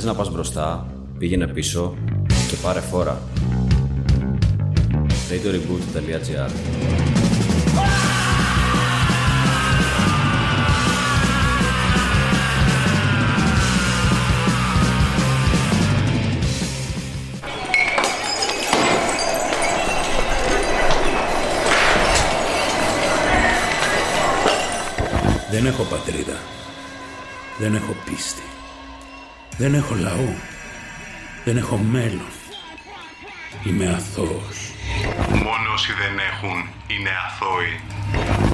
θες να πας μπροστά, πήγαινε πίσω και πάρε φόρα. radioreboot.gr Δεν έχω πατρίδα. Δεν έχω πίστη. Δεν έχω λαό. Δεν έχω μέλλον. Είμαι αθώος. Μόνο όσοι δεν έχουν είναι αθώοι.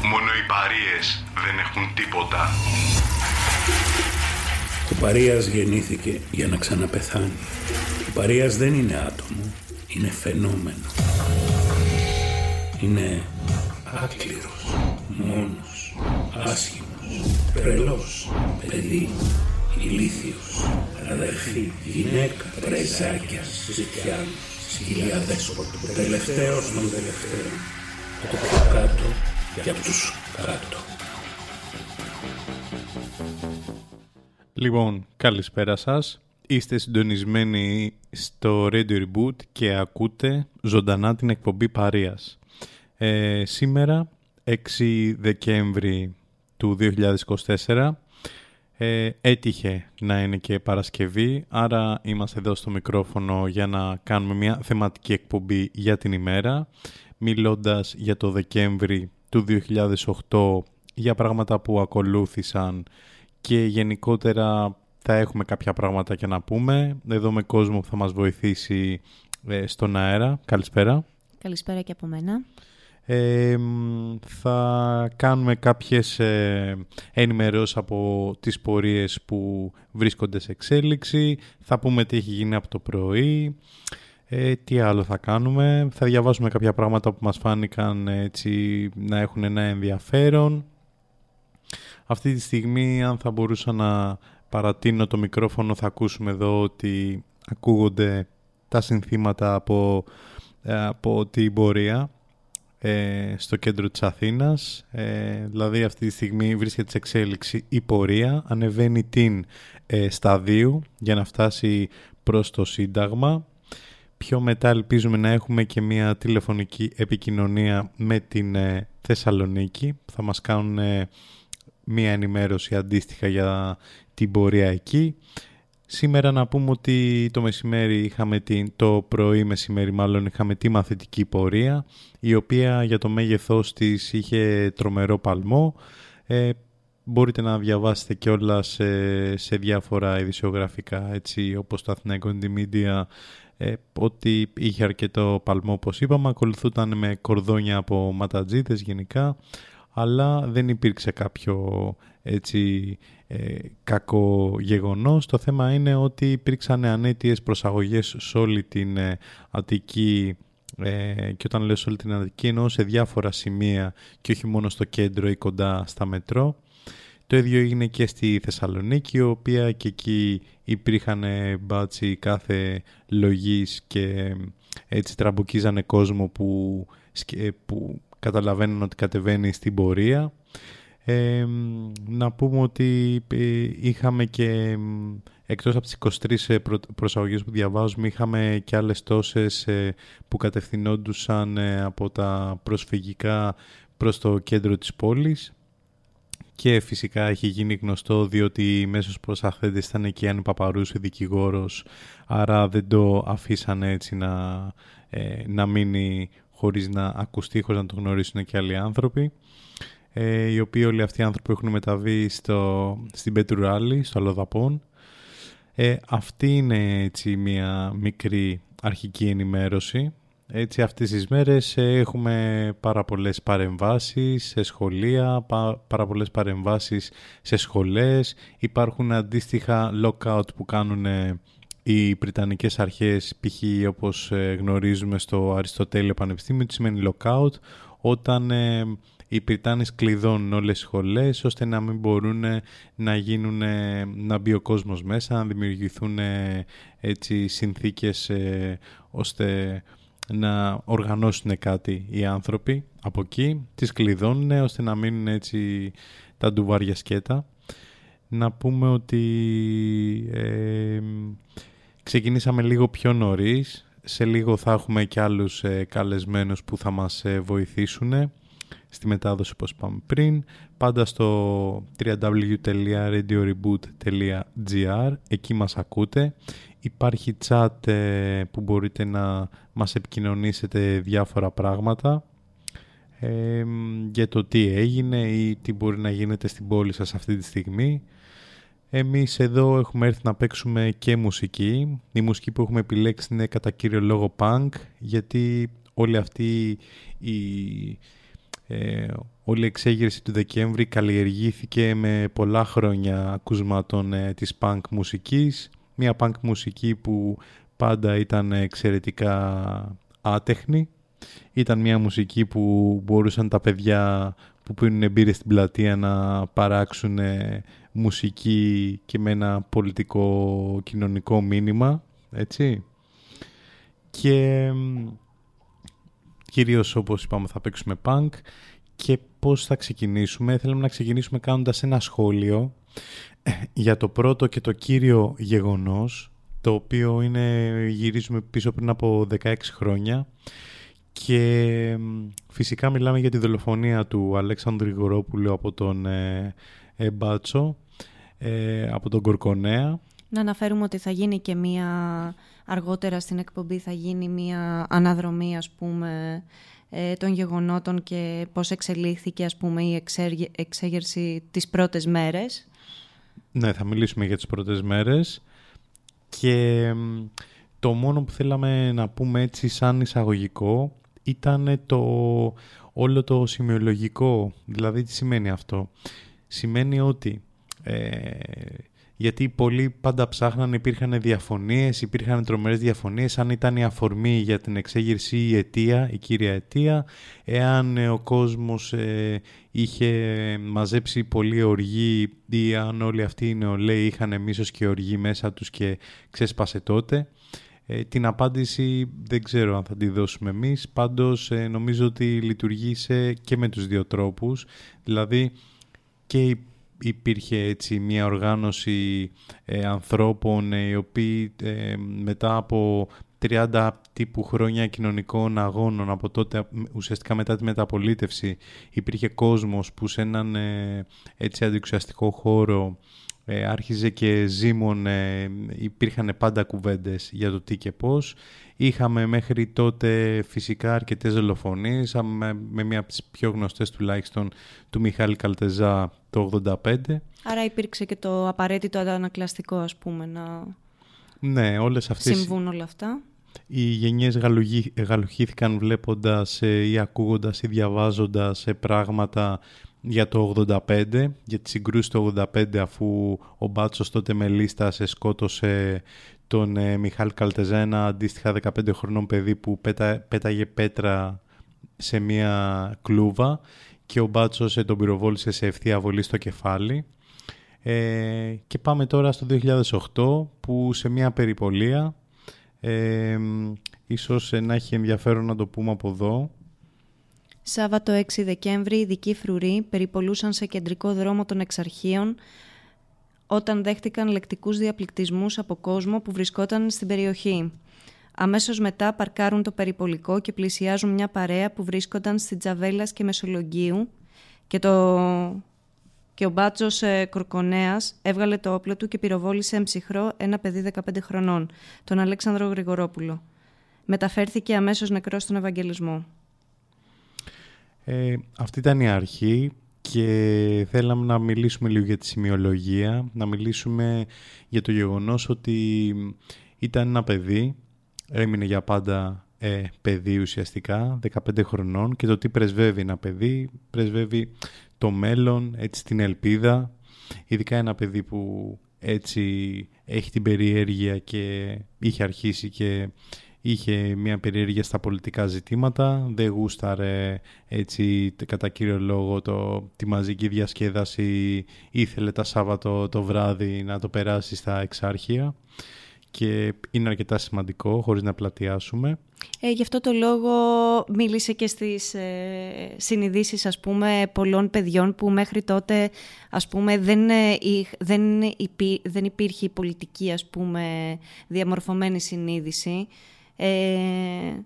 Μόνο οι παρείες δεν έχουν τίποτα. Ο Παρίας γεννήθηκε για να ξαναπεθάνει. Ο Παρίας δεν είναι άτομο. Είναι φαινόμενο. Είναι άκληρος, μόνος, άσχημος, τρελός, παιδί, ηλίθιος, αδερφή, γυναίκα, πρεζάκια, ζητιά, σκυλιά δέσποτο, τελευταίος των τελευταίων, από το πιο κάτω και από τους κάτω. Λοιπόν, καλησπέρα σας. Είστε συντονισμένοι στο Radio Reboot και ακούτε ζωντανά την εκπομπή Παρίας. Ε, σήμερα, 6 Δεκέμβρη του 2024, ε, έτυχε να είναι και Παρασκευή, άρα είμαστε εδώ στο μικρόφωνο για να κάνουμε μια θεματική εκπομπή για την ημέρα, μιλώντας για το Δεκέμβρη του 2008, για πράγματα που ακολούθησαν και γενικότερα θα έχουμε κάποια πράγματα και να πούμε. Εδώ με κόσμο που θα μας βοηθήσει ε, στον αέρα. Καλησπέρα. Καλησπέρα και από μένα. Ε, θα κάνουμε κάποιες ε, ενημερώσεις από τις πορείες που βρίσκονται σε εξέλιξη. Θα πούμε τι έχει γίνει από το πρωί. Ε, τι άλλο θα κάνουμε. Θα διαβάσουμε κάποια πράγματα που μας φάνηκαν έτσι να έχουν ένα ενδιαφέρον. Αυτή τη στιγμή αν θα μπορούσα να παρατείνω το μικρόφωνο θα ακούσουμε εδώ ότι ακούγονται τα συνθήματα από, ε, από την πορεία ε, στο κέντρο της Αθήνας. Ε, δηλαδή αυτή τη στιγμή βρίσκεται σε εξέλιξη η πορεία, ανεβαίνει την ε, σταδίου για να φτάσει προς το Σύνταγμα. Πιο μετά ελπίζουμε να έχουμε και μια τηλεφωνική επικοινωνία με την ε, Θεσσαλονίκη που θα μας κάνουν μία ενημέρωση αντίστοιχα για την πορεία εκεί. Σήμερα να πούμε ότι το μεσημέρι είχαμε την, το πρωί μεσημέρι μάλλον είχαμε τη μαθητική πορεία η οποία για το μέγεθός της είχε τρομερό παλμό. Ε, μπορείτε να διαβάσετε και όλα σε, σε διάφορα ειδησιογραφικά έτσι όπως το Αθηναϊκό Media ε, ότι είχε αρκετό παλμό όπως είπαμε ακολουθούταν με κορδόνια από ματατζίδες γενικά αλλά δεν υπήρξε κάποιο έτσι ε, κακό γεγονός. Το θέμα είναι ότι υπήρξαν ανέτειες προσαγωγές σε όλη την ε, Αττική ε, και όταν λέω σε όλη την Αττική εννοώ σε διάφορα σημεία και όχι μόνο στο κέντρο ή κοντά στα μετρό. Το ίδιο έγινε και στη Θεσσαλονίκη, η οποία και εκεί υπήρχαν μπάτσι κάθε λογής και έτσι τραμπουκίζανε κόσμο που, που καταλαβαίνουν ότι κατεβαίνει στην πορεία. Ε, να πούμε ότι ε, είχαμε και εκτός από τις 23 ε, προσαγωγές που διαβάζουμε είχαμε και άλλες τόσες που κατευθυνόντουσαν από τα προσφυγικά προς το κέντρο της πόλης. Και φυσικά έχει γίνει γνωστό διότι μέσω προσαχθέντες ήταν και αν Παπαρούση δικηγόρος. Άρα δεν το αφήσανε έτσι να, να μείνει χωρίς να ακουστεί, χωρίς να το γνωρίσουν και άλλοι άνθρωποι ε, οι οποίοι όλοι αυτοί οι άνθρωποι έχουν μεταβεί στο, στην Πετουράλη, στο Αλοδαπών. Ε, αυτή είναι έτσι μια μικρή αρχική ενημέρωση. Έτσι αυτές τις μέρες έχουμε πάρα πολλές παρεμβάσεις σε σχολεία, πάρα πολλές παρεμβάσεις σε σχολές. Υπάρχουν αντίστοιχα lockout που κάνουν οι Βρυτανικές αρχές, π.χ. όπως ε, γνωρίζουμε στο Αριστοτέλειο Πανεπιστήμιο, τι σημαίνει lockout, όταν ε, οι Πριτάνες κλειδώνουν όλες οι σχολές ώστε να μην μπορούν να γίνουν, να μπει ο κόσμος μέσα, να δημιουργηθούν έτσι συνθήκες ε, ώστε να οργανώσουν κάτι οι άνθρωποι από εκεί, τις κλειδώνουν ώστε να μείνουν έτσι τα ντουβάρια σκέτα. να πούμε ότι ε, ξεκινήσαμε λίγο πιο νωρίς. Σε λίγο θα έχουμε και άλλους ε, καλεσμένους που θα μας ε, βοηθήσουν στη μετάδοση όπως είπαμε πριν. Πάντα στο www.radioreboot.gr εκεί μας ακούτε. Υπάρχει chat ε, που μπορείτε να μας επικοινωνήσετε διάφορα πράγματα για το τι έγινε ή τι μπορεί να γίνεται στην πόλη σας αυτή τη στιγμή. Εμείς εδώ έχουμε έρθει να παίξουμε και μουσική. Η μουσική που έχουμε επιλέξει είναι κατά κύριο λόγο punk, γιατί όλη αυτή η, ε, όλη η εξέγερση του Δεκέμβρη καλλιεργήθηκε με πολλά χρόνια ακούσματων ε, της punk μουσικής. Μια punk μουσική που πάντα ήταν εξαιρετικά άτεχνη. Ήταν μια μουσική που μπορούσαν τα παιδιά που πίνουν μπύρες στην πλατεία να παράξουν ε, μουσική και με ένα πολιτικό κοινωνικό μήνυμα, έτσι. Και κυρίως όπως είπαμε θα παίξουμε punk και πώς θα ξεκινήσουμε; Θέλουμε να ξεκινήσουμε κάνοντας ένα σχόλιο ε, για το πρώτο και το κύριο γεγονός το οποίο είναι, γυρίζουμε πίσω πριν από 16 χρόνια και φυσικά μιλάμε για τη δολοφονία του Αλέξανδρου Γρηγορόπουλου από τον ε, ε Μπάτσο ε, από τον Κορκονέα. Να αναφέρουμε ότι θα γίνει και μία, αργότερα στην εκπομπή θα γίνει μία αναδρομή ας πούμε ε, των γεγονότων και πώς εξελίχθηκε ας πούμε η εξέγερση τις πρώτες μέρες. Ναι, θα μιλήσουμε για τις πρώτες μέρες και το μόνο που θέλαμε να πούμε έτσι σαν εισαγωγικό ήταν το όλο το σημειολογικό. Δηλαδή τι σημαίνει αυτό; Σημαίνει ότι ε, γιατί πολλοί πάντα ψάχναν, υπήρχαν διαφωνίες, υπήρχαν τρομερές διαφωνίες, αν ήταν η αφορμή για την εξέγερση η αιτία, η κύρια αιτία, εάν ε, ο κόσμος ε, είχε μαζέψει πολύ οργή ή αν όλοι αυτοί οι νεολαίοι είχαν μίσος και οργή μέσα τους και ξέσπασε τότε. Ε, την απάντηση δεν ξέρω αν θα τη δώσουμε εμείς, πάντως νομίζω ότι λειτουργήσε και με τους δύο τρόπους, δηλαδή και υπήρχε έτσι μια οργάνωση ε, ανθρώπων ε, οι οποίοι ε, μετά από 30 τύπου χρόνια κοινωνικών αγώνων από τότε ουσιαστικά μετά τη μεταπολίτευση υπήρχε κόσμος που σε έναν έτσι αντιξουσιαστικό χώρο άρχιζε και ζήμων υπήρχαν πάντα κουβέντες για το τι και πώς Είχαμε μέχρι τότε φυσικά αρκετές δολοφονίες, με, με μία από τις πιο γνωστές τουλάχιστον του Μιχάλη Καλτεζά το 85. Άρα υπήρξε και το απαραίτητο ανακλαστικό ας πούμε να ναι, όλες αυτές... συμβούν όλα αυτά. Οι γενιές γαλουχήθηκαν βλέποντας ε, ή ακούγοντας ή διαβάζοντας ε, πράγματα για το 85, για τη συγκρούση το 85 αφού ο Μπάτσος τότε με λίστα σε σκότωσε τον ε, Μιχάλ Καλτεζά, ένα αντίστοιχα 15 χρονών παιδί που πέτα, πέταγε πέτρα σε μια κλούβα και ο Μπάτσος ε, τον πυροβόλησε σε ευθεία βολή στο κεφάλι. Ε, και πάμε τώρα στο 2008 που σε μια περιπολία, ε, ίσως να έχει ενδιαφέρον να το πούμε από εδώ, Σάββατο 6 Δεκέμβρη, οι ειδικοί φρουροί περιπολούσαν σε κεντρικό δρόμο των Εξαρχείων όταν δέχτηκαν λεκτικούς διαπληκτισμούς από κόσμο που βρισκόταν στην περιοχή. Αμέσως μετά παρκάρουν το περιπολικό και πλησιάζουν μια παρέα που βρίσκονταν στην Τζαβέλας και Μεσολογγίου και, το... και ο μπάτσος ε, Κορκονέας έβγαλε το όπλο του και πυροβόλησε εμψυχρό ένα παιδί 15 χρονών, τον Αλέξανδρο Γρηγορόπουλο. Μεταφέρθηκε αμέσως νεκρός στον Ευαγγελισμό. Ε, αυτή ήταν η αρχή και θέλαμε να μιλήσουμε λίγο για τη σημειολογία, να μιλήσουμε για το γεγονός ότι ήταν ένα παιδί, έμεινε για πάντα ε, παιδί ουσιαστικά, 15 χρονών και το τι πρεσβεύει ένα παιδί, πρεσβεύει το μέλλον, έτσι την ελπίδα, ειδικά ένα παιδί που έτσι έχει την περιέργεια και είχε αρχίσει και είχε μια περιέργεια στα πολιτικά ζητήματα, δεν γούσταρε έτσι κατά κύριο λόγο το, τη μαζική διασκέδαση, ήθελε τα Σάββατο το βράδυ να το περάσει στα εξάρχεια και είναι αρκετά σημαντικό χωρίς να πλατιάσουμε. Ε, γι' αυτό το λόγο μίλησε και στις ε, συνειδήσεις ας πούμε πολλών παιδιών που μέχρι τότε ας πούμε δεν, ε, δεν, δεν υπήρχε η πολιτική ας πούμε διαμορφωμένη συνείδηση. Ε,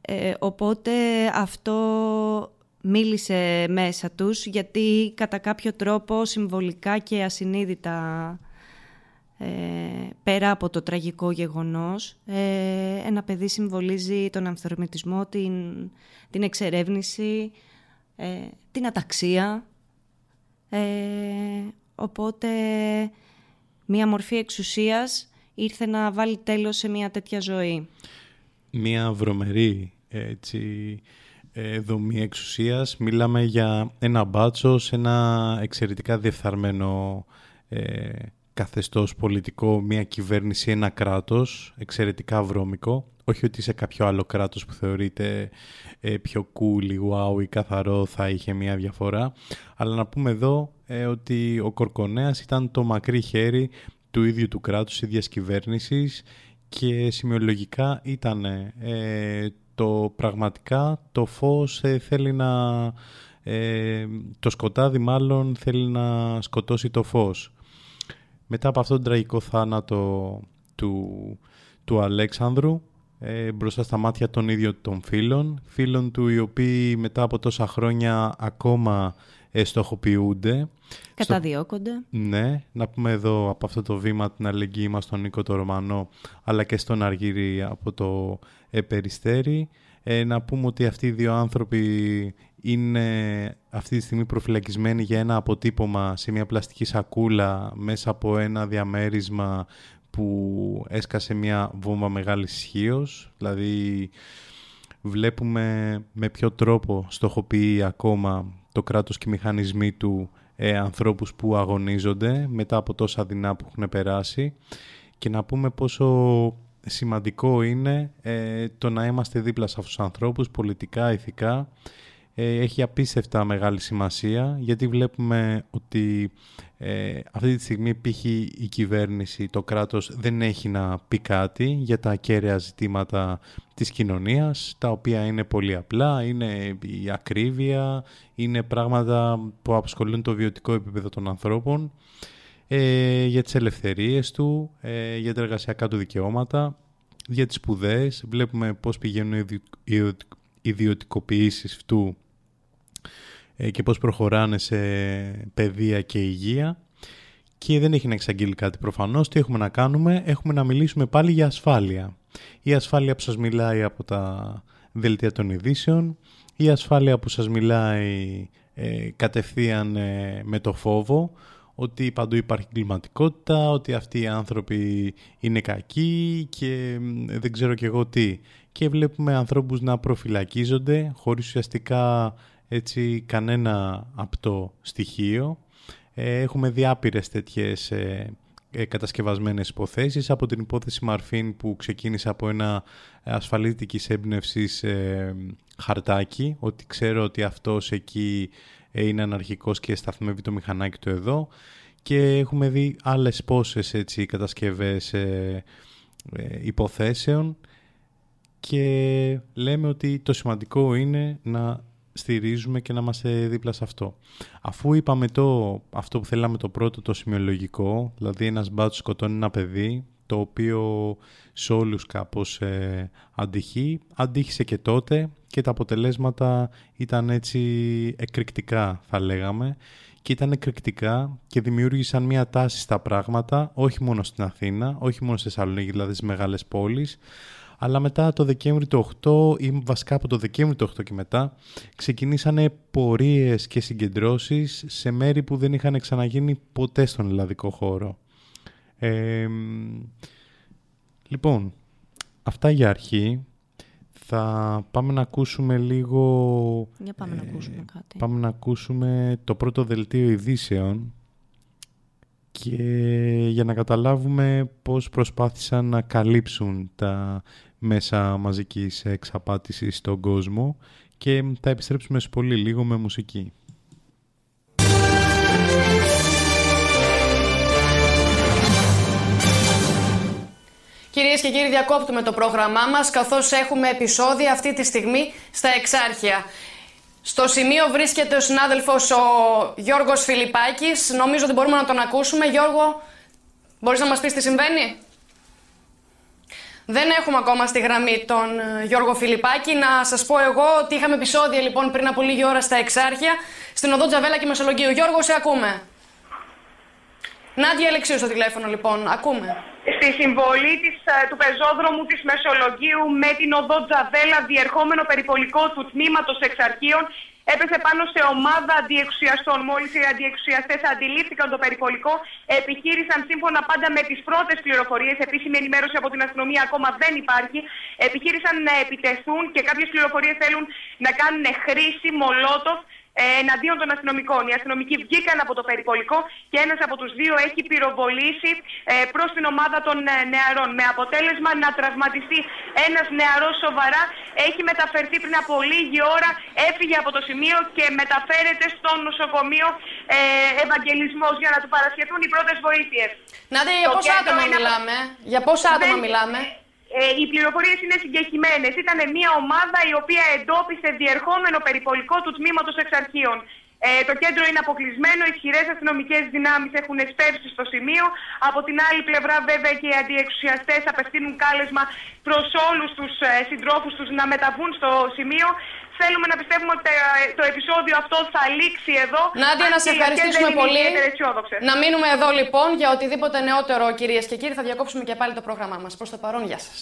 ε, οπότε αυτό μίλησε μέσα τους γιατί κατά κάποιο τρόπο συμβολικά και ασυνείδητα ε, πέρα από το τραγικό γεγονός ε, ένα παιδί συμβολίζει τον ανθορμητισμό, την, την εξερεύνηση, ε, την αταξία. Οπότε μία μορφή εξουσίας ήρθε να βάλει τέλος σε μια τέτοια ζωή. Μία βρωμερή έτσι, δομή εξουσίας. Μιλάμε για ένα μπάτσο σε ένα εξαιρετικά διεφθαρμένο ε, καθεστώς πολιτικό, μια κυβέρνηση, ένα κράτος, εξαιρετικά βρώμικο. Όχι ότι σε κάποιο άλλο κράτος που θεωρείται ε, πιο cool ή wow ή καθαρό θα είχε μια διαφορά. Αλλά να πούμε εδώ ε, ότι ο Κορκονέας ήταν το μακρύ χέρι του ίδιου του κράτους, ίδιας κυβέρνησης και σημειολογικά ήταν ε, το πραγματικά το φως ε, θέλει να... Ε, το σκοτάδι μάλλον θέλει να σκοτώσει το φως. Μετά από αυτόν τον τραγικό θάνατο του, του Αλέξανδρου ε, μπροστά στα μάτια των ίδιων των φίλων, φίλων του οι οποίοι μετά από τόσα χρόνια ακόμα ε, στοχοποιούνται. Καταδιώκονται. Ναι, να πούμε εδώ από αυτό το βήμα την αλληλεγγύη μας στον Νίκο το Ρωμανό, αλλά και στον Αργύρι από το ε, Περιστέρι. Ε, να πούμε ότι αυτοί οι δύο άνθρωποι είναι αυτή τη στιγμή προφυλακισμένοι για ένα αποτύπωμα σε μια πλαστική σακούλα μέσα από ένα διαμέρισμα που έσκασε μια βόμβα μεγάλης ισχύω. Δηλαδή βλέπουμε με ποιο τρόπο στοχοποιεί ακόμα το κράτος και οι μηχανισμοί του ε, ανθρώπους που αγωνίζονται μετά από τόσα δεινά που έχουν περάσει και να πούμε πόσο σημαντικό είναι ε, το να είμαστε δίπλα σε αυτούς τους ανθρώπους πολιτικά, ηθικά ε, έχει απίστευτα μεγάλη σημασία γιατί βλέπουμε ότι ε, αυτή τη στιγμή π.χ. η κυβέρνηση, το κράτος δεν έχει να πει κάτι για τα κέρια ζητήματα της κοινωνίας τα οποία είναι πολύ απλά, είναι η ακρίβεια, είναι πράγματα που απασχολούν το βιωτικό επίπεδο των ανθρώπων ε, για τις ελευθερίες του, ε, για τα εργασιακά του δικαιώματα, για τις σπουδές. Βλέπουμε πώς πηγαίνουν οι ιδιωτικοποιήσεις αυτού ε, και πώς προχωράνε σε παιδεία και υγεία και δεν έχει να εξαγγείλει κάτι προφανώς. Τι έχουμε να κάνουμε, έχουμε να μιλήσουμε πάλι για ασφάλεια. Η ασφάλεια που σας μιλάει από τα δελτία των ειδήσεων, η ασφάλεια που σας μιλάει ε, κατευθείαν ε, με το φόβο, ότι παντού υπάρχει κλιματικότητα, ότι αυτοί οι άνθρωποι είναι κακοί και δεν ξέρω και εγώ τι. Και βλέπουμε ανθρώπους να προφυλακίζονται χωρίς ουσιαστικά έτσι κανένα απτό στοιχείο. Ε, έχουμε διάπειρες τέτοιες ε, ε, κατασκευασμένες υποθέσεις. Από την υπόθεση Μαρφίν που ξεκίνησε από ένα ασφαλίτικης έμπνευσης ε, χαρτάκι ότι ξέρω ότι αυτός εκεί είναι αναρχικός και σταθμεύει το μηχανάκι του εδώ. Και έχουμε δει άλλες πόσες έτσι, κατασκευές υποθέσεων. Και λέμε ότι το σημαντικό είναι να στηρίζουμε και να είμαστε δίπλα σε αυτό. Αφού είπαμε το, αυτό που θέλαμε το πρώτο, το σημειολογικό, δηλαδή ένας μπάτσος σκοτώνει ένα παιδί, το οποίο σε όλους κάπως ε, αντυχεί, αντίχησε και τότε και τα αποτελέσματα ήταν έτσι εκρηκτικά θα λέγαμε και ήταν εκρηκτικά και δημιούργησαν μια τάση στα πράγματα, όχι μόνο στην Αθήνα, όχι μόνο στη Θεσσαλονίκη, δηλαδή στις μεγάλες πόλεις, αλλά μετά το Δεκέμβρη του 8 ή βασικά από το Δεκέμβρη του 8 και μετά ξεκινήσανε πορείες και συγκεντρώσεις σε μέρη που δεν είχαν ξαναγίνει ποτέ στον ελλαδικό χώρο. λοιπόν, αυτά για αρχή. Θα πάμε να ακούσουμε λίγο... Για πάμε να ακούσουμε κάτι. Πάμε να ακούσουμε το πρώτο δελτίο ειδήσεων και για να καταλάβουμε πώς προσπάθησαν να καλύψουν τα μέσα μαζικής εξαπάτησης στον κόσμο και θα επιστρέψουμε σε πολύ λίγο με μουσική. κυρίες και κύριοι διακόπτουμε το πρόγραμμά μας καθώς έχουμε επεισόδια αυτή τη στιγμή στα Εξάρχεια. Στο σημείο βρίσκεται ο συνάδελφος ο Γιώργος Φιλιπάκης. Νομίζω ότι μπορούμε να τον ακούσουμε. Γιώργο, μπορείς να μας πεις τι συμβαίνει; Δεν έχουμε ακόμα στη γραμμή τον ε, Γιώργο Φιλιπάκη. Να σας πω εγώ ότι είχαμε επεισόδια λοιπόν πριν από λίγη ώρα στα Εξάρχεια, στην οδό Τζαβέλα και Μεσολογγίου. Γιώργο, σε ακούμε. Νάντια Αλεξίου στο τηλέφωνο λοιπόν. Ακούμε στη συμβολή της, ε, του πεζόδρομου της Μεσολογγίου με την οδό Τζαβέλα διερχόμενο περιπολικό του τμήματος εξαρχείων έπεσε πάνω σε ομάδα αντιεξουσιαστών. Μόλις οι αντιεξουσιαστές αντιλήφθηκαν το περιπολικό, επιχείρησαν σύμφωνα πάντα με τις πρώτες πληροφορίες, επίσημη ενημέρωση από την αστυνομία ακόμα δεν υπάρχει, επιχείρησαν να επιτεθούν και κάποιες πληροφορίες θέλουν να κάνουν χρήση μολότοφ ε, εναντίον των αστυνομικών. Οι αστυνομικοί βγήκαν από το περιπολικό και ένας από τους δύο έχει πυροβολήσει ε, προς την ομάδα των ε, νεαρών. Με αποτέλεσμα να τραυματιστεί ένας νεαρός σοβαρά. Έχει μεταφερθεί πριν από λίγη ώρα, έφυγε από το σημείο και μεταφέρεται στο νοσοκομείο ε, Ευαγγελισμός για να του παρασχεθούν οι πρώτες βοήθειες. Να δείτε για πόσα άτομα μιλάμε; Για πόσα άτομα μιλάμε; Ε, οι πληροφορίες είναι συγκεκριμένες. Ήταν μια ομάδα η οποία εντόπισε διερχόμενο περιπολικό του τμήματος εξαρχείων. Ε, το κέντρο είναι αποκλεισμένο, ισχυρές αστυνομικές δυνάμεις έχουν εσπεύσει στο σημείο. Από την άλλη πλευρά, βέβαια, και οι αντιεξουσιαστές απευθύνουν κάλεσμα προς όλους τους ε, συντρόφους τους να μεταβούν στο σημείο. Θέλουμε να πιστεύουμε ότι ε, το επεισόδιο αυτό θα λήξει εδώ. Νάντια, να σε ευχαριστήσουμε πολύ. Να μείνουμε εδώ λοιπόν για οτιδήποτε νεότερο, κυρίες και κύριοι. Θα διακόψουμε και πάλι το πρόγραμμά μας. Προς το παρόν, γεια σας.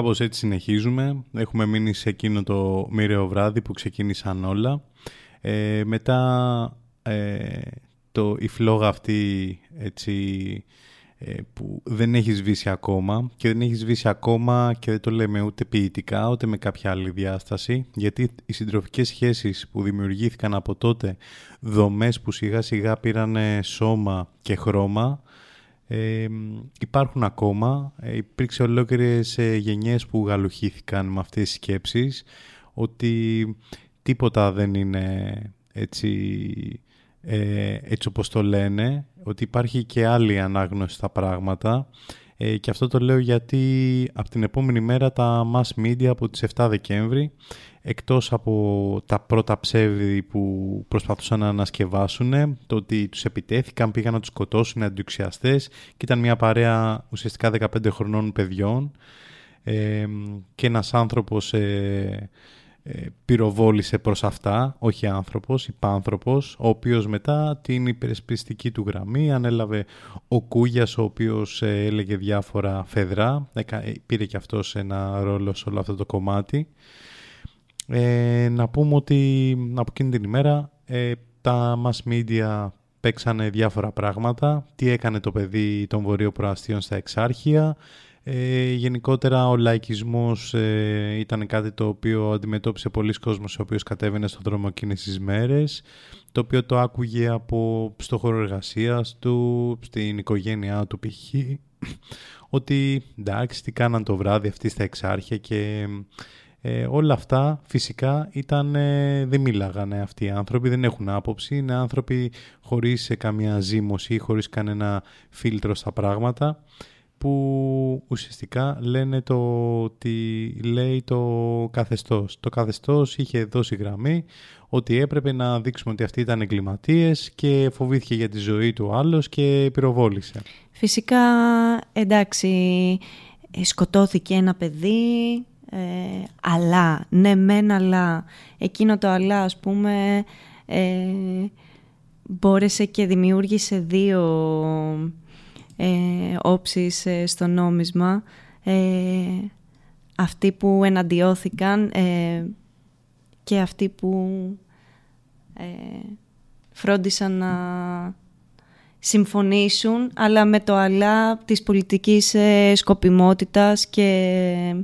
Κάπως έτσι συνεχίζουμε. Έχουμε μείνει σε εκείνο το μοιραίο βράδυ που ξεκίνησαν όλα. Ε, μετά ε, το, η φλόγα αυτή έτσι, ε, που δεν έχεις σβήσει ακόμα και δεν έχεις σβήσει ακόμα και δεν το λέμε ούτε ποιητικά ούτε με κάποια άλλη διάσταση γιατί οι συντροφικές σχέσεις που δημιουργήθηκαν από τότε δομές που σιγά σιγά πήραν σώμα και χρώμα ε, υπάρχουν ακόμα. Ε, υπήρξε ολόκληρες ε, γενιές που γαλουχήθηκαν με αυτές τις σκέψεις ότι τίποτα δεν είναι έτσι, ε, έτσι όπως το λένε, ότι υπάρχει και άλλη ανάγνωση στα πράγματα ε, και αυτό το λέω γιατί από την επόμενη μέρα τα mass media από τις 7 Δεκέμβρη εκτός από τα πρώτα ψεύδι που προσπαθούσαν να ανασκευάσουν, το ότι τους επιτέθηκαν, πήγαν να τους σκοτώσουν αντιοξιαστές και ήταν μια παρέα ουσιαστικά 15 χρονών παιδιών ε, και ένας άνθρωπος ε, ε, πυροβόλησε προς αυτά, όχι άνθρωπος, υπάνθρωπος, ο οποίος μετά την υπερασπιστική του γραμμή ανέλαβε ο Κούγιας, ο οποίος ε, έλεγε διάφορα φεδρά, ε, πήρε και αυτός ένα ρόλο σε όλο αυτό το κομμάτι. Ε, να πούμε ότι από εκείνη την ημέρα ε, τα mass media παίξανε διάφορα πράγματα. Τι έκανε το παιδί των βορειοπροαστίων στα εξάρχεια. Ε, γενικότερα ο λαϊκισμός ε, ήταν κάτι το οποίο αντιμετώπισε πολλοί κόσμος ο οποίος κατέβαινε στον δρόμο εκείνες τις μέρες το οποίο το άκουγε από στο χώρο εργασίας του, στην οικογένειά του π.χ. ότι εντάξει τι κάναν το βράδυ αυτοί στα εξάρχεια και ε, όλα αυτά φυσικά ήταν, ε, δεν μίλαγανε αυτοί οι άνθρωποι, δεν έχουν άποψη, είναι άνθρωποι χωρίς καμία ζήμωση, χωρίς κανένα φίλτρο στα πράγματα που ουσιαστικά λένε το ότι λέει το καθεστώς. Το καθεστώς είχε δώσει γραμμή ότι έπρεπε να δείξουμε ότι αυτοί ήταν εγκληματίες και φοβήθηκε για τη ζωή του άλλος και πυροβόλησε. Φυσικά, εντάξει, σκοτώθηκε ένα παιδί, ε, αλλά, ναι μεν αλλά, εκείνο το αλλά ας πούμε ε, μπόρεσε και δημιούργησε δύο ε, όψεις ε, στο νόμισμα. Ε, αυτοί που εναντιώθηκαν ε, και αυτοί που φρόντισαν να συμφωνήσουν, αλλά με το αλλά της πολιτικής σκοπιμότητας και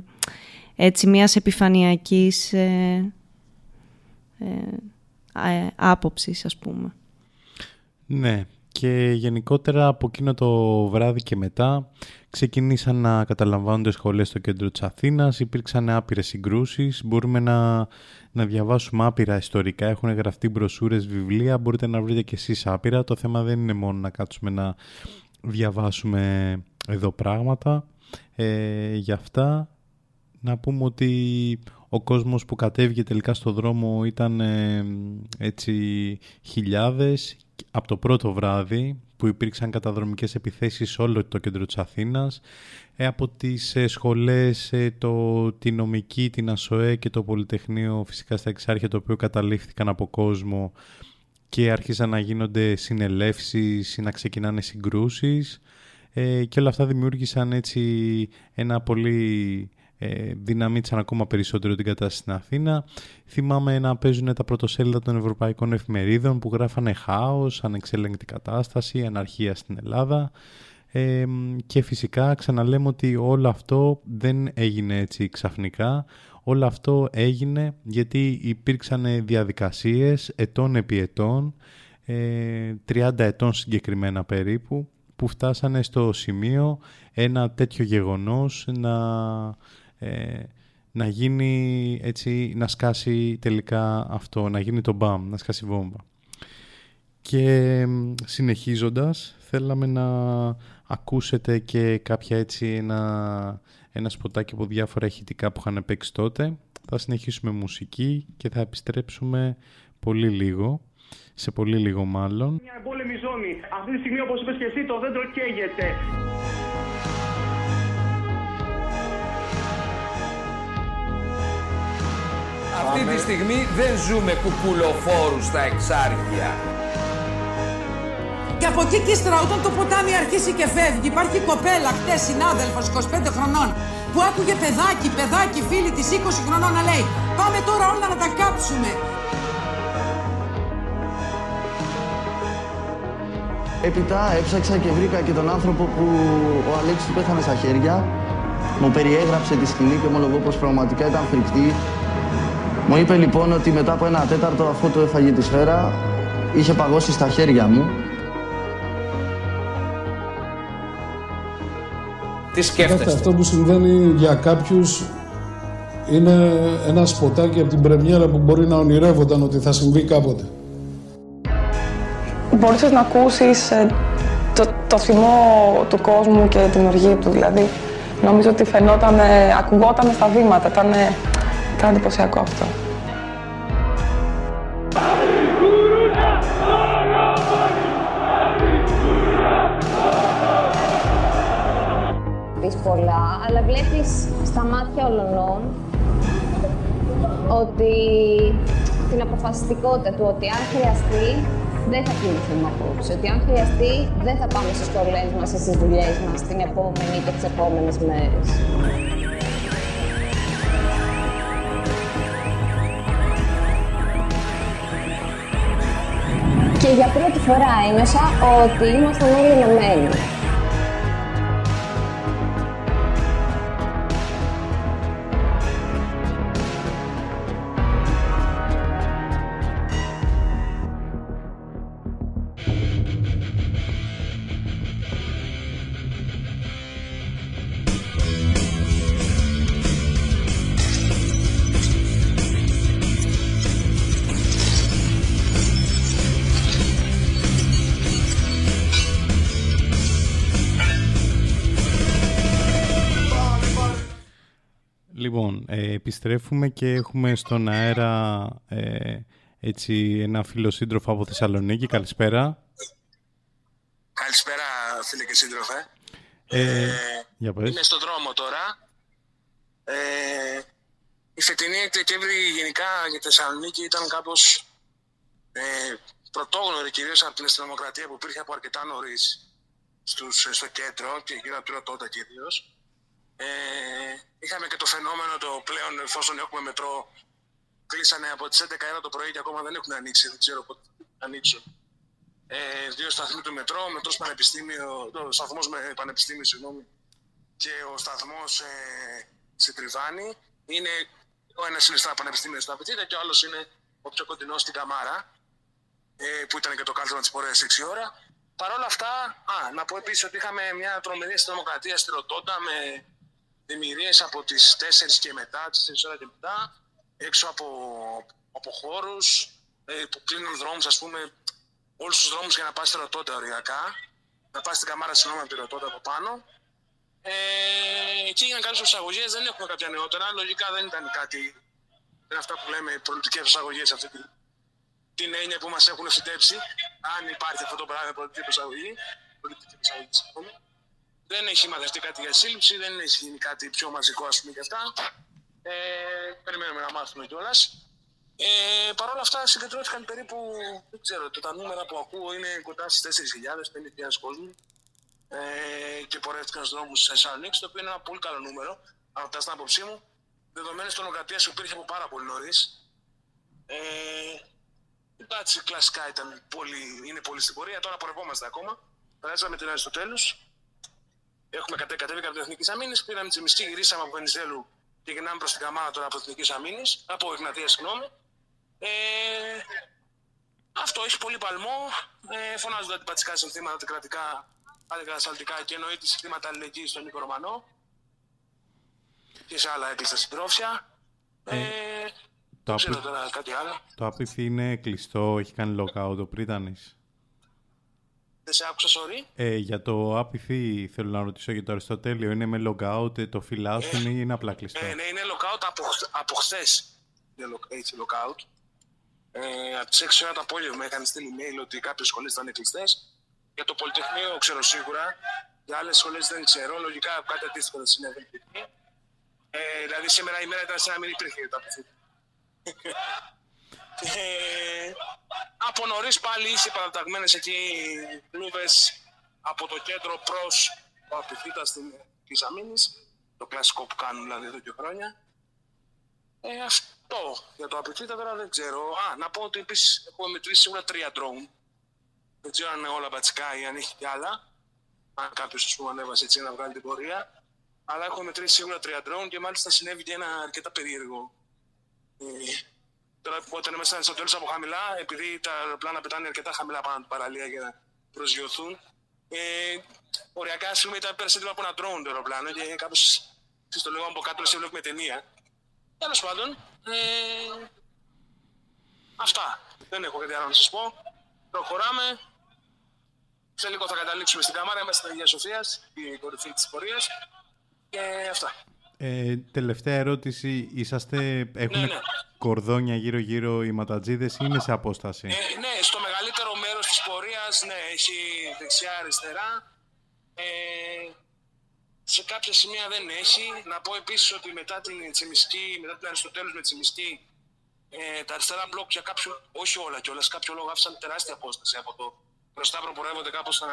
έτσι μιας επιφανειακής ε, ε, άποψης, ας πούμε. Ναι, και γενικότερα από εκείνο το βράδυ και μετά ξεκινήσαν να καταλαμβάνονται σχολές στο κέντρο της Αθήνας, υπήρξαν άπειρες συγκρούσεις, μπορούμε να, να διαβάσουμε άπειρα ιστορικά, έχουν γραφτεί μπροσούρες, βιβλία, μπορείτε να βρείτε και εσείς άπειρα, το θέμα δεν είναι μόνο να κάτσουμε να διαβάσουμε εδώ πράγματα. Ε, για αυτά να πούμε ότι ο κόσμος που κατέβηκε τελικά στο δρόμο ήταν ε, έτσι χιλιάδες από το πρώτο βράδυ που υπήρξαν καταδρομικές επιθέσεις σε όλο το κέντρο της Αθήνας. Ε, από τις ε, σχολές, ε, το, τη νομική, την ΑΣΟΕ και το Πολυτεχνείο φυσικά στα εξάρχεια το οποίο καταλήφθηκαν από κόσμο και άρχισαν να γίνονται συνελεύσεις, να ξεκινάνε συγκρούσεις. Και όλα αυτά δημιούργησαν έτσι ένα πολύ ε, δυναμίτησαν ακόμα περισσότερο την κατάσταση στην Αθήνα. Θυμάμαι να παίζουν τα πρωτοσέλιδα των ευρωπαϊκών εφημερίδων που γράφανε χάος, ανεξέλεγκτη κατάσταση, αναρχία στην Ελλάδα. Ε, και φυσικά ξαναλέμε ότι όλο αυτό δεν έγινε έτσι ξαφνικά. Όλο αυτό έγινε γιατί υπήρξαν διαδικασίες ετών επί ετών, 30 ε, ετών συγκεκριμένα περίπου, που φτάσανε στο σημείο ένα τέτοιο γεγονός να ε, να γίνει έτσι, να σκάσει τελικά αυτό, να γίνει το μπαμ, να σκάσει βόμβα. Και συνεχίζοντας, θέλαμε να ακούσετε και κάποια έτσι ένα, ένα σποτάκι από διάφορα ηχητικά που είχαν παίξει τότε. Θα συνεχίσουμε μουσική και θα επιστρέψουμε πολύ λίγο, σε πολύ λίγο μάλλον. Μια εμπόλεμη ζώνη. Αυτή τη στιγμή, όπως είπες και εσύ, το δέντρο καίγεται. Αυτή τη στιγμή δεν ζούμε κουκουλοφόρους στα εξάρχεια. Και από εκεί και ύστερα, όταν το ποτάμι αρχίσει και φεύγει, υπάρχει κοπέλα χτες συνάδελφος 25 χρονών που άκουγε παιδάκι, παιδάκι φίλη της 20 χρονών να λέει Πάμε τώρα όλα να τα κάψουμε. Έπειτα έψαξα και βρήκα και τον άνθρωπο που ο Αλέξης του πέθανε στα χέρια. Μου περιέγραψε τη σκηνή και ομολογώ πως πραγματικά ήταν φρικτή. Μου είπε λοιπόν ότι μετά από ένα τέταρτο αφού το έφαγε τη σφαίρα, είχε παγώσει στα χέρια μου. Τι σκέφτεστε; Αυτό που συμβαίνει για κάποιους είναι ένα σποτάκι από την πρεμιέρα που μπορεί να ονειρεύονταν ότι θα συμβεί κάποτε. Μπορείς να ακούσεις ε, το, το θυμό του κόσμου και την οργή του, δηλαδή. Νομίζω ότι φαινόταν, ακουγόταν στα βήματα, ήταν, ήταν εντυπωσιακό αυτό. Πεις πολλά, αλλά βλέπεις στα μάτια όλων ότι την αποφασιστικότητα του ότι αν χρειαστεί δεν θα κοιμηθούμε απόψε. Ότι αν χρειαστεί δεν θα πάμε στις σχολές μας ή στις δουλειές μας την επόμενη και τις επόμενες μέρες. Και για πρώτη φορά ένιωσα ότι ήμασταν όλοι ενωμένοι. Επιστρέφουμε και έχουμε στον αέρα ε, έτσι, ένα φίλο σύντροφο από Θεσσαλονίκη. Καλησπέρα. Καλησπέρα φίλε και σύντροφε. Ε, για πες. Είμαι στον δρόμο τώρα. Ε, η φετινή Δεκέμβρη γενικά για τη Θεσσαλονίκη ήταν κάπως ε, πρωτόγνωρη κυρίως από την αστυνομοκρατία που υπήρχε από αρκετά νωρίς στο κέντρο και γύρω από τη Ρωτώτα κυρίως. Ε, είχαμε και το φαινόμενο το πλέον εφόσον έχουμε μετρό κλείσανε από τις 11 ώρα το πρωί και ακόμα δεν έχουν ανοίξει, δεν ξέρω πότε θα ανοίξουν. Ε, δύο σταθμοί του μετρό, μετρός πανεπιστήμιο, το σταθμός με πανεπιστήμιο, συγγνώμη, και ο σταθμός ε, σε Τριβάνη. Είναι, ο ένας είναι στα πανεπιστήμια στα Απαιτήτα και ο άλλος είναι ο πιο κοντινός στην Καμάρα, ε, που ήταν και το κάλτρο της πορείας 6 ώρα. Παρ' όλα αυτά, α, να πω επίσης ότι είχαμε μια τρομερή αστυνομοκρατία στη Ρωτώντα με δημιουργίες από τις 4 και μετά, τις 4 ώρα και μετά, έξω από, από χώρους ε, που κλείνουν δρόμους, ας πούμε, όλους τους δρόμους για να πας στη Ρωτώντα οριακά. Να πας στην καμάρα συγγνώμη από τη Ρωτώντα από πάνω. Ε, εκεί έγιναν κάποιες προσαγωγές, δεν έχουμε κάποια νεότερα. Λογικά δεν ήταν κάτι. Είναι αυτά που λέμε πολιτικές προσαγωγές αυτή την, την έννοια που μας έχουν φυτέψει. Αν υπάρχει αυτό το πράγμα πολιτική προσαγωγή. Πολιτική προσαγωγή, συγγνώμη δεν έχει μαθευτεί κάτι για σύλληψη, δεν έχει γίνει κάτι πιο μαζικό ας πούμε για αυτά. Ε, περιμένουμε να μάθουμε κιόλας. Ε, Παρ' όλα αυτά συγκεντρώθηκαν περίπου, δεν ξέρω, τα νούμερα που ακούω είναι κοντά στις 4.000, 5.000 κόσμοι ε, και πορεύτηκαν στους δρόμους τη Θεσσαλονίκη, το οποίο είναι ένα πολύ καλό νούμερο, αυτά στην άποψή μου, δεδομένης τρομοκρατία που υπήρχε από πάρα πολύ νωρίς. Ε, εντάξει, κλασικά ήταν πολύ, είναι πολύ στην πορεία, τώρα πορευόμαστε ακόμα. Περάσαμε την στο τέλο. Έχουμε κατέβει από την Εθνική Αμήνης, πήραμε τη μισή, γυρίσαμε από Βενιζέλου και γυρνάμε προς την Καμάνα τώρα από την Εθνική Αμήνης, από Εγνατία, συγγνώμη. Ε, αυτό έχει πολύ παλμό. Ε, φωνάζονται αντιπατικά συνθήματα αντικρατικά, αντικατασταλτικά και εννοείται συνθήματα αλληλεγγύης στον Νίκο Ρωμανό και σε άλλα έπιστα συντρόφια. Ε, ε, το, ξέρω τώρα κάτι άλλο. Το απίθι είναι κλειστό, έχει κάνει lockout ο Πρίτανης. Δεν σε άκουσα, sorry. Ε, για το άπηθι θέλω να ρωτήσω για το Αριστοτέλειο. Είναι με logout, ε, το φυλάσσουν ή είναι απλά κλειστό; Ε, ναι, είναι logout από, από χθες. Έτσι, logout. Ε, από τις 6 ώρα το απόγευμα είχαν στείλει email ότι κάποιες σχολές ήταν κλειστές. Για το Πολυτεχνείο ξέρω σίγουρα. Για άλλες σχολές δεν ξέρω. Λογικά κάτι αντίστοιχο δεν συνέβη. Ε, δηλαδή σήμερα η μέρα ήταν σαν να μην υπήρχε το απειθή. Ε, από νωρίς πάλι είσαι παραταγμένες εκεί κλούβε από το κέντρο προς το απειθήτα στην Κισαμίνη. Το κλασικό που κάνουν δηλαδή εδώ και χρόνια. Ε, αυτό για το απειθήτα τώρα δεν ξέρω. Α, να πω ότι επίσης έχουμε μετρήσει σίγουρα τρία drone Δεν ξέρω αν είναι όλα μπατσικά ή αν έχει κι άλλα. Αν κάποιος ας πούμε ανέβασε έτσι να βγάλει την πορεία. Αλλά έχω μετρήσει σίγουρα τρία drone και μάλιστα συνέβη και ένα αρκετά περίεργο. Ε, τώρα όταν είμαστε στο τέλος από χαμηλά, επειδή τα αεροπλάνα πετάνε αρκετά χαμηλά πάνω από την παραλία για να προσγειωθούν, ε, οριακά στιγμή ήταν πέρασε από ένα drone το αεροπλάνο και κάποιο το λέγαμε από κάτω, σε βλέπουμε ταινία. Τέλος πάντων, ε, αυτά. Δεν έχω κάτι άλλο να σας πω. Προχωράμε. Σε λίγο θα καταλήξουμε στην Καμάρα. Είμαστε στην Αγία Σοφίας, η κορυφή της πορείας. Και αυτά. Ε, τελευταία ερώτηση. Είσαστε, έχουν Ναι, ναι. κορδόνια γύρω-γύρω οι ματατζίδες ή είναι σε απόσταση; Ε, ναι, στο μεγαλύτερο μέρος της πορείας, ναι, έχει δεξιά-αριστερά. Ε, σε κάποια σημεία δεν έχει. Να πω επίσης ότι μετά την Τσιμισκή, μετά την Αριστοτέλους με Τσιμισκή, ε, τα αριστερά μπλοκ για κάποιο, όχι όλα κιόλας, κάποιο λόγο άφησαν τεράστια απόσταση από το μπροστά προπορεύονται κάπως να.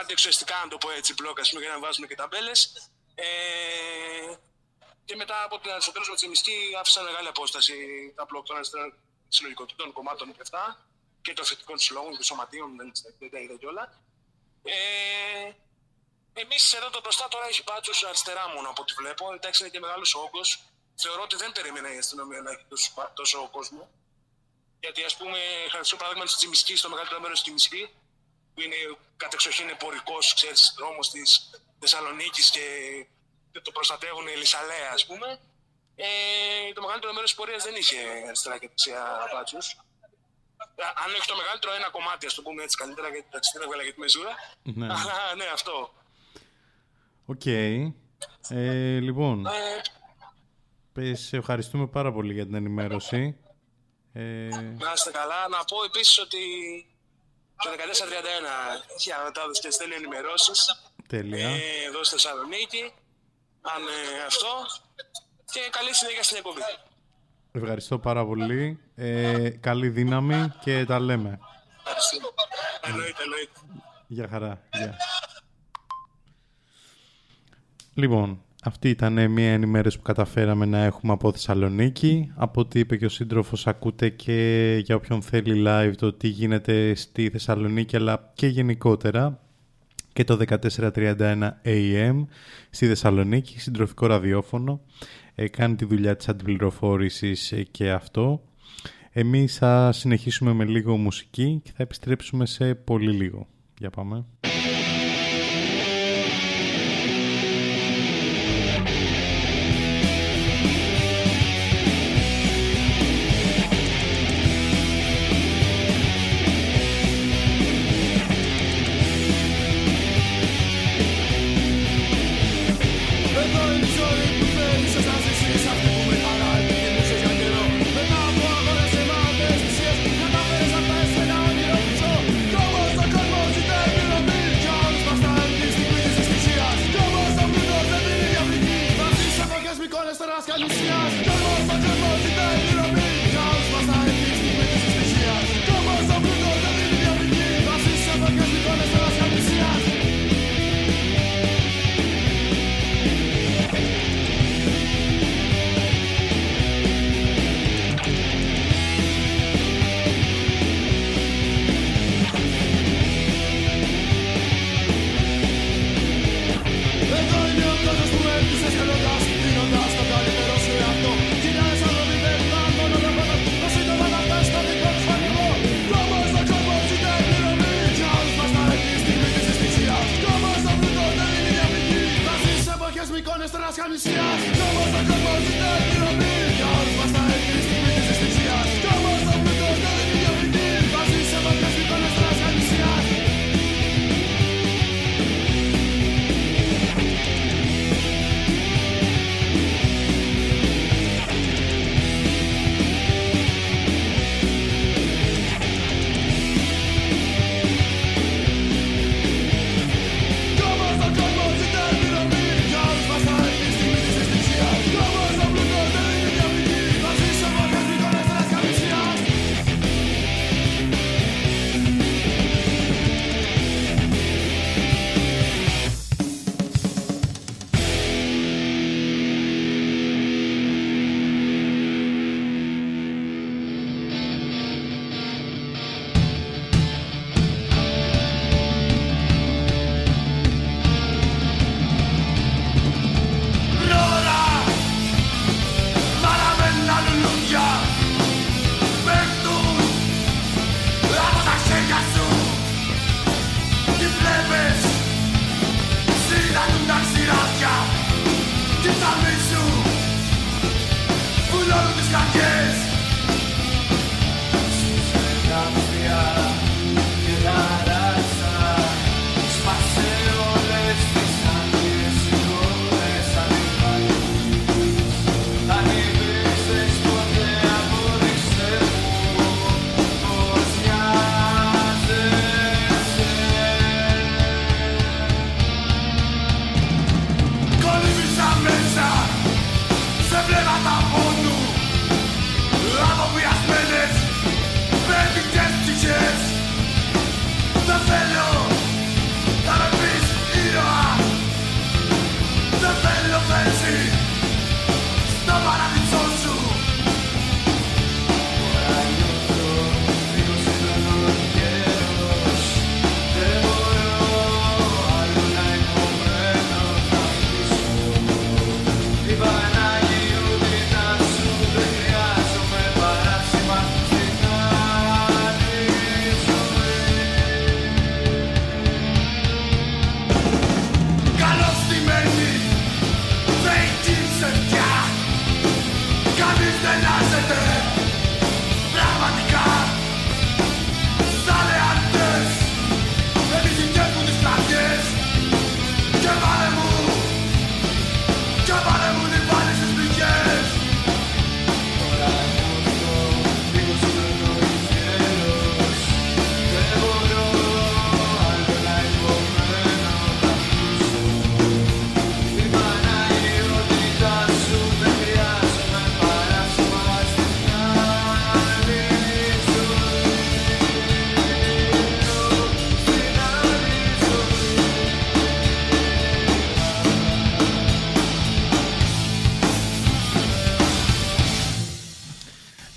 αντιεξουσιαστικά, να το πω έτσι, μπλοκ, ας πούμε, για να βάζουμε και ταμπέλες. Ε, και μετά από την Αριστοτέλους με Τσιμισκή άφησαν μεγάλη απόσταση τα μπλοκ των αριστερών συλλογικότητων κομμάτων και αυτά και των θετικών συλλόγων και σωματείων, δεν, δεν τα είδα κιόλα. Ε, Εμείς εδώ το μπροστά τώρα έχει μπάτσου αριστερά μόνο από ό,τι βλέπω. Εντάξει, είναι και μεγάλος όγκος. Θεωρώ ότι δεν περίμενε η αστυνομία να έχει τόσο, τόσο κόσμο. Γιατί, ας πούμε, χαρακτηρίζω παράδειγμα τη Τσιμισκή, στο μεγαλύτερο μέρος τη Τσιμισκή, που είναι κατεξοχήν πορικό, ξέρεις, δρόμος της Θεσσαλονίκης και το προστατεύουν οι Λισαλέα, ας πούμε. Ε, το μεγαλύτερο μέρος της πορείας δεν είχε αριστερά και δεξιά μπάτσου. Αν όχι το μεγαλύτερο, ένα κομμάτι, ας το πούμε έτσι καλύτερα, γιατί τα δεν έβγαλα για τη μεζούρα. Ναι. Αλλά ναι, αυτό. Οκ. Ε, λοιπόν, Ε, πες, σε ευχαριστούμε πάρα πολύ για την ενημέρωση. Ε, Να είστε καλά. Να πω επίσης ότι το 1431 έχει αναμετάδοση και στέλνει ενημερώσεις τέλεια. εδώ στη Θεσσαλονίκη. Αν ε, αυτό. Και καλή συνέχεια στην εκπομπή. Ευχαριστώ πάρα πολύ. Ε, καλή δύναμη και τα λέμε. Ευχαριστώ. Εννοείται, εννοείται. Γεια χαρά. Γεια. Λοιπόν, αυτή ήταν μια ενημέρωση που καταφέραμε να έχουμε από Θεσσαλονίκη. Από ό,τι είπε και ο σύντροφος ακούτε και για όποιον θέλει live το τι γίνεται στη Θεσσαλονίκη αλλά και γενικότερα και το 1431 AM στη Θεσσαλονίκη, συντροφικό ραδιόφωνο. Ε, κάνει τη δουλειά της αντιπληροφόρησης ε, και αυτό. Εμείς θα συνεχίσουμε με λίγο μουσική και θα επιστρέψουμε σε πολύ λίγο. Για πάμε.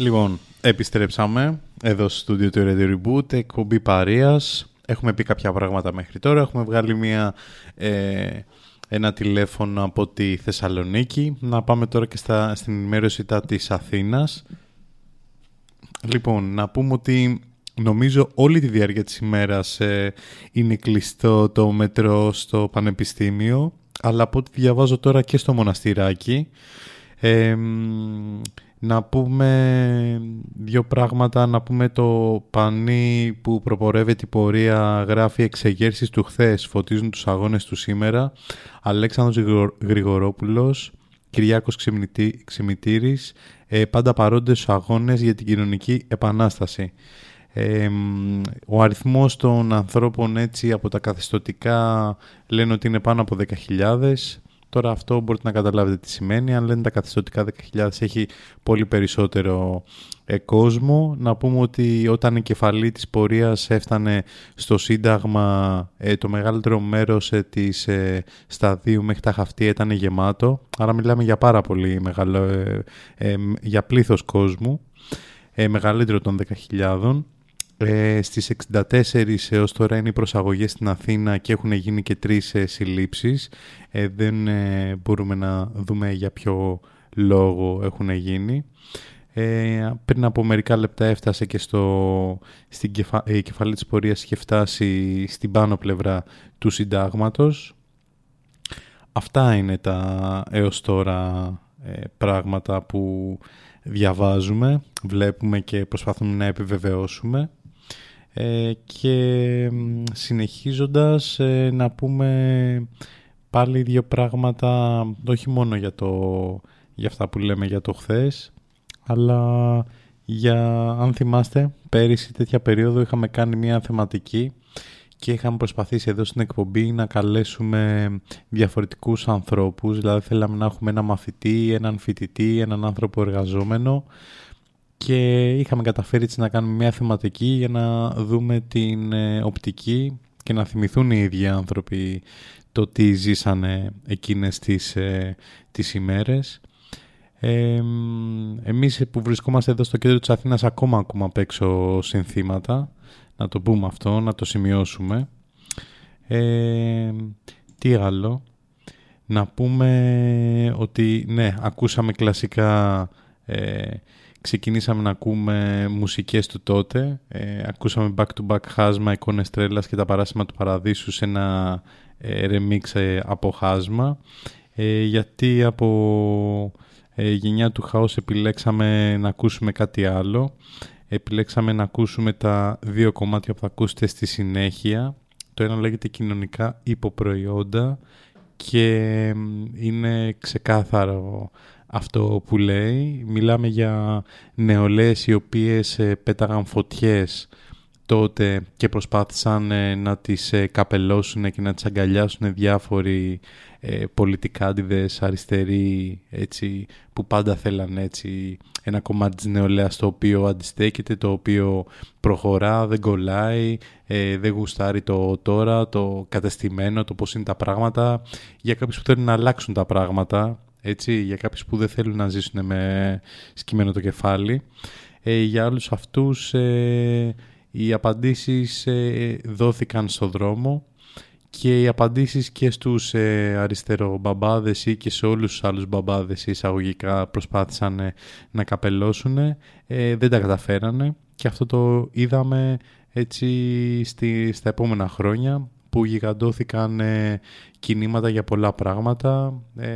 Λοιπόν, επιστρέψαμε εδώ στο στούντιο του Radio Reboot, εκπομπή Παρίας. Έχουμε πει κάποια πράγματα μέχρι τώρα. Έχουμε βγάλει μια, ε, ένα τηλέφωνο από τη Θεσσαλονίκη. Να πάμε τώρα και στα, στην ενημέρωση τα της Αθήνας. Λοιπόν, να πούμε ότι νομίζω όλη τη διάρκεια της ημέρας ε, είναι κλειστό το μετρό στο Πανεπιστήμιο, αλλά από ό,τι διαβάζω τώρα και στο μοναστηράκι. Ε, μ, να πούμε δύο πράγματα, να πούμε το πανί που προπορεύεται η πορεία γράφει εξεγέρσεις του χθες, φωτίζουν τους αγώνες του σήμερα. Αλέξανδρος Γρηγο- Γρηγορόπουλος, Κυριάκος Ξεμητή- Ξεμητήρης, ε, πάντα παρόντες στους αγώνες για την κοινωνική επανάσταση. Ε, μ, ο αριθμός των ανθρώπων έτσι από τα καθεστωτικά λένε ότι είναι πάνω από 10.000. Τώρα αυτό μπορείτε να καταλάβετε τι σημαίνει. Αν λένε τα καθεστωτικά 10.000 έχει πολύ περισσότερο ε, κόσμο. Να πούμε ότι όταν η κεφαλή της πορείας έφτανε στο Σύνταγμα ε, το μεγαλύτερο μέρος ε, της ε, σταδίου μέχρι τα χαυτία ήταν γεμάτο. Άρα μιλάμε για πάρα πολύ μεγάλο, ε, ε, για πλήθος κόσμου. Ε, μεγαλύτερο των 10.000. Ε, στις 64 έως τώρα είναι οι προσαγωγές στην Αθήνα και έχουν γίνει και τρεις ε, συλλήψεις. Ε, δεν ε, μπορούμε να δούμε για ποιο λόγο έχουν γίνει. Ε, πριν από μερικά λεπτά έφτασε και στο, στην κεφα, η κεφαλή της πορείας είχε φτάσει στην πάνω πλευρά του συντάγματος. Αυτά είναι τα έως τώρα ε, πράγματα που διαβάζουμε, βλέπουμε και προσπαθούμε να επιβεβαιώσουμε. Ε, και μ, συνεχίζοντας ε, να πούμε πάλι δύο πράγματα, όχι μόνο για, το, για αυτά που λέμε για το χθες, αλλά για, αν θυμάστε, πέρυσι τέτοια περίοδο είχαμε κάνει μια θεματική και είχαμε προσπαθήσει εδώ στην εκπομπή να καλέσουμε διαφορετικούς ανθρώπους, δηλαδή θέλαμε να έχουμε ένα μαθητή, έναν φοιτητή, έναν άνθρωπο εργαζόμενο και είχαμε καταφέρει έτσι να κάνουμε μια θεματική για να δούμε την ε, οπτική και να θυμηθούν οι ίδιοι άνθρωποι το τι ζήσανε εκείνες τις, ε, τις ημέρες. Ε, μ, εμείς που βρισκόμαστε εδώ στο κέντρο της Αθήνας ακόμα ακούμε απ' έξω συνθήματα. Να το πούμε αυτό, να το σημειώσουμε. Ε, τι άλλο; Να πούμε ότι ναι, ακούσαμε κλασικά ε, ξεκινήσαμε να ακούμε μουσικές του τότε. Ε, ακούσαμε back to back χάσμα, εικόνες τρέλας και τα παράσημα του παραδείσου σε ένα ε, remix ε, από χάσμα. Ε, γιατί από ε, γενιά του χαός επιλέξαμε να ακούσουμε κάτι άλλο. Επιλέξαμε να ακούσουμε τα δύο κομμάτια που θα ακούσετε στη συνέχεια. Το ένα λέγεται κοινωνικά υποπροϊόντα και είναι ξεκάθαρο αυτό που λέει. Μιλάμε για νεολαίες οι οποίες ε, πέταγαν φωτιές τότε και προσπάθησαν ε, να τις ε, καπελώσουν και να τις αγκαλιάσουν διάφοροι πολιτικάντιδες αριστεροί έτσι, που πάντα θέλαν έτσι, ένα κομμάτι της νεολαίας το οποίο αντιστέκεται, το οποίο προχωρά, δεν κολλάει, δεν γουστάρει το τώρα, το κατεστημένο, το πώς είναι τα πράγματα. Για κάποιους που θέλουν να αλλάξουν τα πράγματα, έτσι, για κάποιους που δεν θέλουν να ζήσουν με σκυμμένο το κεφάλι. Ε, για όλους αυτούς ε, οι απαντήσεις ε, δόθηκαν στο δρόμο και οι απαντήσεις και στους ε, αριστερομπαμπάδες ή και σε όλους τους άλλους μπαμπάδες εισαγωγικά προσπάθησαν να καπελώσουν, δεν τα καταφέρανε και αυτό το είδαμε έτσι στη, στα επόμενα χρόνια που γιγαντώθηκαν ε, κινήματα για πολλά πράγματα. Ε,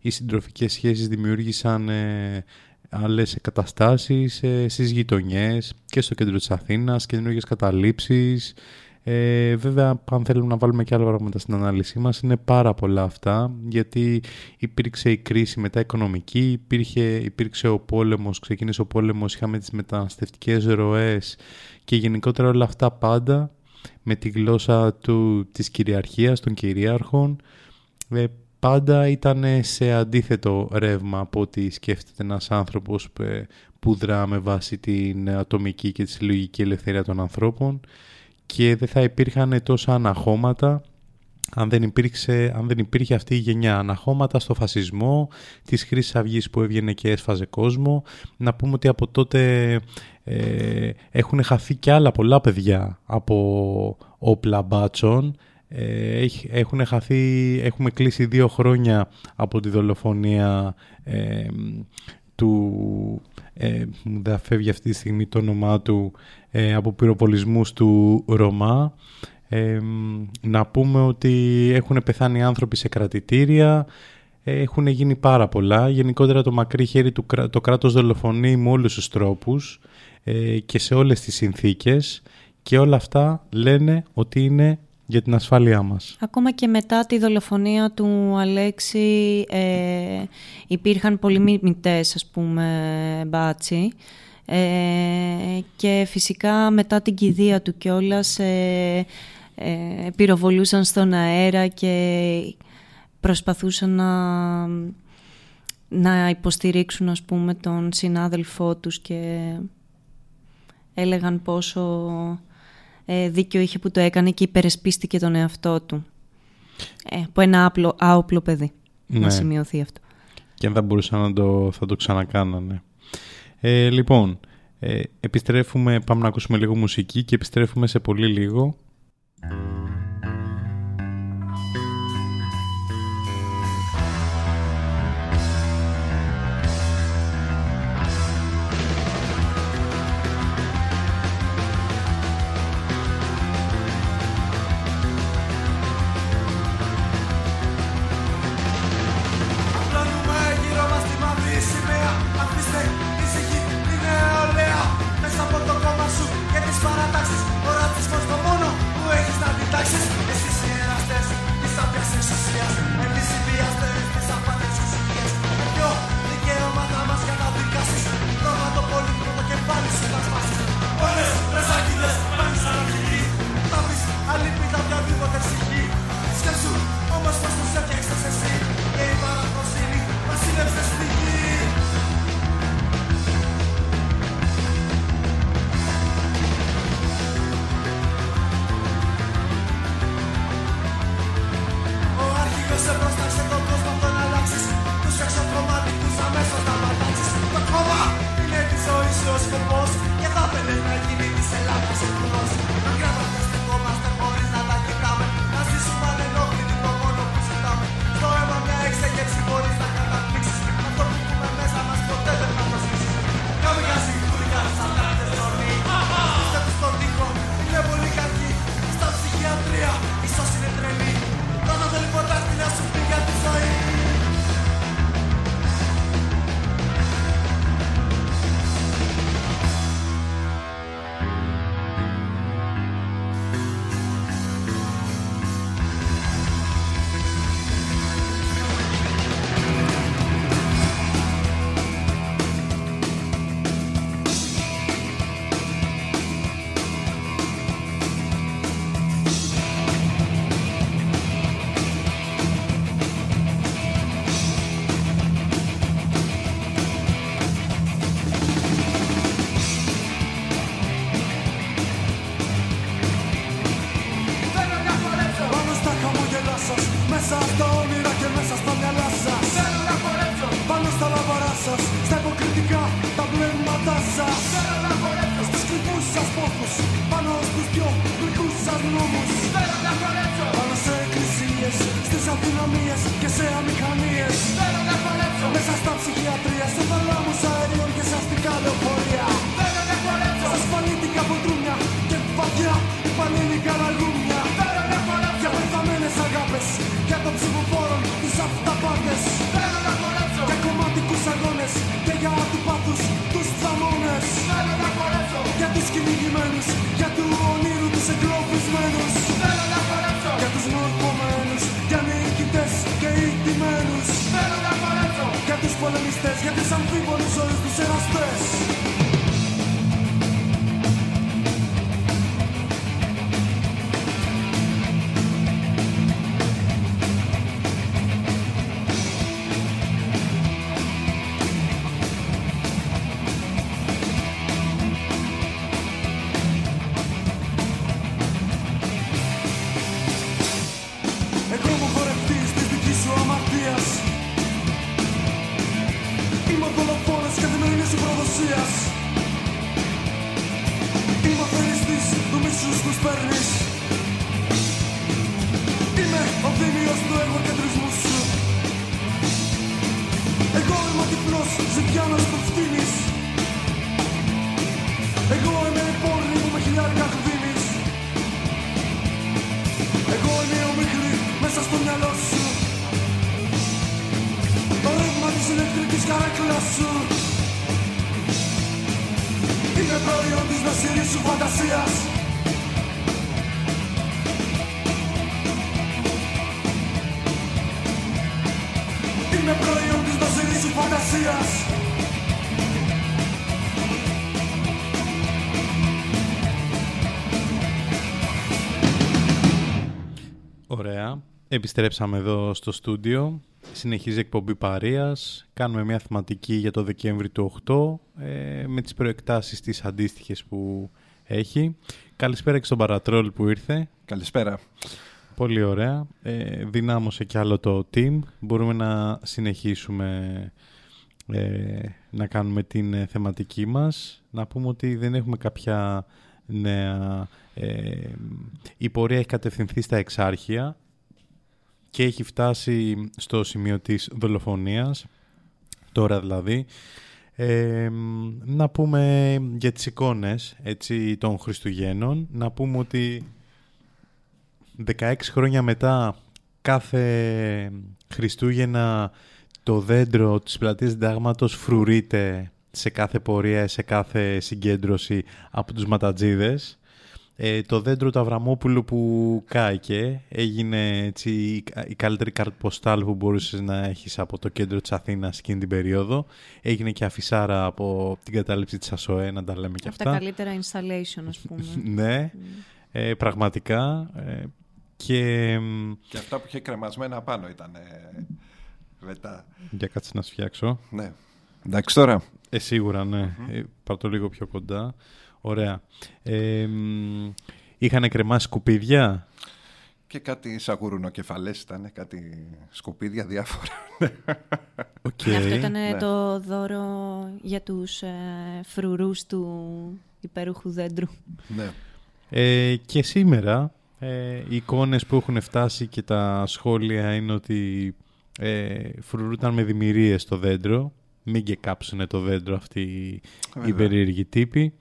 οι συντροφικές σχέσεις δημιούργησαν ε, άλλες καταστάσεις ε, στις γειτονιές και στο κέντρο της Αθήνας, καινούργιες καταλήψεις. Ε, βέβαια, αν θέλουμε να βάλουμε και άλλα πράγματα στην ανάλυση μας, είναι πάρα πολλά αυτά, γιατί υπήρξε η κρίση μετά οικονομική, υπήρχε, υπήρξε ο πόλεμος, ξεκίνησε ο πόλεμος, είχαμε τις μεταναστευτικές ροές και γενικότερα όλα αυτά πάντα με τη γλώσσα του, της κυριαρχίας, των κυρίαρχων, ε, πάντα ήταν σε αντίθετο ρεύμα από ό,τι σκέφτεται ένας άνθρωπος ε, που δρά με βάση την ατομική και τη συλλογική ελευθερία των ανθρώπων. Και δεν θα υπήρχαν τόσα αναχώματα αν δεν, υπήρξε, αν δεν υπήρχε αυτή η γενιά. Αναχώματα στο φασισμό της χρήση Αυγής που έβγαινε και έσφαζε κόσμο. Να πούμε ότι από τότε ε, έχουν χαθεί και άλλα πολλά παιδιά από όπλα μπάτσων. Ε, έχουν χαθεί, έχουμε κλείσει δύο χρόνια από τη δολοφονία ε, του, ε, δεν φεύγει αυτή τη στιγμή το όνομά του, ε, από πυροπολισμούς του Ρωμά. Ε, να πούμε ότι έχουν πεθάνει άνθρωποι σε κρατητήρια, έχουν γίνει πάρα πολλά. Γενικότερα το μακρύ χέρι του το κράτος δολοφονεί με όλους τους τρόπους ε, και σε όλες τις συνθήκες και όλα αυτά λένε ότι είναι για την ασφάλειά μας. Ακόμα και μετά τη δολοφονία του Αλέξη ε, υπήρχαν πολλοί μιμητές, ας πούμε, μπάτσι. Ε, και φυσικά μετά την κηδεία του κιόλας ε, ε, πυροβολούσαν στον αέρα και προσπαθούσαν να, να υποστηρίξουν ας πούμε τον συνάδελφό τους και έλεγαν πόσο ε, δίκιο είχε που το έκανε και υπερεσπίστηκε τον εαυτό του. Ε, από ένα άπλο, άοπλο παιδί. Να ναι. σημειωθεί αυτό. Και αν δεν μπορούσαν να το, θα το ξανακάνανε. Ε, λοιπόν, ε, επιστρέφουμε, πάμε να ακούσουμε λίγο μουσική και επιστρέφουμε σε πολύ λίγο Επιστρέψαμε εδώ στο στούντιο. Συνεχίζει η εκπομπή Παρίας. Κάνουμε μια θεματική για το Δεκέμβρη του 8 ε, με τις προεκτάσεις της αντίστοιχες που έχει. Καλησπέρα και στον Παρατρόλ που ήρθε. Καλησπέρα. Πολύ ωραία. Ε, δυνάμωσε κι άλλο το team. Μπορούμε να συνεχίσουμε ε, να κάνουμε την ε, θεματική μας. Να πούμε ότι δεν έχουμε κάποια νέα... Ε, η πορεία έχει κατευθυνθεί στα εξάρχεια και έχει φτάσει στο σημείο της δολοφονίας, τώρα δηλαδή. Ε, να πούμε για τις εικόνες έτσι, των Χριστουγέννων, να πούμε ότι 16 χρόνια μετά κάθε Χριστούγεννα το δέντρο της πλατείας συντάγματος φρουρείται σε κάθε πορεία, σε κάθε συγκέντρωση από τους ματατζίδες. Ε, το δέντρο του Αβραμόπουλου που κάηκε έγινε έτσι, η, η καλύτερη καρτποστάλ που μπορούσες να έχεις από το κέντρο της Αθήνας εκείνη την περίοδο. Έγινε και αφισάρα από την κατάληψη της ΑΣΟΕ, να τα λέμε και Από αυτά. τα καλύτερα installation, ας πούμε. ναι, ε, πραγματικά. Ε, και... Και αυτά που είχε κρεμασμένα πάνω ήταν ε, βετά. Για κάτσε να σου φτιάξω. Ναι. Εντάξει τώρα. Ε, σίγουρα, ναι. Ε, πάρ' το λίγο πιο κοντά. Ωραία. Ε, μ, είχανε κρεμάσει σκουπίδια; Και κάτι σαν γουρουνοκεφαλές ήταν, κάτι σκουπίδια διάφορα. Οκ. Ναι, αυτό ήταν Ναι. το δώρο για τους ε, φρουρούς του υπέροχου δέντρου. Ναι. Ε, και σήμερα ε, οι εικόνες που έχουν φτάσει και τα σχόλια είναι ότι ε, φρουρούταν με δημιουργίες το δέντρο. Μην και κάψουνε το δέντρο αυτοί οι Βέβαια. περίεργοι τύποι.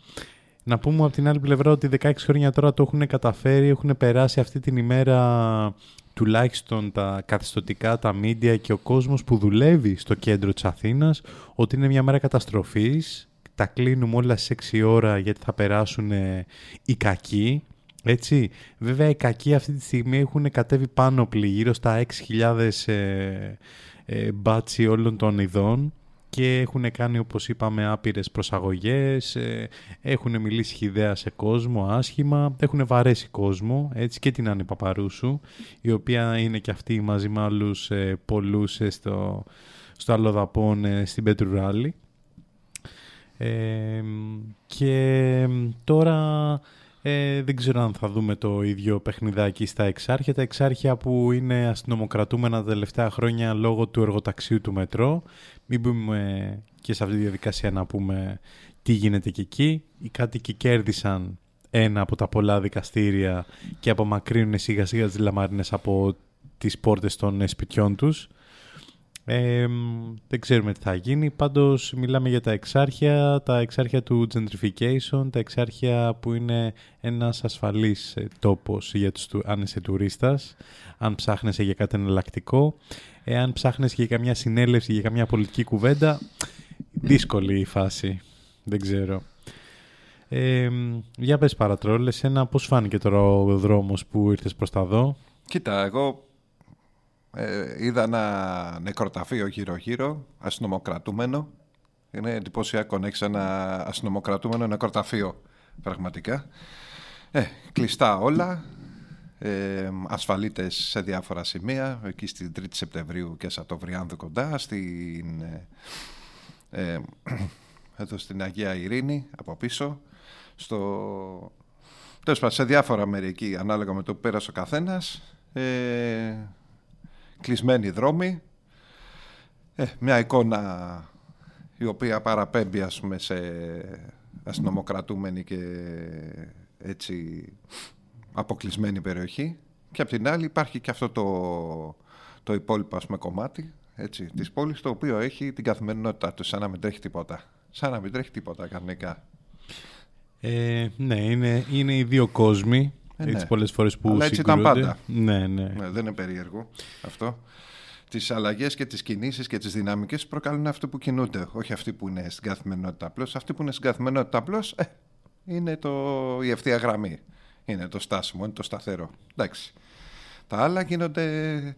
Να πούμε από την άλλη πλευρά ότι 16 χρόνια τώρα το έχουν καταφέρει, έχουν περάσει αυτή την ημέρα τουλάχιστον τα καθιστοτικά, τα μίντια και ο κόσμος που δουλεύει στο κέντρο της Αθήνας ότι είναι μια μέρα καταστροφής, τα κλείνουμε όλα στις 6 ώρα γιατί θα περάσουν ε, οι κακοί, έτσι. Βέβαια οι κακοί αυτή τη στιγμή έχουν κατέβει πάνωπλοι γύρω στα 6.000 ε, ε, μπάτσι όλων των ειδών και έχουν κάνει όπως είπαμε άπειρες προσαγωγές, ε, έχουν μιλήσει χιδέα σε κόσμο άσχημα, έχουν βαρέσει κόσμο, έτσι και την Άννη Παπαρούσου, η οποία είναι και αυτή μαζί με άλλους ε, πολλούς ε, στο, στο Αλλοδαπών ε, στην Πετρουράλη. Ε, και τώρα ε, δεν ξέρω αν θα δούμε το ίδιο παιχνιδάκι στα εξάρχεια. Τα εξάρχεια που είναι αστυνομοκρατούμενα τα τελευταία χρόνια λόγω του εργοταξίου του μετρό. Μην πούμε και σε αυτή τη διαδικασία να πούμε τι γίνεται και εκεί. Οι κάτοικοι κέρδισαν ένα από τα πολλά δικαστήρια και απομακρύνουν σιγά σιγά τις λαμαρίνες από τις πόρτες των ε, σπιτιών τους. Ε, δεν ξέρουμε τι θα γίνει. Πάντως μιλάμε για τα εξάρχεια, τα εξάρχεια του gentrification, τα εξάρχεια που είναι ένας ασφαλής ε, τόπος για τους, του- αν είσαι τουρίστας, αν ψάχνεσαι για κάτι εναλλακτικό. Εάν ψάχνεσαι για καμιά συνέλευση, για καμιά πολιτική κουβέντα, δύσκολη η φάση. Δεν ξέρω. Ε, για πες παρατρόλ, εσένα πώς φάνηκε τώρα ο δρόμος που ήρθες προς τα δω; Κοίτα, εγώ ε, είδα ένα νεκροταφείο γύρω-γύρω, αστυνομοκρατούμενο. Είναι εντυπωσιακό να έχεις ένα αστυνομοκρατούμενο νεκροταφείο, πραγματικά. Ε, κλειστά όλα, ε, ασφαλίτες σε διάφορα σημεία, εκεί στην 3η Σεπτεμβρίου και Σατοβριάνδου κοντά, στην, ε, ε, εδώ στην Αγία Ειρήνη από πίσω, στο, τέλος πάντων, σε διάφορα μέρη εκεί, ανάλογα με το που πέρασε ο καθένας, ε, κλεισμένοι δρόμοι, ε, μια εικόνα η οποία παραπέμπει ας πούμε σε αστυνομοκρατούμενη και έτσι αποκλεισμένη περιοχή και απ' την άλλη υπάρχει και αυτό το, το υπόλοιπο ας πούμε, κομμάτι έτσι, της πόλης το οποίο έχει την καθημερινότητά του σαν να μην τρέχει τίποτα σαν να μην τρέχει τίποτα κανονικά Ε, ναι, είναι, είναι οι δύο κόσμοι. Ε, έτσι ναι. πολλές φορές που Αλλά έτσι ήταν συγκρούνται. πάντα. Ναι, ναι. δεν είναι περίεργο αυτό. Τις αλλαγές και τις κινήσεις και τις δυναμικές προκαλούν αυτοί που κινούνται, όχι αυτοί που είναι στην καθημερινότητα απλώς. Αυτοί που είναι στην καθημερινότητα απλώς ε, είναι το, η ευθεία γραμμή. Είναι το στάσιμο, είναι το σταθερό. Εντάξει. Τα άλλα γίνονται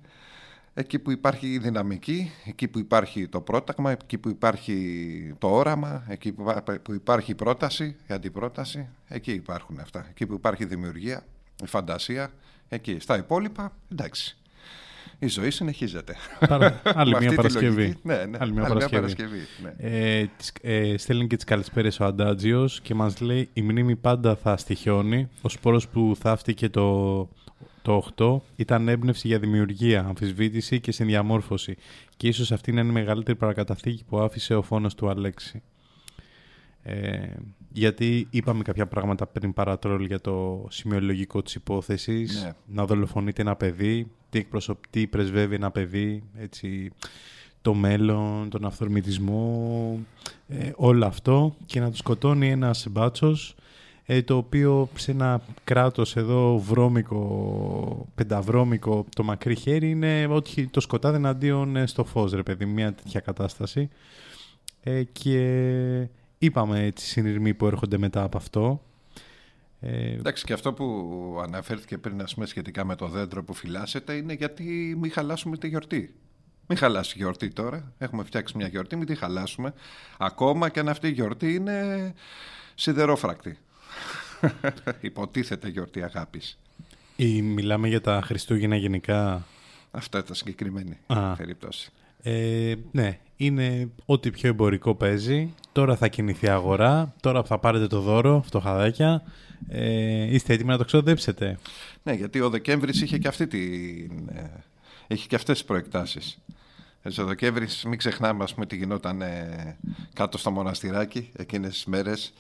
εκεί που υπάρχει η δυναμική, εκεί που υπάρχει το πρόταγμα, εκεί που υπάρχει το όραμα, εκεί που υπά- που υπάρχει η πρόταση, η αντιπρόταση, εκεί υπάρχουν αυτά. Εκεί που υπάρχει η δημιουργία, η φαντασία, εκεί. Στα υπόλοιπα, εντάξει. Η ζωή συνεχίζεται. Παρα- Άλλη Με αυτή μια τη Παρασκευή. λογική. Ναι, ναι. Άλλη μια Άλλη μια Παρασκευή. Παρασκευή, ναι. Ε, τις- ε, στέλνει και τις καλησπέρες ο Αντάτζιος και μας λέει η μνήμη πάντα θα στοιχιώνει. Ο σπόρος που θαύτηκε το, το 8 ήταν έμπνευση για δημιουργία, αμφισβήτηση και συνδιαμόρφωση. Και ίσως αυτή να είναι η μεγαλύτερη παρακαταθήκη που άφησε ο φόνος του Αλέξη. Ε, γιατί είπαμε κάποια πράγματα πριν παρατρόλ για το σημειολογικό της υπόθεσης, Ναι. να δολοφονείται ένα παιδί, τι εκπροσωπεί, τι πρεσβεύει ένα παιδί, έτσι, το μέλλον, τον αυθορμητισμό, ε, όλο αυτό και να τους σκοτώνει ένας μπάτσος ε, το οποίο σε ένα κράτος εδώ βρώμικο, πενταβρώμικο, το μακρύ χέρι είναι ότι το σκοτάδι εναντίον ε, στο φως, ρε παιδί, μια τέτοια κατάσταση. Ε, και είπαμε έτσι συνειρμοί που έρχονται μετά από αυτό. Ε, Εντάξει, και αυτό που αναφέρθηκε πριν, ας πούμε, σχετικά με το δέντρο που φυλάσσεται, είναι γιατί μην χαλάσουμε τη γιορτή. Μην χαλάσει η γιορτή τώρα. Έχουμε φτιάξει μια γιορτή, μην τη χαλάσουμε. Ακόμα και αν αυτή η γιορτή είναι σιδερόφρακτη. Υποτίθεται γιορτή αγάπης. ή μιλάμε για τα Χριστούγεννα γενικά; Αυτά τα συγκεκριμένη Α. περίπτωση. Ε, ναι, είναι ό,τι πιο εμπορικό παίζει. Τώρα θα κινηθεί η αγορά. Τώρα θα πάρετε το δώρο, φτωχαδάκια. Ε, είστε έτοιμοι να το ξοδέψετε; Ναι, γιατί ο Δεκέμβρης είχε και αυτή την... ε, Είχε και αυτές τις προεκτάσεις. Έτσι, ο Δεκέμβρης, μην ξεχνάμε, ας πούμε, τι γινόταν ε, κάτω στο μοναστηράκι εκείνες τις μέρες.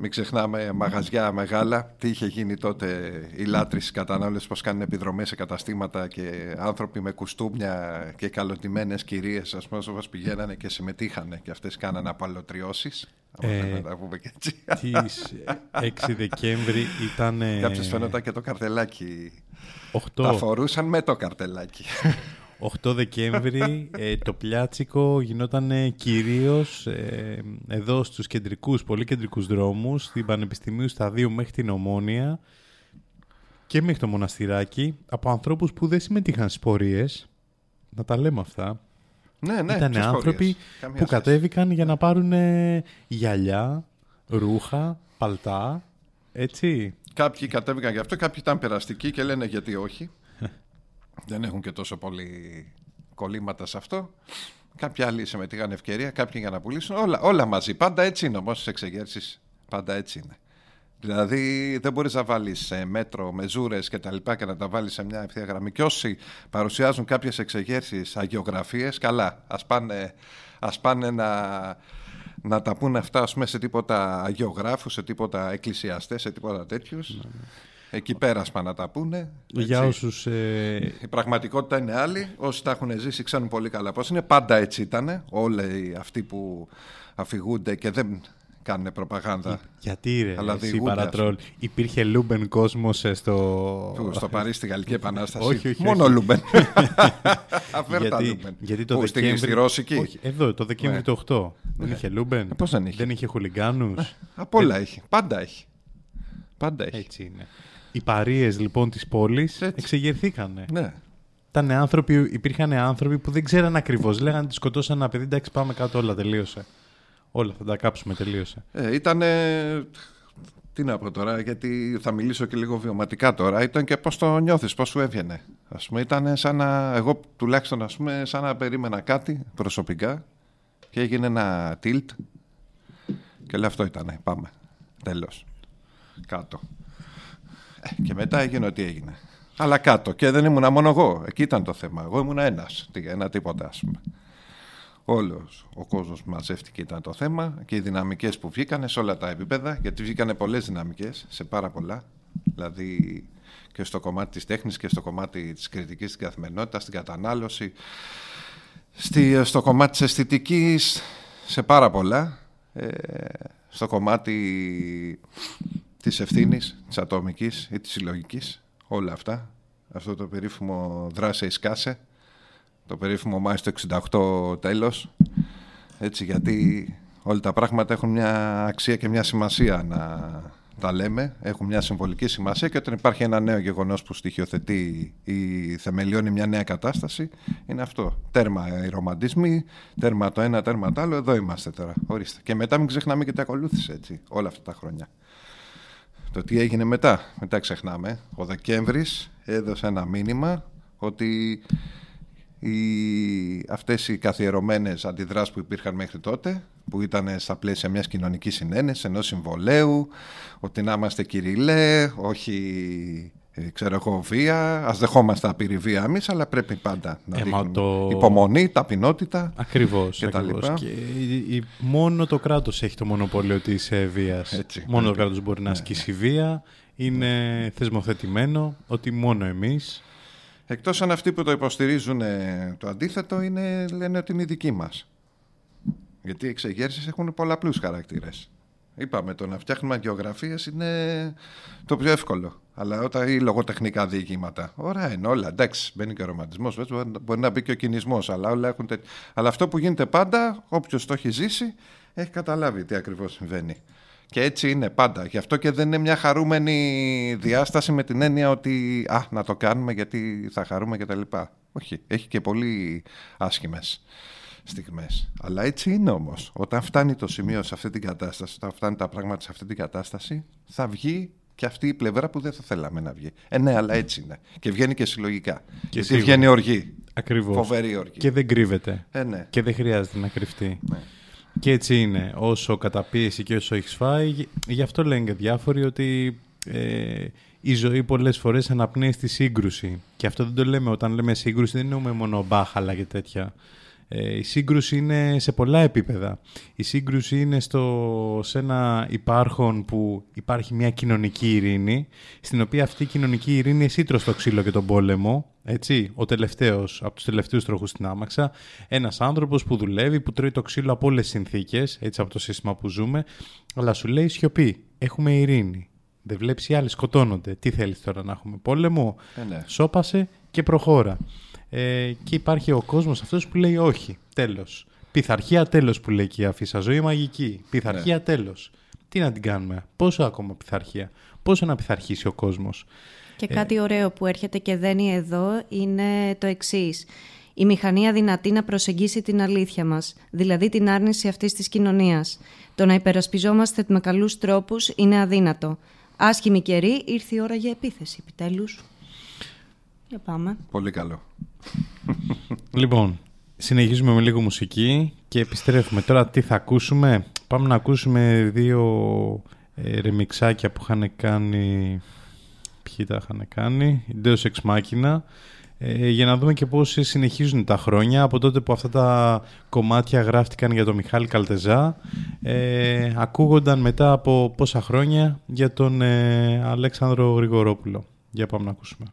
Μην ξεχνάμε μαγαζιά μεγάλα, τι είχε γίνει τότε οι λάτρεις κατανάλωσης, πώς κάνουν επιδρομές σε καταστήματα και άνθρωποι με κουστούμια και καλωτημένες κυρίες, ας πούμε, όπως πηγαίνανε και συμμετείχανε και αυτές κάνανε απαλωτριώσεις. Ε, να τα πούμε και έτσι. Τις 6 Δεκέμβρη ήταν... ε, Κάποιες φαίνονταν και το καρτελάκι. 8. Τα φορούσαν με το καρτελάκι. 8 Δεκέμβρη ε, το πλιάτσικο γινόταν κυρίως ε, εδώ στους κεντρικούς, πολύ κεντρικούς δρόμους, στην Πανεπιστημίου Σταδίου μέχρι την Ομόνια και μέχρι το Μοναστηράκι, από ανθρώπους που δεν συμμετείχαν στις πορείες, να τα λέμε αυτά. Ναι, ναι, Ήταν ποιες άνθρωποι πορείες. Καμία που σχέση. κατέβηκαν για να πάρουν ε, γυαλιά, ρούχα, παλτά, έτσι. Κάποιοι κατέβηκαν γι' αυτό, κάποιοι ήταν περαστικοί και λένε γιατί όχι. Δεν έχουν και τόσο πολύ κολλήματα σε αυτό. Κάποιοι άλλοι συμμετείχαν ευκαιρία, κάποιοι για να πουλήσουν. Όλα, όλα μαζί. Πάντα έτσι είναι όμως στις εξεγέρσεις. Πάντα έτσι είναι. Δηλαδή δεν μπορείς να βάλεις ε, μέτρο, μεζούρες και τα λοιπά και να τα βάλεις σε μια ευθεία γραμμή. Και όσοι παρουσιάζουν κάποιες εξεγέρσεις, αγιογραφίες, καλά, ας πάνε, ας πάνε να, να τα πούνε αυτά ας πούμε, σε τίποτα αγιογράφους, σε τίποτα εκκλησιαστές, σε τίποτα τέτοιους. Εκεί πέρα ας πάνε να τα πούνε. Για έτσι. όσους... ε, Η πραγματικότητα είναι άλλη. Όσοι τα έχουν ζήσει ξέρουν πολύ καλά πώς είναι. Πάντα έτσι ήταν. Όλοι αυτοί που αφηγούνται και δεν κάνουν προπαγάνδα. Γιατί ρε, αλλά εσύ διηγούνται, ας παρατρόλ. Υπήρχε Λούμπεν κόσμος ε, στο... Πού, στο Παρίσι, στη Γαλλική Επανάσταση. όχι, όχι. Μόνο όχι. Λούμπεν. Αφέρτα γιατί, Λούμπεν. Γιατί το Πού, στη- Δεκέμβρη... στη Ρώσικη; Όχι, εδώ, το Δεκέμβρη Ναι. του 8. Δεν Ναι. είχε Λούμπεν; πώς δεν είχε; Δεν είχε χουλιγκάνους; Απ' όλα έχει. Πάντα έχει. Πάντα έχει. Έτσι είναι. Οι παρείες λοιπόν της πόλης εξεγερθήκανε. Ναι. Ήταν άνθρωποι, υπήρχαν άνθρωποι που δεν ξέραν ακριβώς. Λέγανε ότι σκοτώσαν ένα παιδί, εντάξει πάμε κάτω όλα, τελείωσε. Όλα θα τα κάψουμε, τελείωσε. Ε, ήταν. Τι να πω τώρα, γιατί θα μιλήσω και λίγο βιωματικά τώρα. Ήταν και πώς το νιώθεις, πώς σου έβγαινε. Α πούμε, ήταν σαν να. Εγώ τουλάχιστον, ας πούμε, σαν να περίμενα κάτι προσωπικά και έγινε ένα tilt. Και λέω αυτό ήταν. Πάμε. Τέλος. Κάτω. Ε, και μετά έγινε ό,τι έγινε. Αλλά κάτω. Και δεν ήμουνα μόνο εγώ. Εκεί ήταν το θέμα. Εγώ ήμουνα ένας. Ένα τίποτα, ας πούμε. Όλος ο κόσμος που μαζεύτηκε ήταν το θέμα και οι δυναμικές που βγήκανε σε όλα τα επίπεδα, γιατί βγήκανε πολλές δυναμικές, σε πάρα πολλά, δηλαδή και στο κομμάτι της τέχνης και στο κομμάτι της κριτικής στην καθημερινότητα, στην κατανάλωση, στη, στο κομμάτι της αισθητικής, σε πάρα πολλά, ε, στο κομμάτι της ευθύνης, της ατομικής ή της συλλογικής, όλα αυτά, αυτό το περίφημο δράσε ή σκάσε, το περίφημο Μάη στο 68 τέλος. Έτσι γιατί όλα τα πράγματα έχουν μια αξία και μια σημασία να τα λέμε. Έχουν μια συμβολική σημασία και όταν υπάρχει ένα νέο γεγονός που στοιχειοθετεί ή θεμελιώνει μια νέα κατάσταση είναι αυτό. Τέρμα οι ρομαντισμοί τέρμα το ένα, τέρμα το άλλο. Εδώ είμαστε τώρα, ορίστε. Και μετά μην ξεχνάμε και τι ακολούθησε έτσι όλα αυτά τα χρόνια το τι έγινε μετά, μετά ξεχνάμε. Ο Δεκέμβρης έδωσε ένα μήνυμα ότι οι, αυτές οι καθιερωμένες αντιδράσεις που υπήρχαν μέχρι τότε που ήταν στα πλαίσια μιας κοινωνικής συνένεσης ενός συμβολέου ότι να είμαστε κυριλέ όχι ε, ξέρω εγώ βία ας δεχόμαστε απειρή βία εμείς αλλά πρέπει πάντα να Ε, μα δείχνουμε το- υπομονή, ταπεινότητα Ακριβώς, και τα ακριβώς. λοιπά. Και η- η- μόνο το κράτος έχει το μονοπόλιο της ε, βίας. Έτσι, μόνο το πρέπει. κράτος μπορεί να ασκήσει βία. Είναι θεσμοθετημένο ότι μόνο εμείς Εκτός αν αυτοί που το υποστηρίζουν ε, το αντίθετο είναι, λένε ότι είναι δική μας. Γιατί οι εξεγέρσεις έχουν πολλαπλούς χαρακτήρες. Είπαμε, το να φτιάχνουμε αγιογραφίες είναι το πιο εύκολο. Αλλά όταν ή λογοτεχνικά διηγήματα. Ωραία είναι όλα. Εντάξει, μπαίνει και ο ρομαντισμός, βέβαια, μπορεί να μπει και ο κινησμός, αλλά όλα έχουν τέτοιο. Αλλά αυτό που γίνεται πάντα, όποιος το έχει ζήσει, έχει καταλάβει τι ακριβώς συμβαίνει. Και έτσι είναι πάντα. Γι' αυτό και δεν είναι μια χαρούμενη διάσταση με την έννοια ότι α, να το κάνουμε γιατί θα χαρούμε κτλ. Όχι, έχει και πολύ άσχημες στιγμές. Αλλά έτσι είναι όμως. Όταν φτάνει το σημείο σε αυτή την κατάσταση, όταν φτάνει τα πράγματα σε αυτή την κατάσταση, θα βγει και αυτή η πλευρά που δεν θα θέλαμε να βγει. Ε, ναι, αλλά έτσι είναι. Και βγαίνει και συλλογικά. γιατί σίγουρα. βγαίνει οργή. Ακριβώς. Φοβερή οργή. Και δεν κρύβεται. Ε, ναι. Και δεν χρειάζεται να κρυφτεί. Και έτσι είναι. Όσο καταπίεση και όσο έχεις φάει, γι- γι' αυτό λένε και διάφοροι ότι ε, η ζωή πολλές φορές αναπνέει στη σύγκρουση. Και αυτό δεν το λέμε όταν λέμε σύγκρουση, δεν εννοούμε μόνο μπάχαλα και τέτοια. Ε, η σύγκρουση είναι σε πολλά επίπεδα. Η σύγκρουση είναι στο, σε ένα υπάρχον που υπάρχει μια κοινωνική ειρήνη, στην οποία αυτή η κοινωνική ειρήνη εσύ τρως το ξύλο και τον πόλεμο, έτσι, ο τελευταίος, από τους τελευταίους τροχούς στην άμαξα, ένας άνθρωπος που δουλεύει, που τρώει το ξύλο από όλες τις συνθήκες, έτσι από το σύστημα που ζούμε, αλλά σου λέει σιωπή, έχουμε ειρήνη. Δεν βλέπεις οι άλλοι σκοτώνονται. Τι θέλεις τώρα να έχουμε πόλεμο; Ε, ναι. Σώπασε και προχώρα. Ε, και υπάρχει ο κόσμος αυτός που λέει όχι, τέλος. Πειθαρχία τέλος που λέει και η αφίσα. Ζωή μαγική. Πειθαρχία Ναι. τέλος. Τι να την κάνουμε. Πόσο ακόμα πειθαρχία. Πόσο να πειθαρχήσει ο κόσμος. Και Ε, κάτι ωραίο που έρχεται και δένει εδώ είναι το εξής. Η μηχανή αδυνατεί να προσεγγίσει την αλήθεια μας, δηλαδή την άρνηση αυτής της κοινωνίας. Το να υπερασπιζόμαστε με καλούς τρόπους είναι αδύνατο. Άσχημη καιρή, ήρθε η ώρα για επίθεση, επιτέλους. Για πάμε. Πολύ καλό. Λοιπόν, συνεχίζουμε με λίγο μουσική και επιστρέφουμε. Τώρα τι θα ακούσουμε; Πάμε να ακούσουμε δύο ε, ρεμιξάκια που είχαν κάνει ποιοι τα είχαν κάνει; Η Deus Ex Machina ε, για να δούμε και πώς συνεχίζουν τα χρόνια από τότε που αυτά τα κομμάτια γράφτηκαν για τον Μιχάλη Καλτεζά ε, ακούγονταν μετά από πόσα χρόνια για τον ε, Αλέξανδρο Γρηγορόπουλο. Για πάμε να ακούσουμε.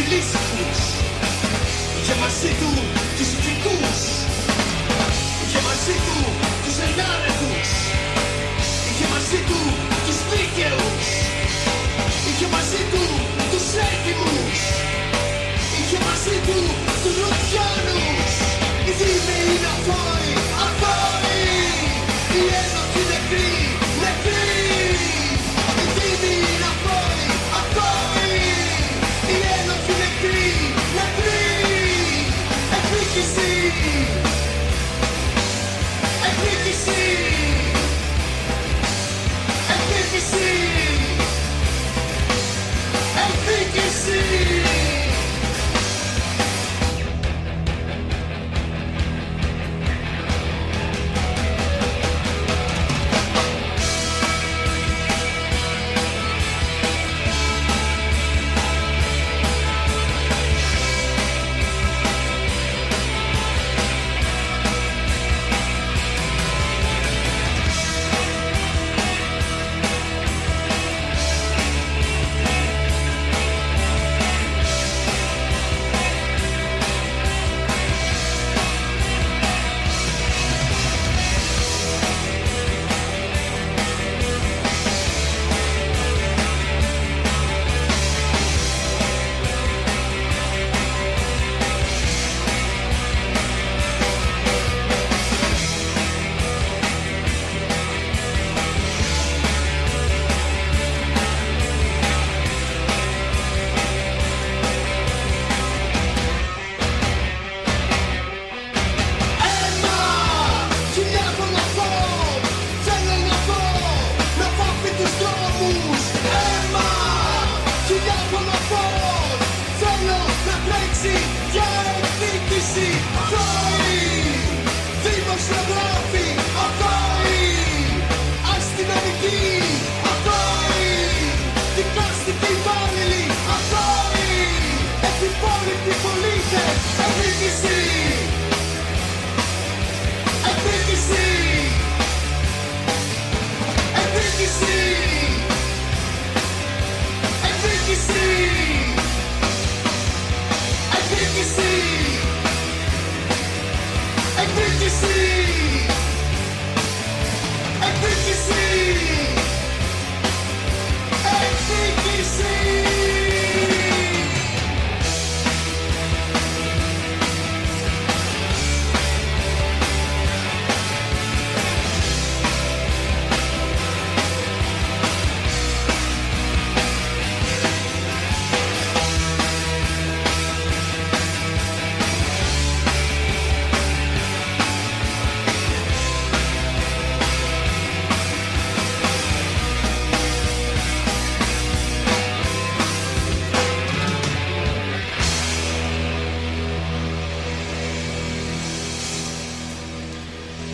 Τους φιλήσυχους Είχε μαζί του τους ηθικούς Είχε μαζί του τους ενάρετους Είχε μαζί του τους δίκαιους Είχε μαζί του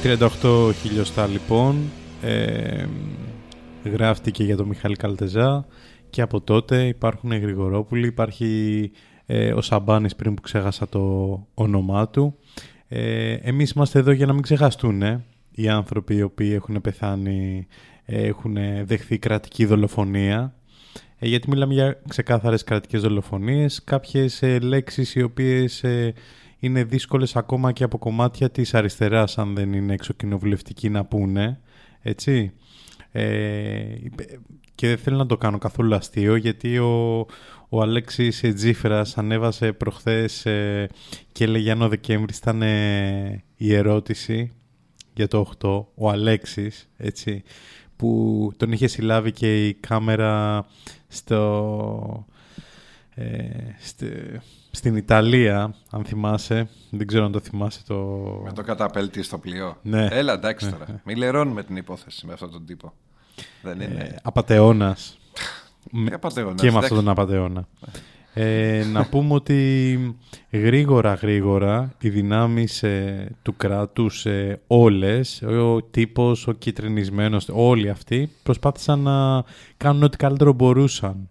38 χιλιοστά λοιπόν ε, γράφτηκε για τον Μιχάλη Καλτεζά και από τότε υπάρχουν οι Γρηγορόπουλοι, υπάρχει ε, ο Σαμπάνης πριν που ξέχασα το όνομά του. Ε, εμείς είμαστε εδώ για να μην ξεχαστούν ε, οι άνθρωποι οι οποίοι έχουν πεθάνει, έχουν δεχθεί κρατική δολοφονία. Ε, γιατί μιλάμε για ξεκάθαρες κρατικές δολοφονίες, κάποιες ε, λέξεις οι οποίες είναι δύσκολες ακόμα και από κομμάτια της αριστεράς αν δεν είναι εξοκοινοβουλευτικοί να πούνε, έτσι. Ε, και δεν θέλω να το κάνω καθόλου αστείο γιατί ο, ο Αλέξης Τζίφρας ανέβασε προχθές ε, και έλεγε αν ο Δεκέμβρης ήταν ε, η ερώτηση για το 8, ο Αλέξης, έτσι, που τον είχε συλλάβει και η κάμερα στο... Ε, στην Ιταλία, αν θυμάσαι, δεν ξέρω αν το θυμάσαι το... Με το καταπέλτη στο πλοίο. Ναι. Έλα, εντάξει Ναι, τώρα. ναι. Μην λερώνουμε την υπόθεση με αυτόν τον τύπο. Δεν είναι... Ε, απατεώνας. Ε, απατεώνας, Και με εντάξει. αυτόν τον απατεώνα. Ε, να πούμε ότι γρήγορα γρήγορα οι δυνάμεις ε, του κράτους ε, όλες, ο τύπος, ο κυτρινισμένος, όλοι αυτοί προσπάθησαν να κάνουν ό,τι καλύτερο μπορούσαν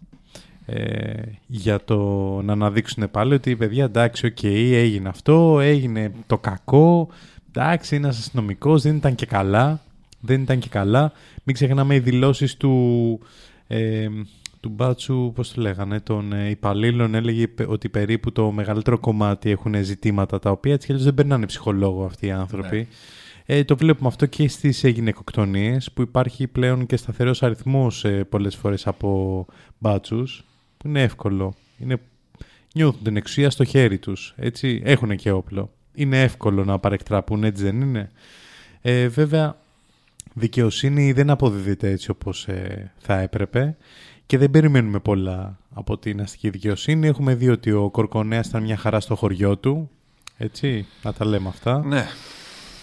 ε, για το να αναδείξουν πάλι ότι παιδιά εντάξει οκ έγινε αυτό, έγινε το κακό εντάξει είναι ένας αστυνομικός, δεν ήταν και καλά δεν ήταν και καλά μην ξεχνάμε οι δηλώσεις του ε, του Μπάτσου, πώς το λέγανε, των ε, υπαλλήλων έλεγε πε- ότι περίπου το μεγαλύτερο κομμάτι έχουν ζητήματα τα οποία έτσι κι αλλιώς δεν περνάνε ψυχολόγο αυτοί οι άνθρωποι. Ναι. Ε, το βλέπουμε αυτό και στις ε, γυναικοκτονίες που υπάρχει πλέον και σταθερός αριθμός ε, πολλές φορές από μπάτσους που είναι εύκολο. Είναι, νιώθουν την εξουσία στο χέρι τους. Έτσι, έχουν και όπλο. Είναι εύκολο να παρεκτραπούν, έτσι δεν είναι; Ε, βέβαια, δικαιοσύνη δεν αποδίδεται έτσι όπως ε, θα έπρεπε και δεν περιμένουμε πολλά από την αστική δικαιοσύνη. Έχουμε δει ότι ο Κορκονέας ήταν μια χαρά στο χωριό του, έτσι, να τα λέμε αυτά. Ναι.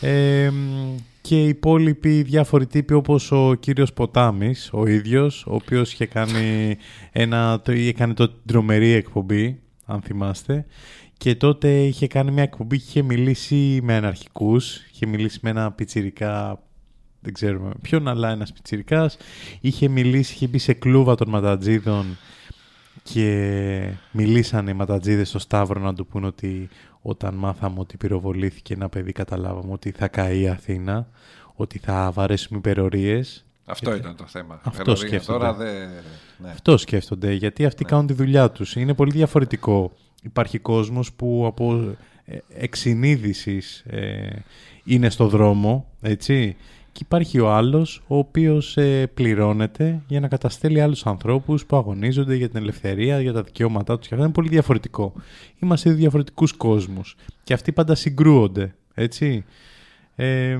Ε, μ, και οι υπόλοιποι διάφοροι τύποι όπως ο κύριος Ποτάμης, ο ίδιος, ο οποίος είχε κάνει, ένα, το, έκανε το τρομερή εκπομπή, αν θυμάστε, και τότε είχε κάνει μια εκπομπή και είχε μιλήσει με αναρχικούς, είχε μιλήσει με ένα πιτσιρικά, δεν ξέρουμε ποιον, αλλά ένας πιτσιρικάς, είχε μιλήσει, είχε μπει σε κλούβα των ματατζίδων και μιλήσανε οι ματατζίδες στο Σταύρο να του πούν ότι όταν μάθαμε ότι πυροβολήθηκε ένα παιδί καταλάβαμε ότι θα καεί η Αθήνα, ότι θα βαρέσουμε υπερορίες. Αυτό Και- ήταν το θέμα. Αυτό Υπερορίες. σκέφτονται. Τώρα δεν- ναι. Αυτό σκέφτονται, γιατί αυτοί κάνουν τη δουλειά τους. Είναι πολύ διαφορετικό. Υπάρχει κόσμος που από ε, εξυνείδησης ε, είναι στο δρόμο, έτσι. Και υπάρχει ο άλλος, ο οποίος ε, πληρώνεται για να καταστέλει άλλους ανθρώπους που αγωνίζονται για την ελευθερία, για τα δικαιώματά τους. Και αυτό είναι πολύ διαφορετικό. Είμαστε σε διαφορετικούς κόσμους. Και αυτοί πάντα συγκρούονται, έτσι. Ε,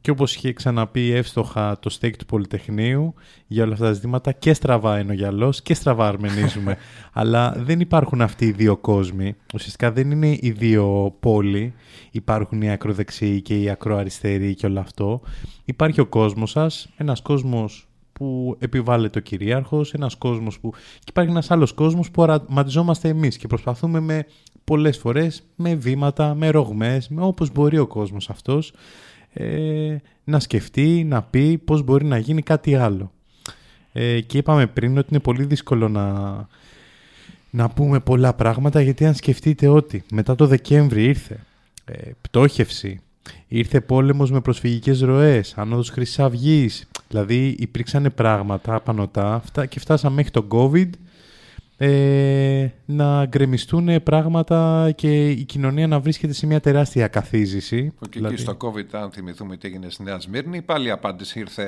και όπως είχε ξαναπεί εύστοχα το στέκ του Πολυτεχνείου για όλα αυτά τα ζητήματα και στραβά είναι ο γυαλός και στραβά αρμενίζουμε. Αλλά δεν υπάρχουν αυτοί οι δύο κόσμοι. Ουσιαστικά δεν είναι οι δύο πόλοι. Υπάρχουν οι ακροδεξιοί και οι ακροαριστεροί και όλο αυτό. Υπάρχει ο κόσμος σας, ένας κόσμος που επιβάλλεται ο κυρίαρχος, ένας κόσμος που... Και υπάρχει ένας άλλος κόσμος που αραματιζόμαστε εμείς και προσπαθούμε με πολλές φορές με βήματα, με ρογμές, με όπως μπορεί ο κόσμος αυτός ε, να σκεφτεί, να πει πώς μπορεί να γίνει κάτι άλλο. Ε, και είπαμε πριν ότι είναι πολύ δύσκολο να, να πούμε πολλά πράγματα γιατί αν σκεφτείτε ότι μετά το Δεκέμβρη ήρθε ε, πτώχευση, ήρθε πόλεμος με προσφυγικές ροές, ανόδος Χρυσαυγής, δηλαδή υπήρξαν πράγματα πανωτά αυτά, και φτάσαμε μέχρι το COVID ε, να γκρεμιστούν πράγματα και η κοινωνία να βρίσκεται σε μια τεράστια καθίζηση. Που και Δηλαδή- εκεί στο COVID, αν θυμηθούμε τι έγινε στη Νέα Σμύρνη, πάλι η απάντηση ήρθε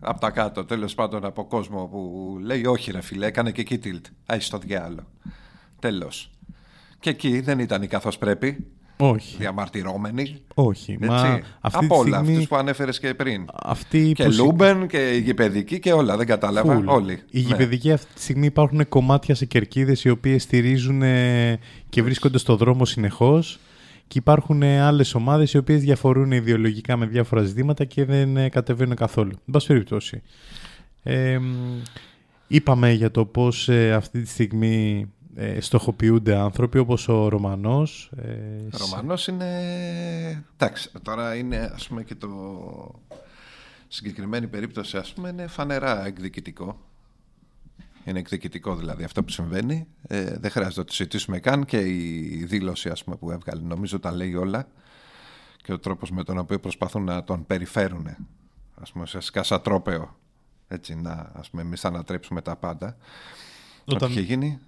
από τα κάτω. Τέλος πάντων από κόσμο που λέει: Όχι, ρε φίλε, έκανε και εκεί tilt. Άι στο διάλο. Τέλος. Και εκεί δεν ήταν καθώς πρέπει. Όχι. Διαμαρτυρόμενοι. Όχι, Έτσι. μα αυτή από τη όλα στιγμή- αυτούς που ανέφερες και πριν. Αυτή και που συ- Λούμπεν και η γηπεδική και όλα. Δεν κατάλαβα. Φουλ. Όλοι. Οι Ναι. γηπεδικοί αυτή τη στιγμή υπάρχουν κομμάτια σε κερκίδες οι οποίες στηρίζουν ε, και βρίσκονται στο δρόμο συνεχώς και υπάρχουν ε, άλλες ομάδες οι οποίες διαφορούν ιδεολογικά με διάφορα ζητήματα και δεν ε, κατεβαίνουν καθόλου. Εν πάση περιπτώσει. Ε, μ, είπαμε για το πώς ε, αυτή τη στιγμή ε, στοχοποιούνται άνθρωποι όπως ο Ρωμανός. Ε, Ο Ρωμανός είναι... Εντάξει, τώρα είναι ας πούμε και το συγκεκριμένη περίπτωση ας πούμε είναι φανερά εκδικητικό. Είναι εκδικητικό δηλαδή αυτό που συμβαίνει. Ε, δεν χρειάζεται να το συζητήσουμε καν και η δήλωση ας πούμε, που έβγαλε νομίζω τα λέει όλα και ο τρόπος με τον οποίο προσπαθούν να τον περιφέρουν ας πούμε σε σκασατρόπαιο έτσι να ας πούμε εμείς θα ανατρέψουμε τα πάντα. Όταν Ό,τι είχε γίνει.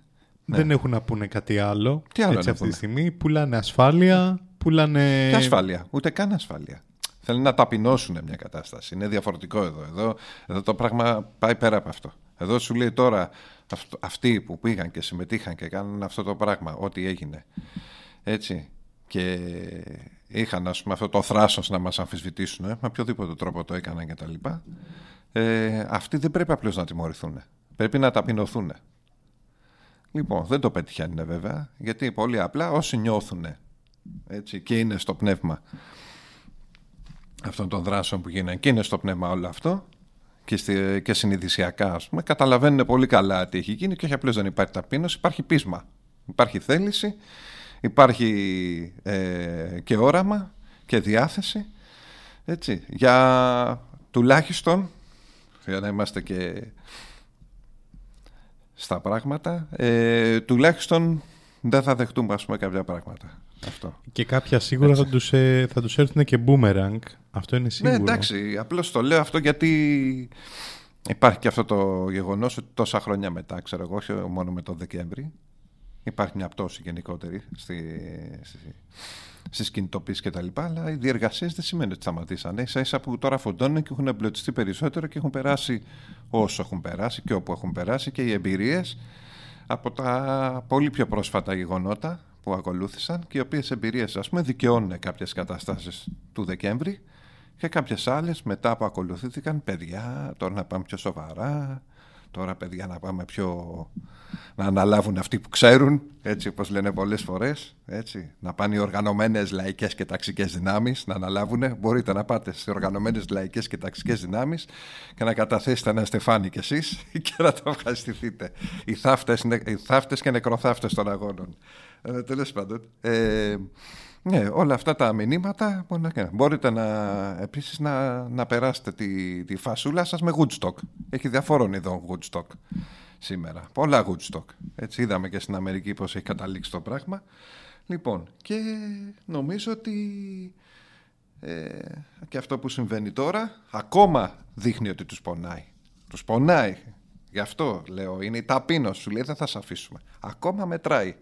Ναι. δεν έχουν να πούνε κάτι άλλο. Τι άλλο έτσι να αυτή τη πούνε; στιγμή. Πουλάνε ασφάλεια, πουλάνε... Και ασφάλεια. Ούτε καν ασφάλεια. Θέλουν να ταπεινώσουν μια κατάσταση. Είναι διαφορετικό εδώ. Εδώ, εδώ το πράγμα πάει πέρα από αυτό. Εδώ σου λέει τώρα αυτ- αυτοί που πήγαν και συμμετείχαν και κάνουν αυτό το πράγμα, ό,τι έγινε. Έτσι. Και είχαν ας πούμε αυτό το θράσος να μας αμφισβητήσουν ε, με οποιοδήποτε τρόπο το έκαναν και τα λοιπά. Ε, αυτοί δεν πρέπει απλώς να τιμωρηθούν. Πρέπει να ταπεινωθούν. Λοιπόν, δεν το πετυχαίνουν βέβαια, γιατί πολύ απλά όσοι νιώθουν έτσι, και είναι στο πνεύμα αυτών των δράσεων που γίνανε και είναι στο πνεύμα όλο αυτό και, στη, και συνειδησιακά ας πούμε, καταλαβαίνουν πολύ καλά τι έχει γίνει και όχι απλώς δεν υπάρχει ταπείνωση, υπάρχει πείσμα. Υπάρχει θέληση, υπάρχει ε, και όραμα και διάθεση έτσι, για τουλάχιστον για να είμαστε και στα πράγματα ε, τουλάχιστον δεν θα δεχτούμε ας πούμε κάποια πράγματα αυτό. Και κάποια σίγουρα θα τους, ε, θα τους έρθουν και boomerang. Αυτό είναι σίγουρο. Ναι, εντάξει. Απλώς το λέω αυτό γιατί υπάρχει και αυτό το γεγονός ότι τόσα χρόνια μετά, ξέρω εγώ, όχι μόνο με τον Δεκέμβρη, υπάρχει μια πτώση γενικότερη στη, στη, στι κινητοποίησει κτλ. Αλλά οι διεργασίες δεν σημαίνει ότι σταματήσανε. σα ίσα που τώρα φοντώνουν και έχουν εμπλωτιστεί περισσότερο και έχουν περάσει όσο έχουν περάσει και όπου έχουν περάσει και οι εμπειρίες από τα πολύ πιο πρόσφατα γεγονότα που ακολούθησαν και οι οποίες εμπειρίες ας πούμε δικαιώνουν κάποιες καταστάσεις του Δεκέμβρη και κάποιες άλλες μετά που ακολουθήθηκαν παιδιά τώρα να πάμε πιο σοβαρά τώρα παιδιά να πάμε πιο να αναλάβουν αυτοί που ξέρουν έτσι όπως λένε πολλές φορές έτσι, να πάνε οι οργανωμένες λαϊκές και ταξικές δυνάμεις να αναλάβουν μπορείτε να πάτε στις οργανωμένες λαϊκές και ταξικές δυνάμεις και να καταθέσετε ένα στεφάνι κι εσείς και να το ευχαριστηθείτε. Οι θαύτες, νε- οι θαύτες και νεκροθάφτες των αγώνων. Ε, τέλος πάντων ε, ναι, όλα αυτά τα μηνύματα μπορεί να κάνουν. μπορείτε να, επίσης να, να περάσετε τη, τη φασούλα σας με Woodstock. Έχει διαφόρων ειδών Woodstock σήμερα. Πολλά Woodstock. Έτσι είδαμε και στην Αμερική πώς έχει καταλήξει το πράγμα. Λοιπόν, και νομίζω ότι ε, και αυτό που συμβαίνει τώρα ακόμα δείχνει ότι τους πονάει. Τους πονάει. Γι' αυτό λέω, είναι η ταπείνωση. Σου λέει δεν θα σε αφήσουμε. Ακόμα μετράει.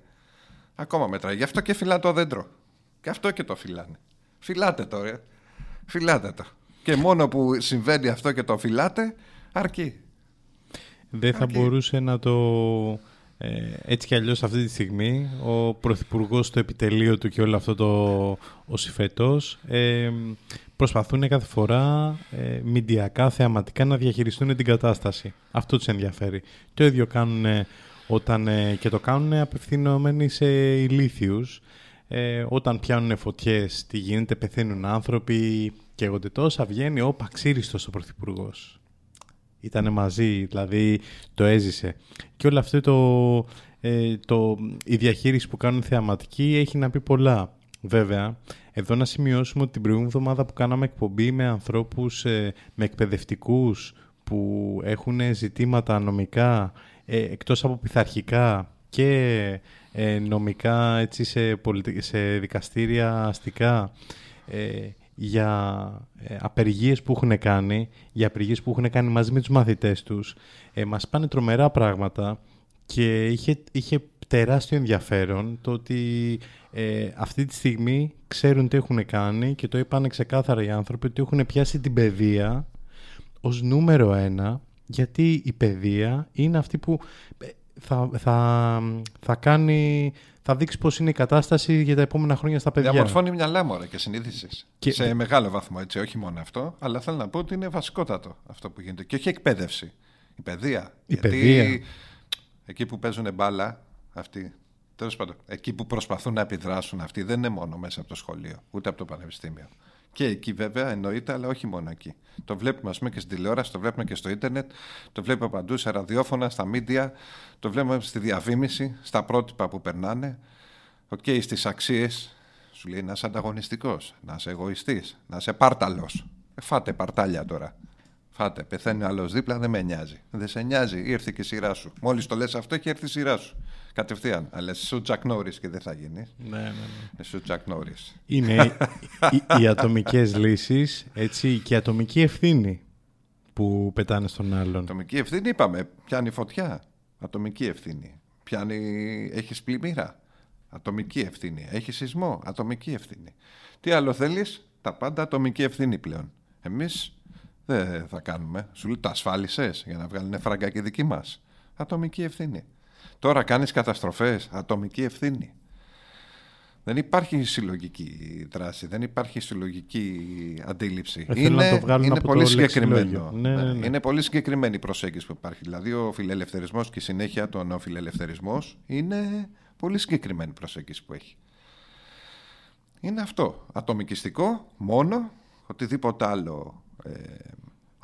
Ακόμα μετράει. Γι' αυτό και φυλά το δέντρο. Γι' αυτό και το φυλάνε. Φυλάτε το, ρε. Φυλάτε το. Και μόνο που συμβαίνει αυτό και το φυλάτε, αρκεί. Δεν θα μπορούσε να το... Ε, έτσι κι αλλιώς αυτή τη στιγμή ο Πρωθυπουργός στο επιτελείο του και όλο αυτό το ο Συφετός ε, προσπαθούν κάθε φορά ε, μηντιακά, θεαματικά να διαχειριστούν την κατάσταση. Αυτό τους ενδιαφέρει. Το ίδιο κάνουν ε, όταν, ε, και το κάνουν απευθυνόμενοι σε ηλίθιους. Ε, όταν πιάνουν φωτιές, τι γίνεται, πεθαίνουν άνθρωποι και εγώ τόσα βγαίνει, όπα ξύριστος ο Πρωθυπουργός. Ήτανε μαζί, δηλαδή το έζησε. Και όλο αυτό το, ε, το, η διαχείριση που κάνουν θεαματική έχει να πει πολλά. Βέβαια, εδώ να σημειώσουμε ότι την προηγούμενη εβδομάδα που κάναμε εκπομπή με ανθρώπους, ε, με εκπαιδευτικούς που έχουν ζητήματα νομικά, ε, εκτός από πειθαρχικά και ε, νομικά έτσι, σε, πολιτι- σε δικαστήρια αστικά ε, για ε, απεργίες που έχουν κάνει, για απεργίες που έχουν κάνει μαζί με τους μαθητές τους. Ε, μας πάνε τρομερά πράγματα και είχε, είχε τεράστιο ενδιαφέρον το ότι ε, αυτή τη στιγμή ξέρουν τι έχουν κάνει και το είπαν ξεκάθαρα οι άνθρωποι ότι έχουν πιάσει την παιδεία ως νούμερο ένα γιατί η παιδεία είναι αυτή που ε, θα, θα, θα κάνει θα δείξει πώς είναι η κατάσταση για τα επόμενα χρόνια στα παιδιά. Διαμορφώνει μυαλά μωρέ και συνείδηση. Και- Σε μεγάλο βαθμό έτσι, όχι μόνο αυτό, αλλά θέλω να πω ότι είναι βασικότατο αυτό που γίνεται. Και όχι εκπαίδευση. Η παιδεία. Η Γιατί παιδεία. εκεί που παίζουν μπάλα, αυτοί, τέλος πάντων, εκεί που προσπαθούν να επιδράσουν αυτοί, δεν είναι μόνο μέσα από το σχολείο, ούτε από το πανεπιστήμιο. Και εκεί βέβαια εννοείται, αλλά όχι μόνο εκεί. Το βλέπουμε ας πούμε και στην τηλεόραση, το βλέπουμε και στο ίντερνετ, το βλέπουμε παντού σε ραδιόφωνα, στα μίντια, το βλέπουμε στη διαφήμιση, στα πρότυπα που περνάνε. Οκ, στις αξίες σου λέει να είσαι ανταγωνιστικός, να είσαι εγωιστής, να είσαι πάρταλος. Ε, φάτε παρτάλια τώρα. Φάτε, πεθαίνει άλλος δίπλα, δεν με νοιάζει. Δεν σε νοιάζει, ήρθε και η σειρά σου. Μόλις το λες αυτό, έχει έρθει η σειρά σου. Κατευθείαν. Αλλά σου Τζακ Νόρις και δεν θα γίνεις. Ναι, ναι, ναι. Σου Τζακ Νόρις. Είναι οι, οι, οι ατομικές λύσεις έτσι, και η ατομική ευθύνη που πετάνε στον άλλον. Ατομική ευθύνη είπαμε. Πιάνει φωτιά. Ατομική ευθύνη. Πιάνει. Έχεις πλημμύρα. Ατομική ευθύνη. Έχεις σεισμό. Ατομική ευθύνη. Τι άλλο θέλεις, τα πάντα ατομική ευθύνη πλέον. Εμείς δεν θα κάνουμε. Σου λέει το ασφάλισες για να βγάλουν φράγκα και δική μας. Ατομική ευθύνη. Τώρα κάνεις καταστροφές. Ατομική ευθύνη. Δεν υπάρχει συλλογική δράση, δεν υπάρχει συλλογική αντίληψη. Ε, θέλουν να το βγάλουν είναι από πολύ το συγκεκριμένο. λεξιλόγιο. Ναι, ναι, ναι. Είναι πολύ συγκεκριμένη η προσέγγιση που υπάρχει. Δηλαδή, ο φιλελευθερισμός και η συνέχεια του νεοφιλελευθερισμός είναι πολύ συγκεκριμένη η προσέγγιση που έχει. Είναι αυτό. Ατομικιστικό, μόνο, οτιδήποτε άλλο. Ε,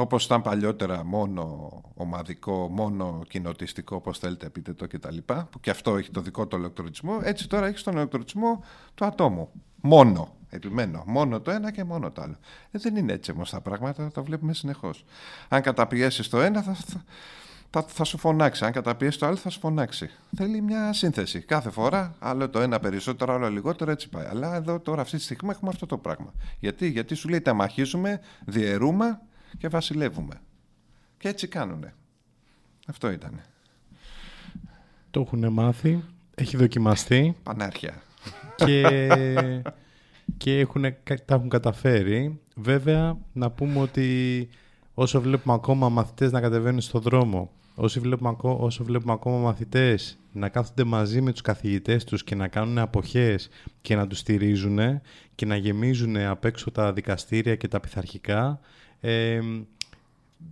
όπως ήταν παλιότερα μόνο ομαδικό, μόνο κοινοτιστικό, όπως θέλετε πείτε το κτλ. Που και αυτό έχει το δικό του ηλεκτρονισμό. Έτσι τώρα έχει τον ηλεκτρονισμό του ατόμου. Μόνο. Επιμένω. Μόνο το ένα και μόνο το άλλο. Ε, δεν είναι έτσι όμως τα πράγματα, τα βλέπουμε συνεχώς. Αν καταπιέσεις το ένα, θα, θα, θα, θα σου φωνάξει. Αν καταπιέσεις το άλλο, θα σου φωνάξει. Θέλει μια σύνθεση. Κάθε φορά, άλλο το ένα περισσότερο, άλλο λιγότερο, έτσι πάει. Αλλά εδώ τώρα, αυτή τη στιγμή, έχουμε αυτό το πράγμα. Γιατί, Γιατί σου λέει, τα μαχίζουμε, διαιρούμε και βασιλεύουμε. Και έτσι κάνουνε. Αυτό ήταν. Το έχουν μάθει, έχει δοκιμαστεί. Πανάρχια. Και, και έχουν, τα έχουν καταφέρει. Βέβαια, να πούμε ότι όσο βλέπουμε ακόμα μαθητές να κατεβαίνουν στο δρόμο, όσο βλέπουμε, ακό- όσο βλέπουμε ακόμα μαθητές να κάθονται μαζί με τους καθηγητές τους και να κάνουν αποχές και να τους στηρίζουν και να γεμίζουν απ' έξω τα δικαστήρια και τα πειθαρχικά, ε,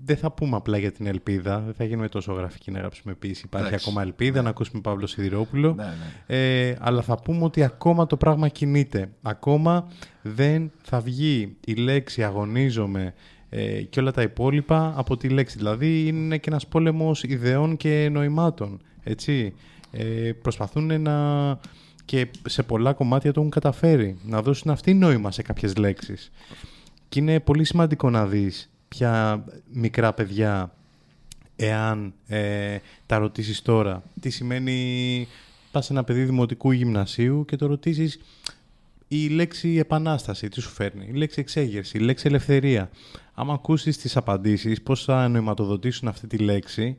δεν θα πούμε απλά για την ελπίδα, δεν θα γίνουμε τόσο γραφικοί να γράψουμε επίσης. Υπάρχει Εντάξει. ακόμα ελπίδα, να ακούσουμε Παύλο Σιδηρόπουλο. Ναι, Ε, αλλά θα πούμε ότι ακόμα το πράγμα κινείται. Ακόμα δεν θα βγει η λέξη αγωνίζομαι ε, και όλα τα υπόλοιπα από τη λέξη. Δηλαδή είναι και ένας πόλεμος ιδεών και νοημάτων. Έτσι. Ε, προσπαθούν να... και σε πολλά κομμάτια το έχουν καταφέρει. Να δώσουν αυτή νόημα σε κάποιες λέξεις. Και είναι πολύ σημαντικό να δεις ποια μικρά παιδιά, εάν ε, τα ρωτήσεις τώρα, τι σημαίνει πας σε ένα παιδί δημοτικού ή γυμνασίου και το ρωτήσεις η λέξη επανάσταση, τι σου φέρνει, η λέξη εξέγερση, η λέξη ελευθερία. Άμα ακούσεις τις απαντήσεις, πώς θα νοηματοδοτήσουν αυτή τη λέξη,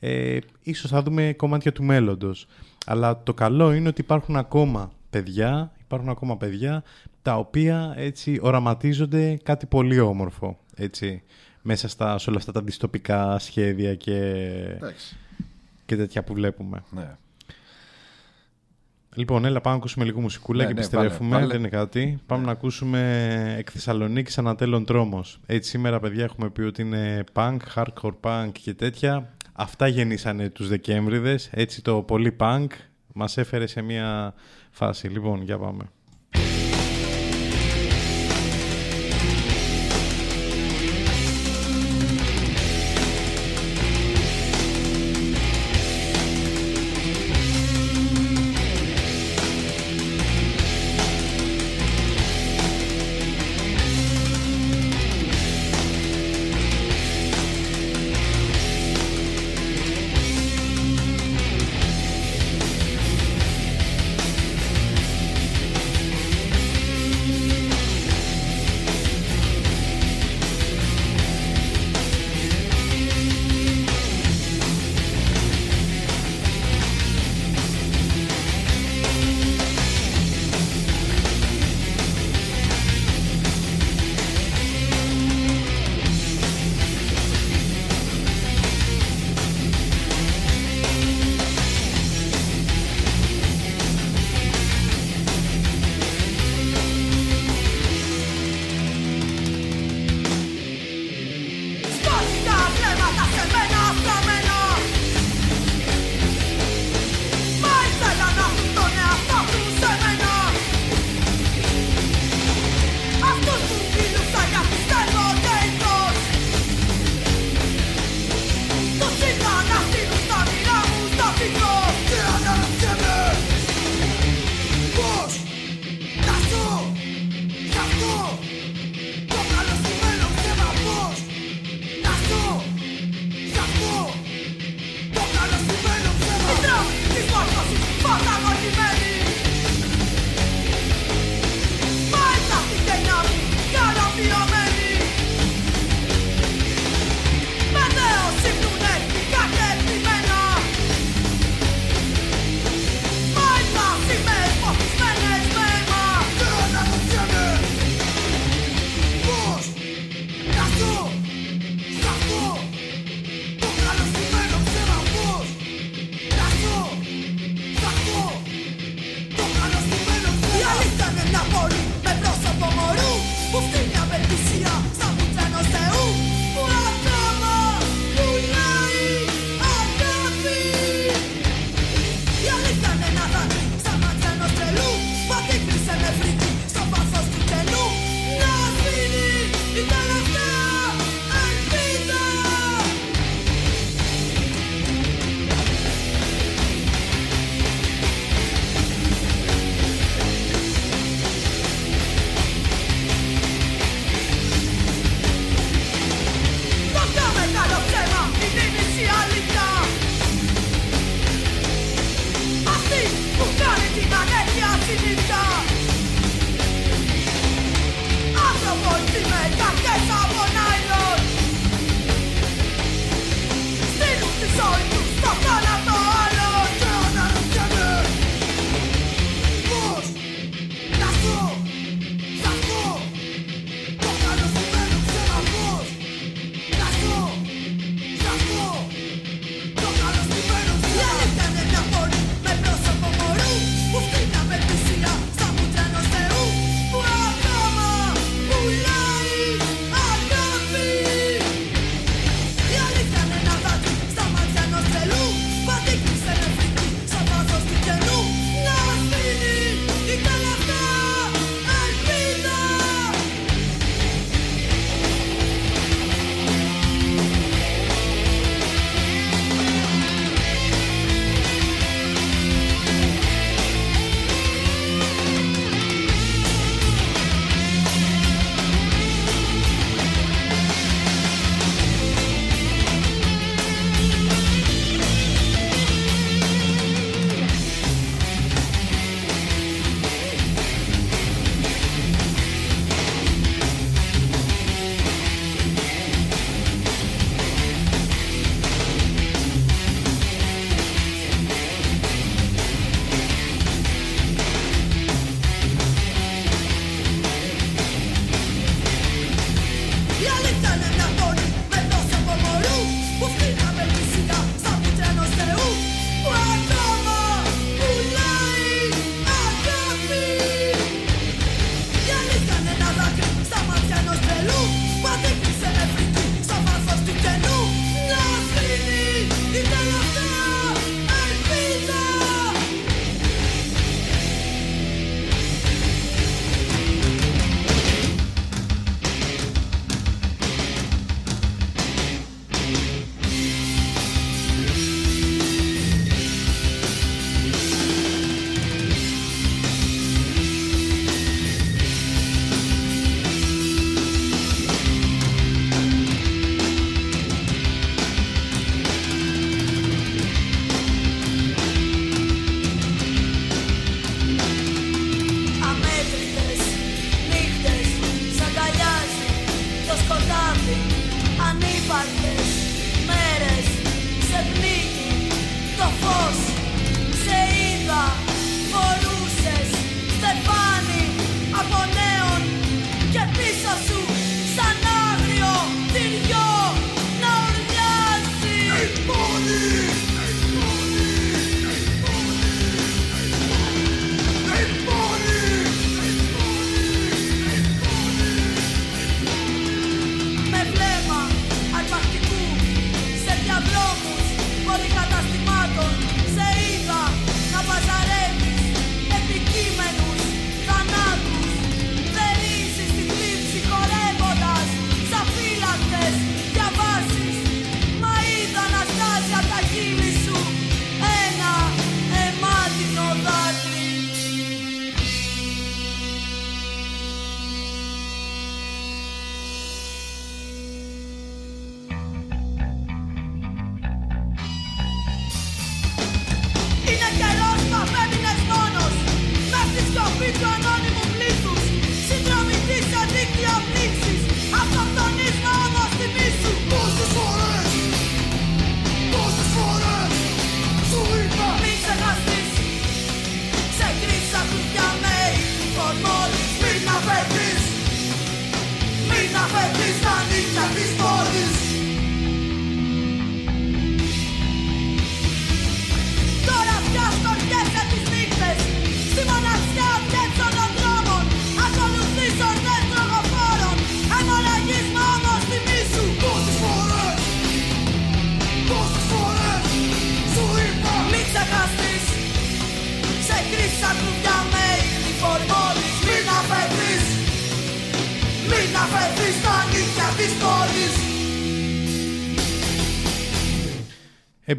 ε, ίσως θα δούμε κομμάτια του μέλλοντος. Αλλά το καλό είναι ότι υπάρχουν ακόμα παιδιά, υπάρχουν ακόμα παιδιά τα οποία έτσι οραματίζονται κάτι πολύ όμορφο, έτσι, μέσα στα, σε όλα αυτά τα δυστοπικά σχέδια και, Εντάξει. και τέτοια που βλέπουμε. Ναι. Λοιπόν, έλα πάμε να ακούσουμε λίγο μουσικούλα Ναι, και ναι, επιστρέφουμε. βάλε, βάλε. Δεν είναι κάτι. Πάμε να ακούσουμε εκ Θεσσαλονίκης Ανατέλων Τρόμος. Έτσι σήμερα, παιδιά, έχουμε πει ότι είναι punk, hardcore punk και τέτοια. Αυτά γεννήσανε τους Δεκέμβριδες. Έτσι το πολύ punk μας έφερε σε μια φάση. Λοιπόν, για πάμε.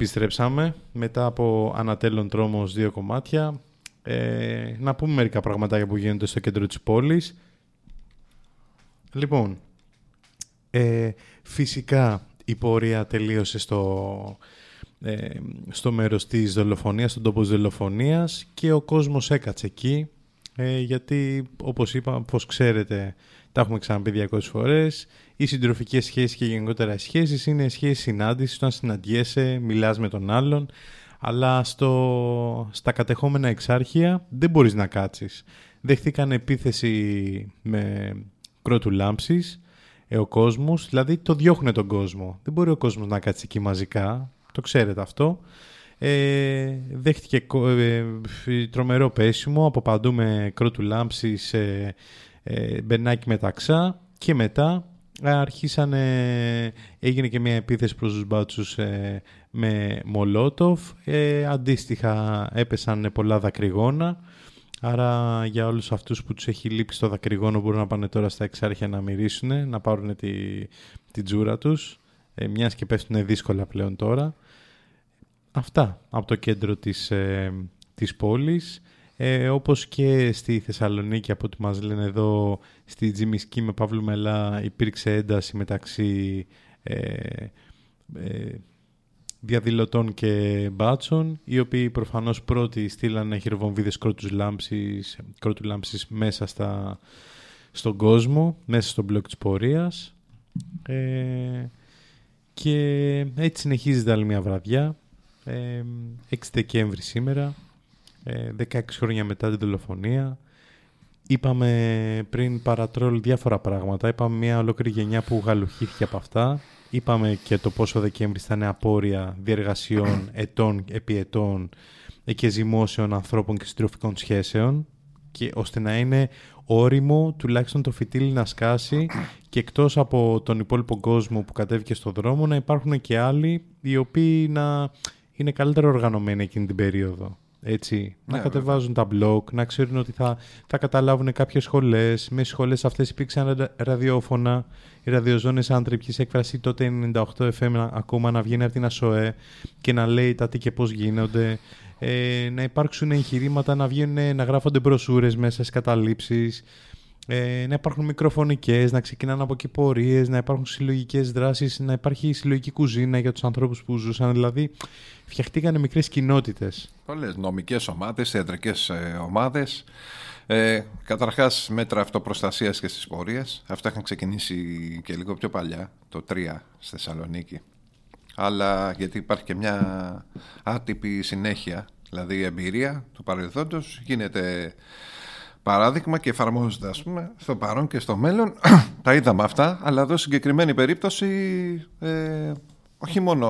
Επιστρέψαμε μετά από ανατέλων τρόμος δύο κομμάτια. Ε, να πούμε μερικά πραγματάκια που γίνονται στο κέντρο της πόλης. Λοιπόν, ε, φυσικά η πορεία τελείωσε στο, ε, στο μέρος της δολοφονίας, στον τόπο της δολοφονίας και ο κόσμος έκατσε εκεί ε, γιατί όπως είπα, όπως ξέρετε τα έχουμε ξαναπεί 200 φορές οι συντροφικές σχέσεις και γενικότερα οι σχέσεις είναι σχέσεις συνάντησης όταν συναντιέσαι, μιλάς με τον άλλον αλλά στο, στα κατεχόμενα εξάρχεια δεν μπορείς να κάτσεις. Δέχτηκαν επίθεση με κρότου λάμψης ε, ο κόσμος, δηλαδή το διώχνει τον κόσμο. Δεν μπορεί ο κόσμος να κάτσει εκεί μαζικά, το ξέρετε αυτό. Ε, δέχτηκε ε, τρομερό πέσιμο από παντού με κρότου λάμψης, ε, ε, μπενάκι μεταξά και μετά αρχίσανε, έγινε και μια επίθεση προς τους μπάτσους ε, με Μολότοφ. Ε, αντίστοιχα έπεσαν πολλά δακρυγόνα. Άρα για όλους αυτούς που τους έχει λείψει το δακρυγόνο μπορούν να πάνε τώρα στα εξάρχεια να μυρίσουν, να πάρουν τη, τη τζούρα τους, ε, μιας και πέφτουν δύσκολα πλέον τώρα. Αυτά από το κέντρο της, ε, της πόλης. Ε, όπως και στη Θεσσαλονίκη από ό,τι μας λένε εδώ στη Τζιμισκή με Παύλου Μελά υπήρξε ένταση μεταξύ ε, ε, διαδηλωτών και μπάτσων οι οποίοι προφανώς πρώτοι στείλανε χειροβομβίδες κρότους λάμψης, κρότου λάμψης μέσα στα, στον κόσμο, μέσα στον μπλοκ της πορείας. Ε, και έτσι συνεχίζεται άλλη μια βραδιά. Ε, 6 Δεκέμβρη σήμερα 16 χρόνια μετά την δολοφονία. Είπαμε πριν παρατρόλ διάφορα πράγματα. Είπαμε μια ολόκληρη γενιά που γαλουχήθηκε από αυτά. Είπαμε και το πόσο Δεκέμβρη θα είναι απόρρια διεργασιών ετών επί ετών και ζυμώσεων ανθρώπων και συντροφικών σχέσεων και ώστε να είναι όριμο τουλάχιστον το φυτίλι να σκάσει και εκτός από τον υπόλοιπο κόσμο που κατέβηκε στον δρόμο να υπάρχουν και άλλοι οι οποίοι να είναι καλύτερα οργανωμένοι εκείνη την περίοδο έτσι, να Ναι, κατεβάζουν τα blog, να ξέρουν ότι θα, θα καταλάβουν κάποιες σχολές. Με σχολές αυτές υπήρξαν ρα- ραδιόφωνα, οι ραδιοζώνες άντριπης έκφραση τότε 98 FM ακόμα να βγαίνει από την ΑΣΟΕ και να λέει τα τι και πώς γίνονται. Ε, να υπάρξουν εγχειρήματα, να βγαίνουν, να γράφονται μπροσούρες μέσα στις καταλήψεις. Ε, να υπάρχουν μικροφωνικές, να ξεκινάνε από εκεί πορείες, να υπάρχουν συλλογικές δράσεις, να υπάρχει συλλογική κουζίνα για τους ανθρώπους που ζούσαν. Δηλαδή, φτιαχτήκανε μικρές κοινότητες. Πολλές νομικές ομάδες, θεατρικές ε, ομάδες. Ε, καταρχάς μέτρα αυτοπροστασίας και στις πορείες. Αυτά είχαν ξεκινήσει και λίγο πιο παλιά, το 3 στη Θεσσαλονίκη. Αλλά γιατί υπάρχει και μια άτυπη συνέχεια, δηλαδή η εμπειρία του παρελθόντος γίνεται παράδειγμα και εφαρμόζεται ας πούμε στο παρόν και στο μέλλον. Τα είδαμε αυτά αλλά εδώ συγκεκριμένη περίπτωση ε, όχι μόνο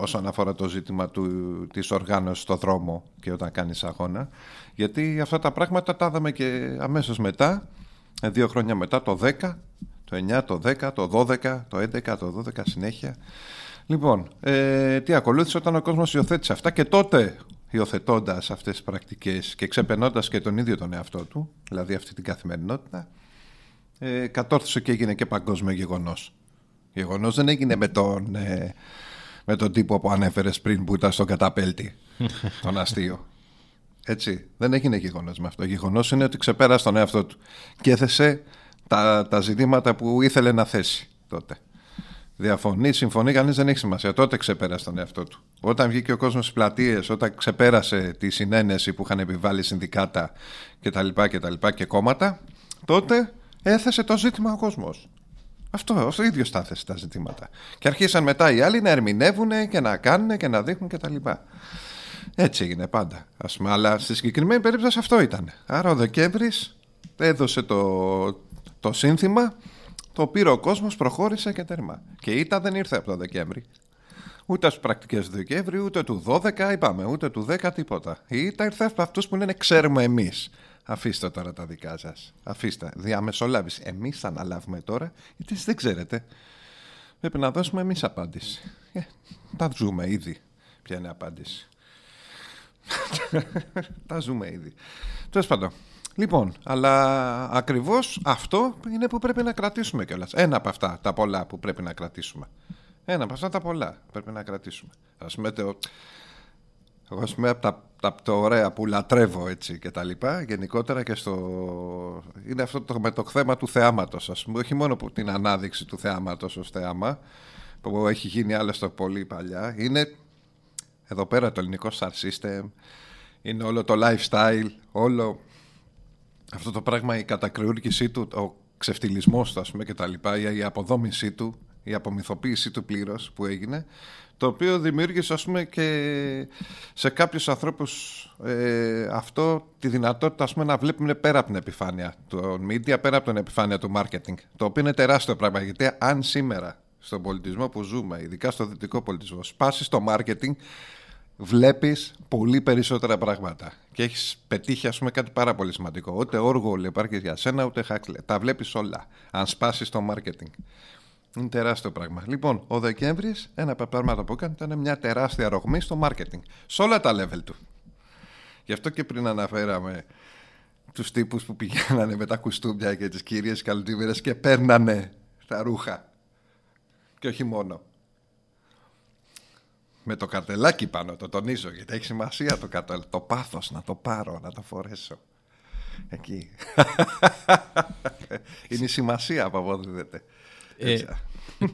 όσον αφορά το ζήτημα του, της οργάνωσης στο δρόμο και όταν κάνεις αγώνα γιατί αυτά τα πράγματα τα είδαμε και αμέσως μετά ε, δύο χρόνια μετά το 10 το 9, το 10, το 12, το 11, το 12 συνέχεια. Λοιπόν, ε, τι ακολούθησε όταν ο κόσμος υιοθέτησε αυτά και τότε υιοθετώντας αυτές τις πρακτικές και ξεπερνώντας και τον ίδιο τον εαυτό του, δηλαδή αυτή την καθημερινότητα, ε, κατόρθωσε και έγινε και παγκόσμιο γεγονός. Γεγονός δεν έγινε με τον, ε, με τον τύπο που ανέφερες πριν που ήταν στον καταπέλτη, τον αστείο. Έτσι, δεν έγινε γεγονός με αυτό. Γεγονός είναι ότι ξεπέρασε τον εαυτό του και έθεσε τα, τα ζητήματα που ήθελε να θέσει τότε. Διαφωνεί, συμφωνεί, κανείς δεν έχει σημασία. Τότε ξεπέρασε τον εαυτό του. Όταν βγήκε ο κόσμος στις πλατείες, όταν ξεπέρασε τη συνένεση που είχαν επιβάλει συνδικάτα κτλ. Και, και κόμματα, τότε έθεσε το ζήτημα ο κόσμος. Αυτό, ο ίδιο τα έθεσε τα ζητήματα. Και αρχίσαν μετά οι άλλοι να ερμηνεύουν και να κάνουν και να δείχνουν κτλ. Έτσι έγινε πάντα. Ας πούμε, αλλά στη συγκεκριμένη περίπτωση αυτό ήταν. Άρα ο Δεκέμβρης έδωσε το, το σύνθημα το πήρε ο κόσμος, προχώρησε και τερμά. Και η ήττα δεν ήρθε από το Δεκέμβρη. Ούτε στις πρακτικές του Δεκέμβρη, ούτε του 12, είπαμε, ούτε του 10, τίποτα. Η ήττα ήρθε από αυτούς που λένε ξέρουμε εμείς. Αφήστε τώρα τα δικά σας. Αφήστε. Διαμεσολάβηση. Εμείς θα αναλάβουμε τώρα, γιατί εσείς δεν ξέρετε. Πρέπει να δώσουμε εμείς απάντηση. Ε, τα ζούμε ήδη. Ποια είναι η απάντηση. τα ζούμε ήδη. Τέλος πάντων. Λοιπόν, αλλά ακριβώς αυτό είναι που πρέπει να κρατήσουμε κιόλας. Ένα από αυτά τα πολλά που πρέπει να κρατήσουμε. Ένα από αυτά τα πολλά πρέπει να κρατήσουμε. Α πούμε, το, εγώ ας πούμε από τα, τα, τα ωραία που λατρεύω έτσι και τα λοιπά, γενικότερα και στο... είναι αυτό το, με το θέμα του θεάματος, ας πούμε, όχι μόνο που την ανάδειξη του θεάματος ως θέαμα, που έχει γίνει άλλωστε πολύ παλιά, είναι εδώ πέρα το ελληνικό star system, είναι όλο το lifestyle, όλο αυτό το πράγμα, η κατακριούργησή του, ο ξεφτυλισμός του, ας πούμε, και τα λοιπά, η αποδόμησή του, η απομυθοποίησή του πλήρως που έγινε, το οποίο δημιούργησε ας πούμε και σε κάποιους ανθρώπους ε, αυτό τη δυνατότητα ας πούμε, να βλέπουμε πέρα από την επιφάνεια του media, πέρα από την επιφάνεια του marketing, το οποίο είναι τεράστιο πράγμα γιατί αν σήμερα στον πολιτισμό που ζούμε, ειδικά στο δυτικό πολιτισμό, σπάσει το marketing, βλέπεις πολύ περισσότερα πράγματα και έχεις πετύχει ας πούμε κάτι πάρα πολύ σημαντικό. Ούτε όργο υπάρχει για σένα, ούτε χάξλε. Τα βλέπεις όλα, αν σπάσεις το marketing. Είναι τεράστιο πράγμα. Λοιπόν, ο Δεκέμβρης, ένα από τα πράγματα που έκανε ήταν μια τεράστια ρογμή στο marketing. Σε όλα τα level του. Γι' αυτό και πριν αναφέραμε τους τύπους που πηγαίνανε με τα κουστούμια και τις κυρίες καλτίβερε και παίρνανε τα ρούχα. Και όχι μόνο. Με το καρτελάκι πάνω, το τονίζω, γιατί έχει σημασία το καρτελάκι. Το πάθος να το πάρω, να το φορέσω. Εκεί. Είναι η σημασία που αποδίδεται. Ε,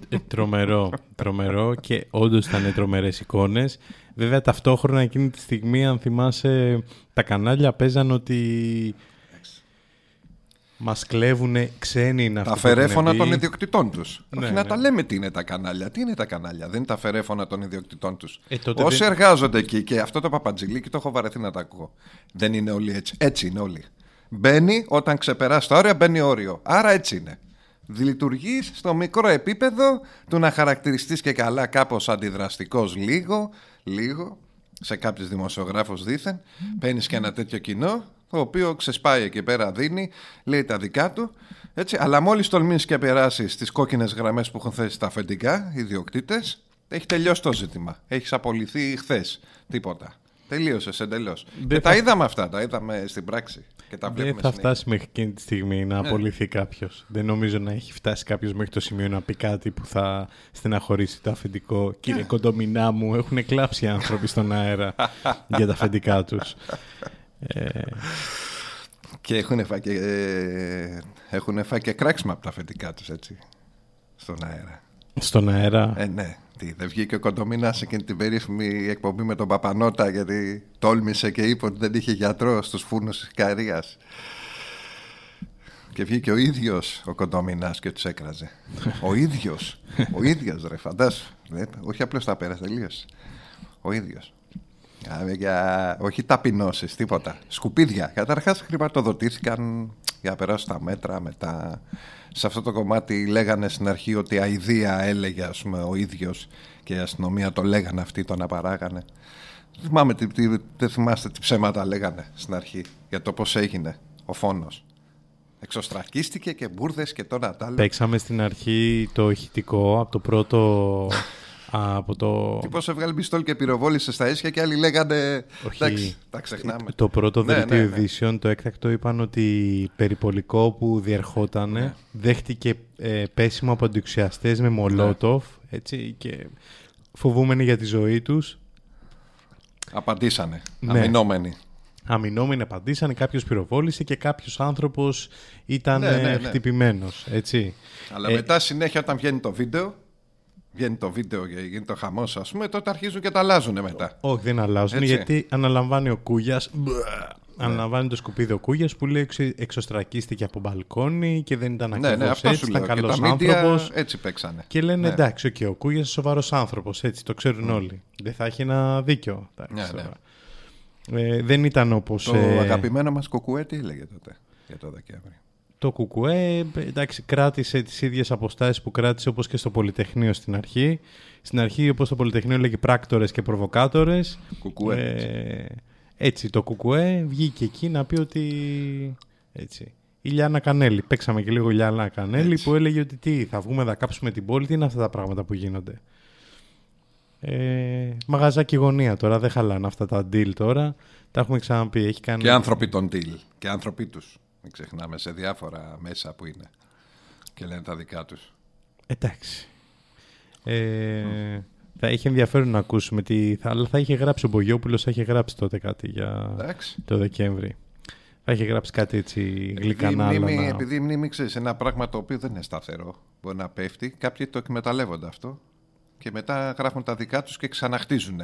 ε, τρομερό, τρομερό και όντως ήταν τρομερές εικόνες. Βέβαια, ταυτόχρονα εκείνη τη στιγμή, αν θυμάσαι, τα κανάλια παίζαν ότι μας κλέβουν ξένοι να Τα φερέφωνα των ιδιοκτητών τους. Ναι, Όχι να ναι. τα λέμε τι είναι τα κανάλια. Τι είναι τα κανάλια, δεν είναι τα φερέφωνα των ιδιοκτητών τους. Ε, Όσοι δεν... εργάζονται εκεί και αυτό το παπατζηλίκι το έχω βαρεθεί να τα ακούω. Δεν είναι όλοι έτσι. Έτσι είναι όλοι. Μπαίνει όταν ξεπεράσει τα όρια, μπαίνει όριο. Άρα έτσι είναι λειτουργείς στο μικρό επίπεδο του να χαρακτηριστείς και καλά κάπως αντιδραστικός λίγο, λίγο, σε κάποιους δημοσιογράφους δήθεν, παίρνεις και ένα τέτοιο κοινό, το οποίο ξεσπάει εκεί πέρα, δίνει, λέει τα δικά του, έτσι, αλλά μόλις τολμήσεις και περάσεις στις κόκκινες γραμμές που έχουν θέσει τα αφεντικά, οι ιδιοκτήτες, έχει τελειώσει το ζήτημα. Έχεις απολυθεί χθες. Τίποτα. Τελείωσε εντελώς. Και τα είδαμε αυτά, τα είδαμε στην πράξη. Και τα Δεν θα φτάσει μέχρι εκείνη τη στιγμή να ναι. απολυθεί κάποιος. Δεν νομίζω να έχει φτάσει κάποιος μέχρι το σημείο να πει κάτι που θα στεναχωρήσει το αφεντικό. Κύριε ναι. Κοντομινά μου, έχουν κλάψει οι άνθρωποι στον αέρα για τα αφεντικά τους. Ε... Και έχουν φάει και, ε, έχουν φάει και κράξιμα από τα αφεντικά τους, έτσι. Στον αέρα. Στον αέρα. Ε, ναι. Τι, δεν βγήκε ο Κοντομίνας σε εκείνη την περίφημη εκπομπή με τον Παπανότα γιατί τόλμησε και είπε ότι δεν είχε γιατρό στους φούρνους της Καρίας. Και βγήκε ο ίδιος ο Κοντομινάς και τους έκραζε. ο ίδιος. Ο ίδιος ρε φαντάσου. Όχι απλώς τα πέρασε τελείως. Ο ίδιος. Για, όχι ταπεινώσεις, τίποτα. Σκουπίδια. Καταρχάς χρηματοδοτήθηκαν για να περάσουν τα μέτρα μετά σε αυτό το κομμάτι λέγανε στην αρχή ότι αηδία έλεγε ας πούμε, ο ίδιος και η αστυνομία το λέγανε αυτοί, τον απαράγανε. Δεν θυμάμαι, τι, τι, δεν θυμάστε τι ψέματα λέγανε στην αρχή για το πώς έγινε ο φόνος. Εξωστρακίστηκε και μπουρδες και τώρα τα Παίξαμε στην αρχή το ηχητικό από το πρώτο από το... Τι πώς έβγαλε πιστόλ και πυροβόλησε στα ίσια και άλλοι λέγανε... Όχι, Εντάξει, τα ξεχνάμε. Το πρώτο ναι, δελτίο ναι, ναι. ειδήσεων, το έκτακτο, είπαν ότι περιπολικό που διερχόταν ναι. δέχτηκε ε, πέσιμο από αντιξιαστές με μολότοφ ναι. έτσι, και φοβούμενοι για τη ζωή τους. Απαντήσανε, ναι. αμυνόμενοι. Αμυνόμενοι απαντήσανε, κάποιος πυροβόλησε και κάποιος άνθρωπος ήταν ναι, ναι, χτυπημένος. Αλλά ε, μετά συνέχεια όταν βγαίνει το βίντεο, βγαίνει το βίντεο και γίνει το χαμός, ας πούμε, τότε αρχίζουν και τα αλλάζουν μετά. Όχι, δεν αλλάζουν, γιατί αναλαμβάνει ο Κούγιας. Ναι. Αναλαμβάνει το σκουπίδι ο Κούγιας που λέει εξωστρακίστηκε από μπαλκόνι και δεν ήταν ακριβώς ναι, ναι, έτσι. Ήταν καλός άνθρωπος. Έτσι παίξανε. Και λένε ναι. εντάξει, okay, ο Κούγιας είναι σοβαρός άνθρωπος. Έτσι το ξέρουν mm. όλοι. Δεν θα έχει ένα δίκιο. Ναι, ναι. Ε, δεν ήταν όπως. Το ε... αγαπημένο μας Κοκουέ τι έλεγε τότε για το Δεκέμβρη; Το Κουκουέ εντάξει, κράτησε τις ίδιες αποστάσεις που κράτησε όπως και στο Πολυτεχνείο στην αρχή. Στην αρχή όπως το Πολυτεχνείο λέγει πράκτορες και προβοκάτορες. Κουκουέ. Ε, έτσι το Κουκουέ βγήκε εκεί να πει ότι... Έτσι. Η Λιάννα Κανέλη. Παίξαμε και λίγο η Λιάννα Κανέλη που έλεγε ότι τι, θα βγούμε να κάψουμε την πόλη, τι είναι αυτά τα πράγματα που γίνονται. Ε, μαγαζάκι γωνία τώρα, δεν χαλάνε αυτά τα deal τώρα. Τα έχουμε ξαναπεί. Έχει κάνει... Και άνθρωποι των deal. Και άνθρωποι τους. Μην ξεχνάμε σε διάφορα μέσα που είναι. Και λένε τα δικά τους. Εντάξει. Ε, Θα είχε ενδιαφέρον να ακούσουμε τι. Θα, αλλά θα είχε γράψει ο Μπογιόπουλος, θα είχε γράψει τότε κάτι για Εντάξει. το Δεκέμβρη. Θα είχε γράψει κάτι έτσι γλυκανά. Επειδή η αλλά μνήμη, να- επειδή η μνήμη ξέρεις, ένα πράγμα το οποίο δεν είναι σταθερό. Μπορεί να πέφτει. Κάποιοι το εκμεταλλεύονται αυτό. Και μετά γράφουν τα δικά τους και ξαναχτίζουν.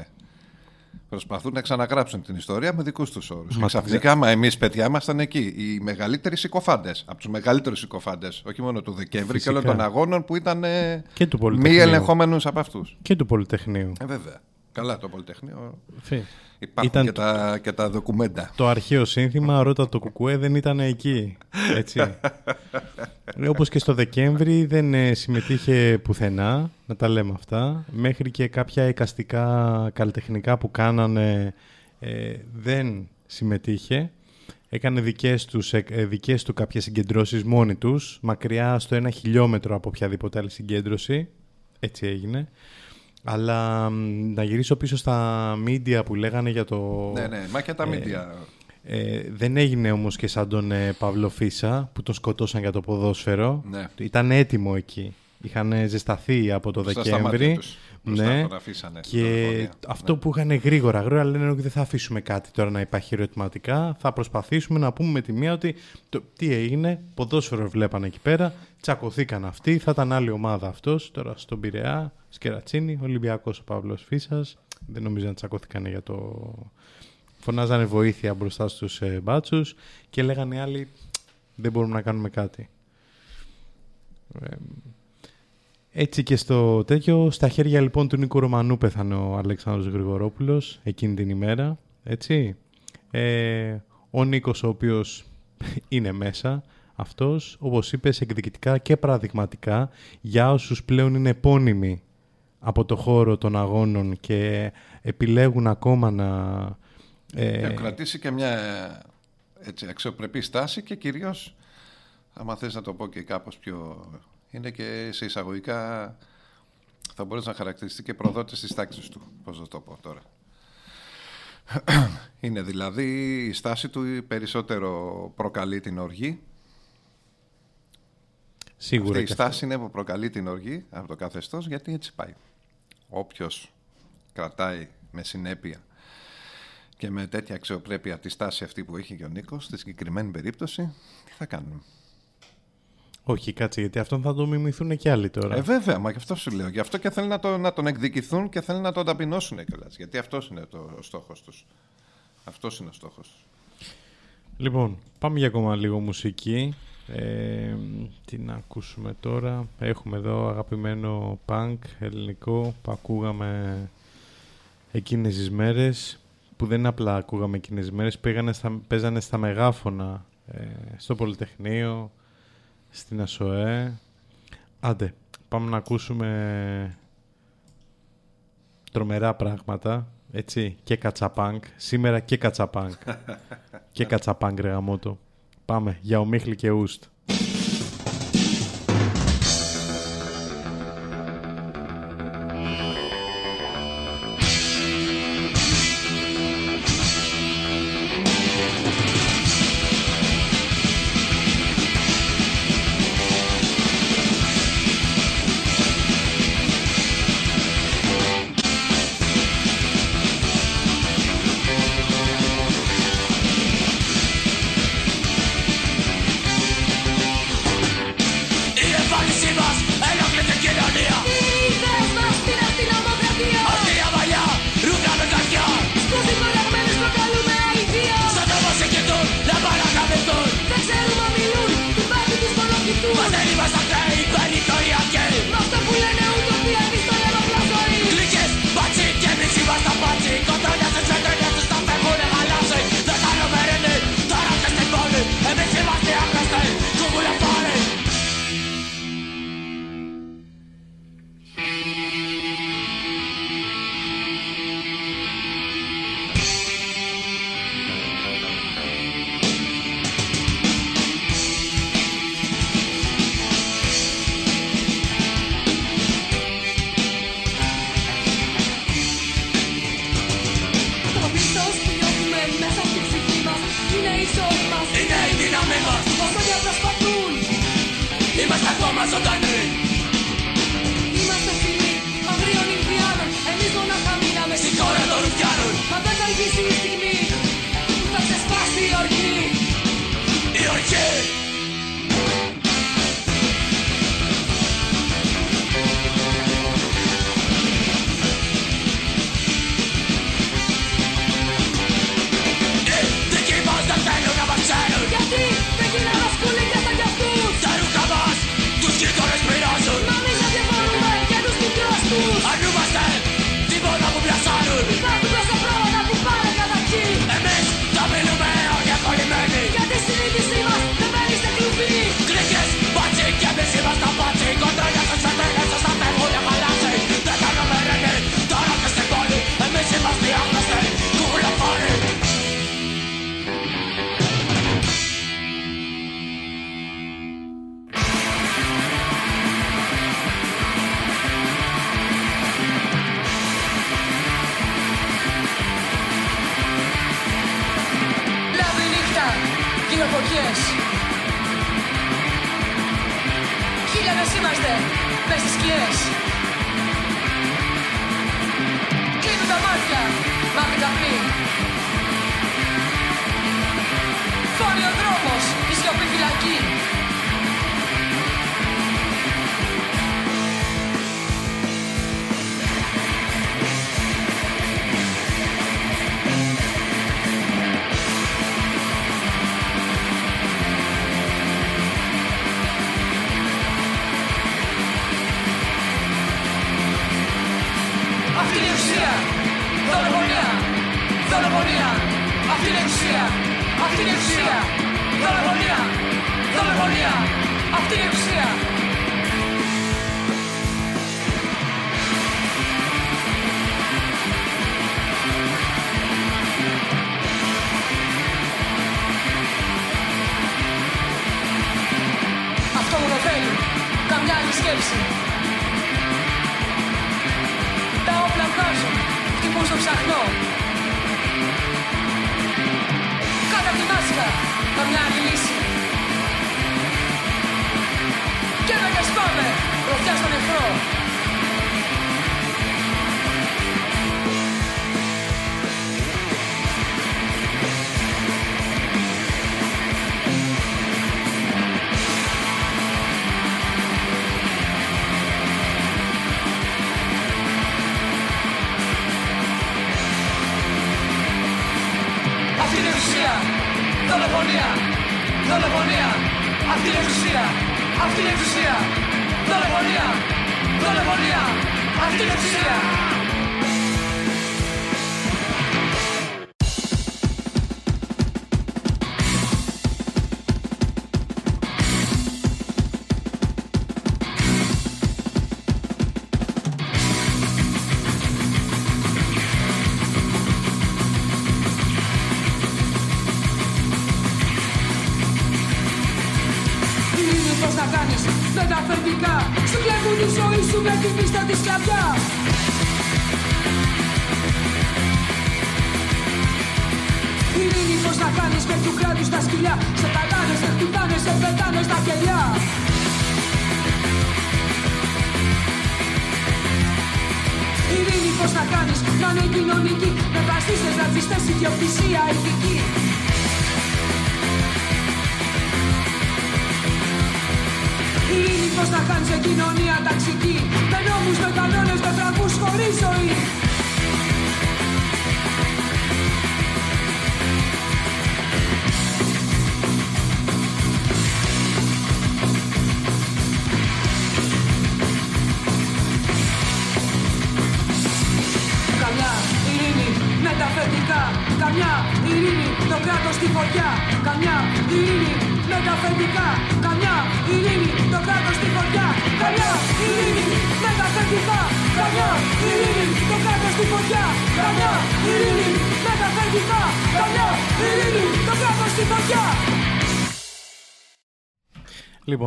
Προσπαθούν να ξαναγράψουν την ιστορία με δικούς τους όρους. Μα Ξαφνικά, μα εμείς παιδιά ήμασταν εκεί. Οι μεγαλύτεροι συκοφάντες. Από τους μεγαλύτερους συκοφάντες. Όχι μόνο του Δεκέμβρη και όλων Φυσικά. των αγώνων που ήταν ε, Και του μη Πολυτεχνείου. ελεγχόμενους από αυτούς. Και του Πολυτεχνείου. Ε, βέβαια. Καλά το Πολυτεχνείο. Φι. Υπάρχουν Ήταν και, τα, και τα δοκουμέντα. Το αρχαίο σύνθημα ρώτα το κουκουέ δεν ήταν εκεί. Έτσι. Ε, Όπως και στο Δεκέμβρη δεν ε, συμμετείχε πουθενά, να τα λέμε αυτά. Μέχρι και κάποια εικαστικά καλλιτεχνικά που κάνανε ε, δεν συμμετείχε. Έκανε δικές, τους, ε, ε, δικές του κάποιες συγκεντρώσεις μόνοι τους, μακριά στο ένα χιλιόμετρο από οποιαδήποτε άλλη συγκέντρωση. Έτσι έγινε. Αλλά μ, να γυρίσω πίσω στα media που λέγανε για το... Ναι, ναι, μα και τα ε, media. ε, δεν έγινε όμως και σαν τον ε, Παύλο Φίσα που τον σκοτώσαν για το ποδόσφαιρο. Ναι. Ήταν έτοιμο εκεί. Είχαν ζεσταθεί από το Μπροστά στα μάτια Δεκέμβρη. τους. Μπροστά Ναι. τον αφήσανε την Και δολοφονία. αυτό που είχαν γρήγορα, γρήγορα λένε ότι δεν θα αφήσουμε κάτι τώρα να υπάρχει ερωτηματικά. Θα προσπαθήσουμε να πούμε με τη μία ότι το, τι έγινε, ποδόσφαιρο βλέπανε εκεί πέρα, τσακωθήκαν αυτοί, θα ήταν άλλη ομάδα αυτός. Τώρα στον Πειραιά, Σκερατσίνη, Ολυμπιακός ο Παύλος Φίσας. Δεν νομίζω να τσακώθηκαν για το... Φωνάζανε βοήθεια μπροστά στους ε, μπάτσους και λέγανε οι άλλοι δεν μπορούμε να κάνουμε κάτι. Ε, έτσι και στο τέτοιο, στα χέρια λοιπόν του Νίκου Ρωμανού πέθανε ο Αλέξανδρος Γρηγορόπουλος εκείνη την ημέρα, έτσι. Ε, ο Νίκος ο οποίος είναι μέσα, αυτός, όπως είπες, εκδικητικά και παραδειγματικά για όσους πλέον είναι επώνυμοι από το χώρο των αγώνων και επιλέγουν ακόμα να... ε, Να κρατήσει και μια έτσι, αξιοπρεπή στάση και κυρίως, άμα θες να το πω και κάπως πιο... Είναι και σε εισαγωγικά θα μπορείς να χαρακτηριστεί και προδότης της τάξης του. Πώς θα το πω τώρα. Είναι δηλαδή η στάση του περισσότερο προκαλεί την οργή. Σίγουρα Αυτή η και στάση είναι που προκαλεί την οργή από το καθεστώς γιατί έτσι πάει. Όποιος κρατάει με συνέπεια και με τέτοια αξιοπρέπεια τη στάση αυτή που έχει και ο Νίκος στη συγκεκριμένη περίπτωση, τι θα κάνουμε; Όχι, κάτσε, γιατί αυτόν θα το μιμηθούν και άλλοι τώρα. Ε, βέβαια, μα γι' αυτό σου λέω. Γι' αυτό και θέλουν να, το, να τον εκδικηθούν και θέλουν να τον ταπεινώσουν κιόλας. Γιατί αυτός είναι το, ο στόχος τους. Αυτός είναι ο στόχος. Λοιπόν, πάμε για ακόμα λίγο μουσική. Ε, τι να ακούσουμε τώρα. Έχουμε εδώ αγαπημένο punk ελληνικό που ακούγαμε εκείνες τις μέρες που δεν είναι απλά ακούγαμε εκείνες τις μέρες πήγανε στα, παίζανε στα μεγάφωνα ε, στο Πολυτεχνείο στην ΑΣΟΕ άντε πάμε να ακούσουμε τρομερά πράγματα έτσι και κατσαπάνκ σήμερα και κατσαπάνκ και κατσαπάνκ ρε γαμότο. Πάμε για ομίχλη και ουστ this chapter.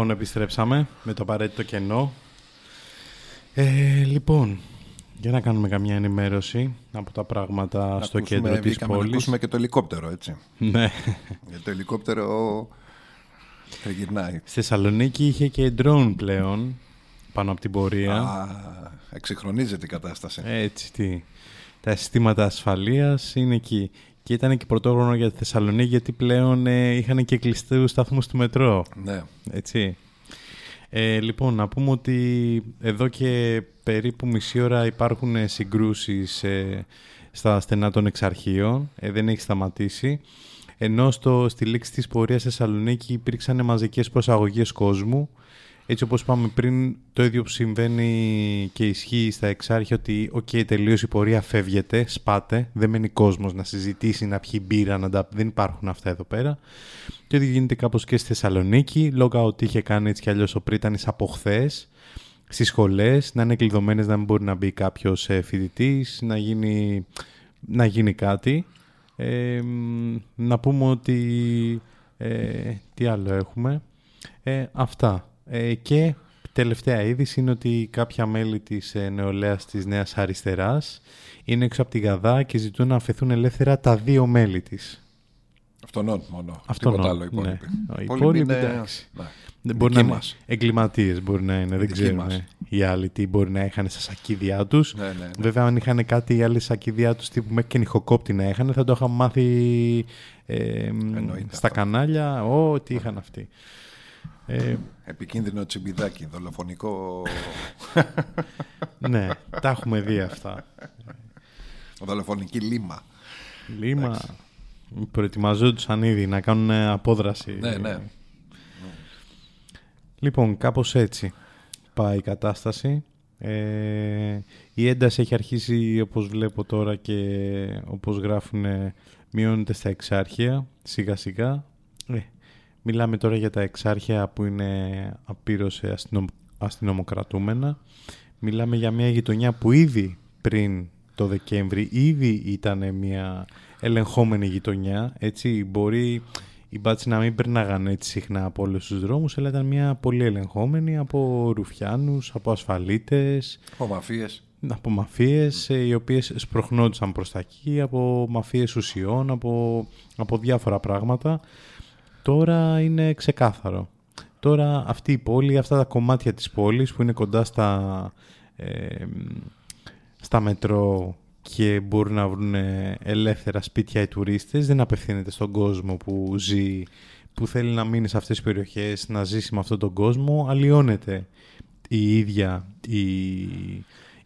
Λοιπόν, επιστρέψαμε με το απαραίτητο κενό. Ε, λοιπόν, για να κάνουμε καμιά ενημέρωση από τα πράγματα στο κέντρο της πόλης. Να ακούσουμε και το ελικόπτερο, έτσι. Ναι. Το ελικόπτερο θα γυρνάει. Στη Θεσσαλονίκη είχε και drone πλέον πάνω από την πορεία. Α, εξυγχρονίζεται η κατάσταση. Έτσι, τι. Τα συστήματα ασφαλείας είναι εκεί. Και ήταν και πρωτόγνωρο για τη Θεσσαλονίκη γιατί πλέον ε, είχαν και κλειστούς σταθμούς του μετρό. Ναι. Έτσι. Ε, λοιπόν, να πούμε ότι εδώ και περίπου μισή ώρα υπάρχουν ε, συγκρούσεις ε, στα στενά των Εξαρχείων. Ε, δεν έχει σταματήσει. Ενώ στο, στη λήξη της πορείας στη Θεσσαλονίκη υπήρξαν μαζικές προσαγωγές κόσμου. Έτσι όπως είπαμε πριν, το ίδιο που συμβαίνει και ισχύει στα Εξάρχεια ότι ok, okay, τελείωσε η πορεία φεύγετε, σπάτε, δεν μένει κόσμος να συζητήσει, να πιει μπύρα, να τα... δεν υπάρχουν αυτά εδώ πέρα. Το ίδιο γίνεται κάπως και στη Θεσσαλονίκη, λόγω ότι είχε κάνει έτσι κι αλλιώς ο Πρίτανης από χθες στις σχολές, να είναι κλειδωμένες να μην μπορεί να μπει κάποιος φοιτητής, να γίνει, να γίνει κάτι. Ε, να πούμε ότι... Ε, τι άλλο έχουμε. Ε, αυτά. Ε, και τελευταία είδηση είναι ότι κάποια μέλη της ε, νεολαίας της Νέας Αριστεράς είναι έξω από τη Γαδά και ζητούν να αφαιθούν ελεύθερα τα δύο μέλη της. Αυτονών μόνο. Αυτονών, Τίποτα άλλο ναι. υπόλοιποι. Οι Υπόλοιποι υπόλοιποι, είναι- εντάξει. ναι. Δεν μπορεί Δικοί να είναι μας. εγκληματίες μπορεί να είναι, δεν Δικοί ξέρουμε μας. οι άλλοι τι μπορεί να είχαν στα σακίδια τους. Ναι, ναι, ναι. Βέβαια αν είχαν κάτι οι άλλοι στα σακίδια τους τύπου μέχρι και νυχοκόπτη να είχαν θα το είχαν μάθει ε, στα κανάλια, ό, τι είχαν αυτοί. Ε, Επικίνδυνο τσιμπιδάκι, δολοφονικό. ναι, τα έχουμε δει αυτά. Δολοφονική λίμα. Λίμα. Προετοιμαζόντουσαν ήδη να κάνουν απόδραση. Ναι, ναι. Λοιπόν, κάπως έτσι πάει η κατάσταση. Ε, η ένταση έχει αρχίσει όπως βλέπω τώρα και όπως γράφουν μειώνεται στα εξάρχεια σιγά σιγά. Ε, μιλάμε τώρα για τα εξάρχεια που είναι απείρως αστυνομ, αστυνομοκρατούμενα. Μιλάμε για μια γειτονιά που ήδη πριν το Δεκέμβρη ήδη ήταν μια ελεγχόμενη γειτονιά. Έτσι μπορεί οι μπάτσι να μην περνάγανε έτσι συχνά από όλους τους δρόμους, αλλά ήταν μια πολύ ελεγχόμενη από ρουφιάνους, από ασφαλίτες, Από μαφίες. από μαφίες ε, οι οποίες σπροχνόντουσαν προς τα εκεί, από μαφίες ουσιών, από, από διάφορα πράγματα. Τώρα είναι ξεκάθαρο. Τώρα αυτή η πόλη, αυτά τα κομμάτια της πόλης που είναι κοντά στα, ε, στα μετρό και μπορούν να βρουν ελεύθερα σπίτια οι τουρίστες, δεν απευθύνεται στον κόσμο που ζει, που θέλει να μείνει σε αυτές τις περιοχές, να ζήσει με αυτόν τον κόσμο, αλλοιώνεται η ίδια η,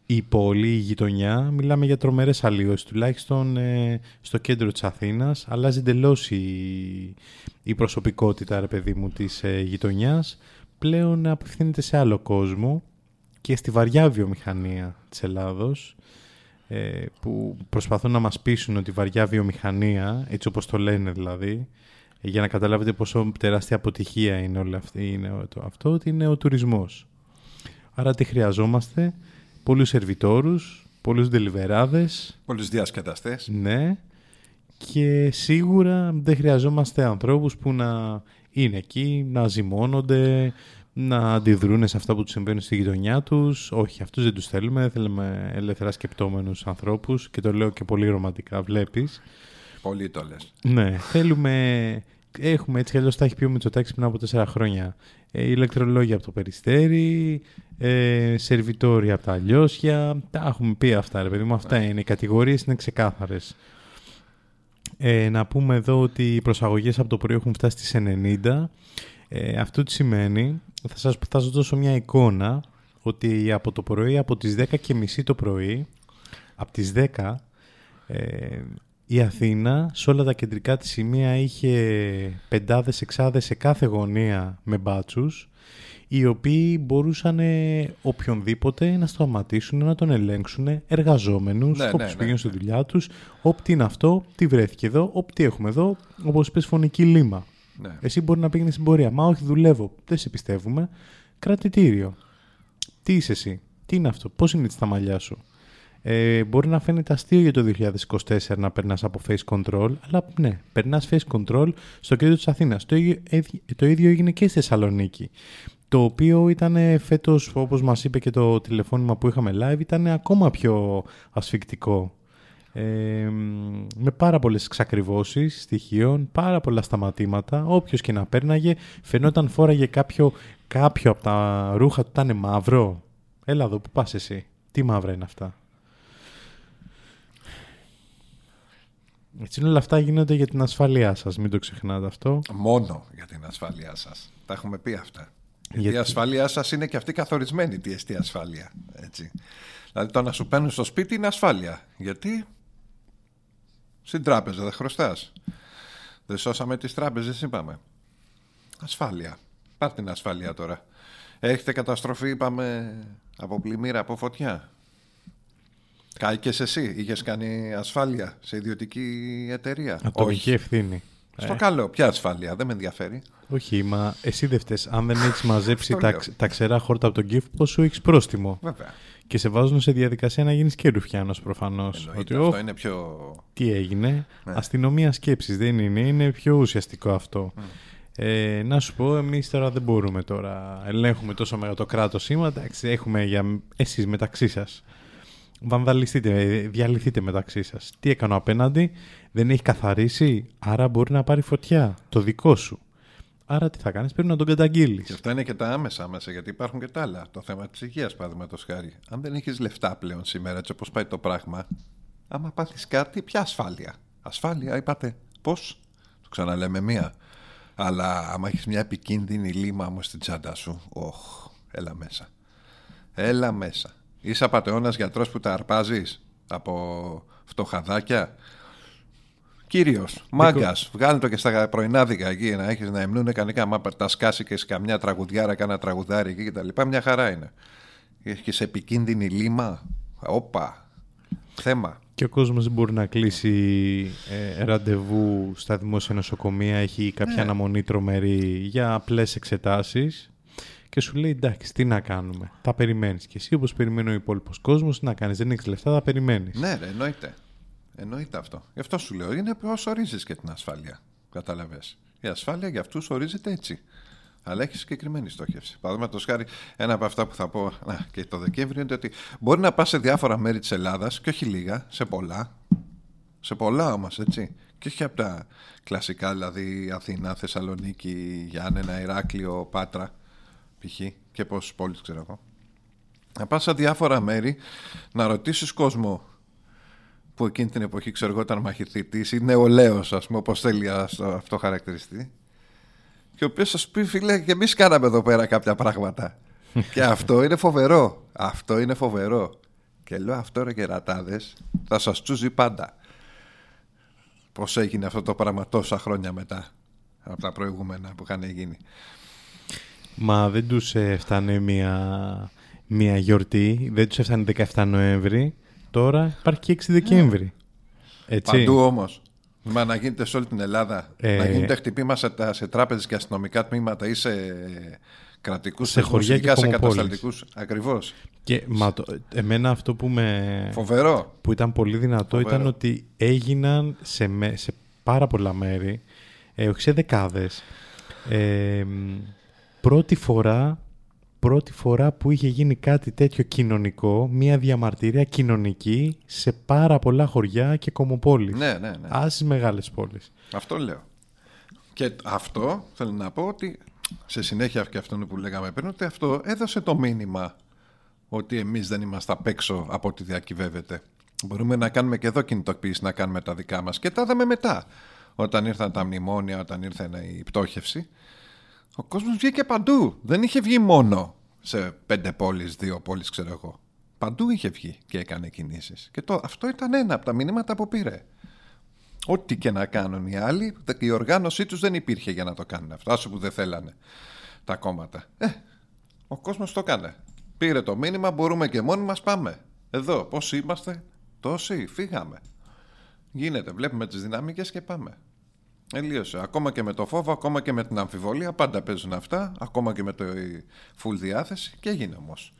η πόλη, η γειτονιά. Μιλάμε για τρομερές αλλοιώσεις, τουλάχιστον ε, στο κέντρο της Αθήνας. Αλλάζει εντελώς η, η προσωπικότητα, ρε παιδί μου, της ε, γειτονιάς. Πλέον απευθύνεται σε άλλο κόσμο και στη βαριά βιομηχανία της Ελλάδος ε, που προσπαθούν να μας πείσουν ότι η βαριά βιομηχανία, έτσι όπως το λένε δηλαδή, ε, για να καταλάβετε πόσο τεράστια αποτυχία είναι όλο αυτή, είναι το, αυτό, ότι είναι ο τουρισμός. Άρα τι χρειαζόμαστε, πολλούς σερβιτόρους, πολλούς ντελιβεράδες. Πολλούς διασκεδαστές. Ναι. Και σίγουρα δεν χρειαζόμαστε ανθρώπους που να είναι εκεί, να ζυμώνονται, να αντιδρούν σε αυτά που τους συμβαίνουν στη γειτονιά τους. Όχι, αυτούς δεν τους θέλουμε. Θέλουμε ελεύθερα σκεπτόμενους ανθρώπους και το λέω και πολύ ρομαντικά, βλέπεις. Πολύ το λες. Ναι, θέλουμε... Έχουμε έτσι κι αλλιώς τα έχει πει ο Μητσοτάκης πριν από τέσσερα χρόνια. Ε, ηλεκτρολόγια από το Περιστέρι, ε, σερβιτόρια από τα Αλλιώσια. Τα έχουμε πει αυτά, ρε παιδί μου. Αυτά είναι. Οι κατηγορίες είναι ξεκάθαρες. Ε, να πούμε εδώ ότι οι προσαγωγές από το πρωί έχουν φτάσει στις 90. Ε, αυτό τι σημαίνει, θα σας, θα σας δώσω μια εικόνα, ότι από το πρωί, από τις 10.30 το πρωί, από τις 10, ε, η Αθήνα σε όλα τα κεντρικά της σημεία είχε πεντάδες, εξάδες σε κάθε γωνία με μπάτσους, οι οποίοι μπορούσαν ε, οποιονδήποτε να σταματήσουν, να τον ελέγξουν, εργαζόμενους, Ναι, ναι, όποιους ναι. πήγαιναν στη δουλειά τους, όπ τι είναι αυτό, τι βρέθηκε εδώ, όπ τι έχουμε εδώ, όπως είπες φωνική λίμα. Ναι. Εσύ μπορεί να πήγαινες στην πορεία. Μα όχι, δουλεύω. Δεν σε πιστεύουμε. Κρατητήριο. Τι είσαι εσύ, τι είναι αυτό, πώς είναι έτσι τα μαλλιά σου. Ε, μπορεί να φαίνεται αστείο για το 2024 να περνάς από face control, αλλά ναι, περνάς face control στο κέντρο της Αθήνας. Το, ίδιο- ε, το ίδιο έγινε και στη Θεσσαλονίκη. Το οποίο ήταν φέτος, όπως μας είπε και το τηλεφώνημα που είχαμε live, ήταν ακόμα πιο ασφικτικό. ε, με πάρα πολλές εξακριβώσεις στοιχείων, πάρα πολλά σταματήματα. Όποιος και να πέρναγε, φαινόταν φόραγε κάποιο, κάποιο από τα ρούχα του ήταν μαύρο. Έλα εδώ, πού πας εσύ. Τι μαύρα είναι αυτά. Έτσι όλα αυτά γίνονται για την ασφάλειά σας, μην το ξεχνάτε αυτό. Μόνο για την ασφάλειά σας. Τα έχουμε πει αυτά. Γιατί, Γιατί- η ασφάλειά σας είναι και αυτή καθορισμένη τι εστί ασφάλεια. Έτσι. Δηλαδή το να σου παίρνουν στο σπίτι είναι ασφάλεια. Γιατί; Στην τράπεζα δεν χρωστάς. Δεν σώσαμε τις τράπεζες είπαμε. Ασφάλεια. Πάρ' την ασφάλεια τώρα. Έχετε καταστροφή είπαμε από πλημμύρα, από φωτιά. Κάηκες εσύ, είχες κάνει ασφάλεια σε ιδιωτική εταιρεία; Ατομική ευθύνη. Στο Ε. καλό, ποια ασφάλεια, δεν με ενδιαφέρει. Όχι, μα εσύ δεν φταίς. Αν δεν έχεις μαζέψει Αυτό τα, λέω. ξ- τα ξερά χόρτα από τον κήφο σου, έχεις πρόστιμο; Βέβαια. Και σε βάζουν σε διαδικασία να γίνεις και ρουφιάνος προφανώς. Εννοείται, «Ωχ, αυτό είναι πιο... Τι έγινε; Ναι. Αστυνομία σκέψης δεν είναι. Είναι πιο ουσιαστικό αυτό. Ε, να σου πω, εμείς τώρα δεν μπορούμε τώρα. Ελέγχουμε τόσο μεγάλο το κράτος σήμα. Εντάξει, έχουμε για εσείς μεταξύ σας. Βανδαλιστείτε, διαλυθείτε μεταξύ σας. Τι έκανε ο απέναντι, δεν έχει καθαρίσει, άρα μπορεί να πάρει φωτιά. Το δικό σου. Άρα τι θα κάνεις, πρέπει να τον καταγγείλεις. Και αυτά είναι και τα άμεσα άμεσα, γιατί υπάρχουν και τα άλλα. Το θέμα της υγείας, παραδείγματος χάρη. Αν δεν έχεις λεφτά πλέον σήμερα, έτσι όπως πάει το πράγμα, άμα πάθεις κάτι, ποια ασφάλεια; Ασφάλεια, είπατε. Πώς, το ξαναλέμε μία. Αλλά άμα έχεις μια επικίνδυνη λίμα όμως στην τσάντα σου, όχ, έλα μέσα. Έλα μέσα. Είσαι απαταιώνα γιατρός που τα αρπάζεις; Από φτωχαδάκια; Κύριος, μάγκας, βγάλει το και στα πρωινάδικα εκεί να έχεις να εμνούνε κανονικά. Μα τα σκάσει και σε καμιά τραγουδιάρα, κάνα τραγουδάρι εκεί κτλ. Μια χαρά είναι. Έχεις επικίνδυνη λίμα. Όπα. Θέμα. Και ο κόσμος δεν μπορεί να κλείσει ε, ραντεβού στα δημόσια νοσοκομεία, έχει κάποια Ναι. αναμονή τρομερή για απλές εξετάσεις και σου λέει εντάξει τι να κάνουμε, τα περιμένεις και εσύ όπως περιμένει ο υπόλοιπος κόσμος, τι να κάνεις, δεν έχεις λεφτά, τα περιμένεις. Ναι, ρε, εννοείται. Εννοείται αυτό. Γι' αυτό σου λέω. Είναι πώς ορίζεις και την ασφάλεια. Κατάλαβε. Η ασφάλεια για αυτούς ορίζεται έτσι. Αλλά έχεις συγκεκριμένη στόχευση. Παραδείγματος χάρη, ένα από αυτά που θα πω να, και το Δεκέμβριο είναι ότι μπορεί να πας σε διάφορα μέρη της Ελλάδας και όχι λίγα, σε πολλά. Σε πολλά όμως, έτσι. Και όχι από τα κλασικά, δηλαδή Αθήνα, Θεσσαλονίκη, Γιάννενα, Ηράκλειο, Πάτρα, π.χ. και πόσες πόλεις ξέρω εγώ. Να πας σε διάφορα μέρη να ρωτήσεις κόσμο που εκείνη την εποχή ξέρω εγώ ήταν μαχητής ή νεολαίος ας πούμε όπως θέλει ας το- αυτό χαρακτηριστεί και ο οποίος σας πει φίλε και εμείς κάναμε εδώ πέρα κάποια πράγματα και αυτό είναι φοβερό αυτό είναι φοβερό και λέω αυτό ρε κερατάδες θα σας τσούζει πάντα πως έγινε αυτό το πράγμα τόσα χρόνια μετά από τα προηγούμενα που είχαν γίνει Μα δεν τους ε, φτάνε μια, μια γιορτή, δεν τους έφτανε 17 Νοέμβρη, τώρα υπάρχει και 6 Δεκέμβρη. Έτσι. Παντού όμως. Μα να γίνεται σε όλη την Ελλάδα. Ε, να γίνεται χτυπήμα σε, τα- σε τράπεζες και αστυνομικά τμήματα ή σε κρατικούς Σε χωριά και σε κομμοπόλεις. κατασταλτικούς. Ακριβώς. Και μα, το, εμένα αυτό που με... Φοβερό. Που ήταν πολύ δυνατό Φοβερό. ήταν ότι έγιναν σε, με- σε πάρα πολλά μέρη, ε, όχι σε δεκάδες, ε, μ, πρώτη φορά πρώτη φορά που είχε γίνει κάτι τέτοιο κοινωνικό, μια διαμαρτυρία κοινωνική σε πάρα πολλά χωριά και κομμοπόλεις. Ναι, ναι, ναι. Ας στις μεγάλες πόλεις. Αυτό λέω. Και αυτό θέλω να πω ότι σε συνέχεια και αυτό που λέγαμε πριν, ότι αυτό έδωσε το μήνυμα ότι εμείς δεν είμαστε απ' έξω από ό,τι διακυβεύεται. Μπορούμε να κάνουμε και εδώ κινητοποίηση, να κάνουμε τα δικά μας. Και τα είδαμε μετά. Όταν ήρθαν τα μνημόνια, όταν ήρθε η πτώχευση, ο κόσμος βγήκε παντού. Δεν είχε βγει μόνο σε πέντε πόλεις, δύο πόλεις, ξέρω εγώ. Παντού είχε βγει και έκανε κινήσεις. Και το, αυτό ήταν ένα από τα μηνύματα που πήρε. Ό,τι και να κάνουν οι άλλοι, η οργάνωσή τους δεν υπήρχε για να το κάνουν αυτό. Άσο που δεν θέλανε τα κόμματα. Ε, ο κόσμος το έκανε. Πήρε το μήνυμα, μπορούμε και μόνοι μας πάμε. Εδώ, πόσοι είμαστε, τόσοι, φύγαμε. Γίνεται, βλέπουμε τις δυναμικές και πάμε. Ελίωσε. Ακόμα και με το φόβο, ακόμα και με την αμφιβολία, πάντα παίζουν αυτά, ακόμα και με το η full διάθεση και έγινε όμως.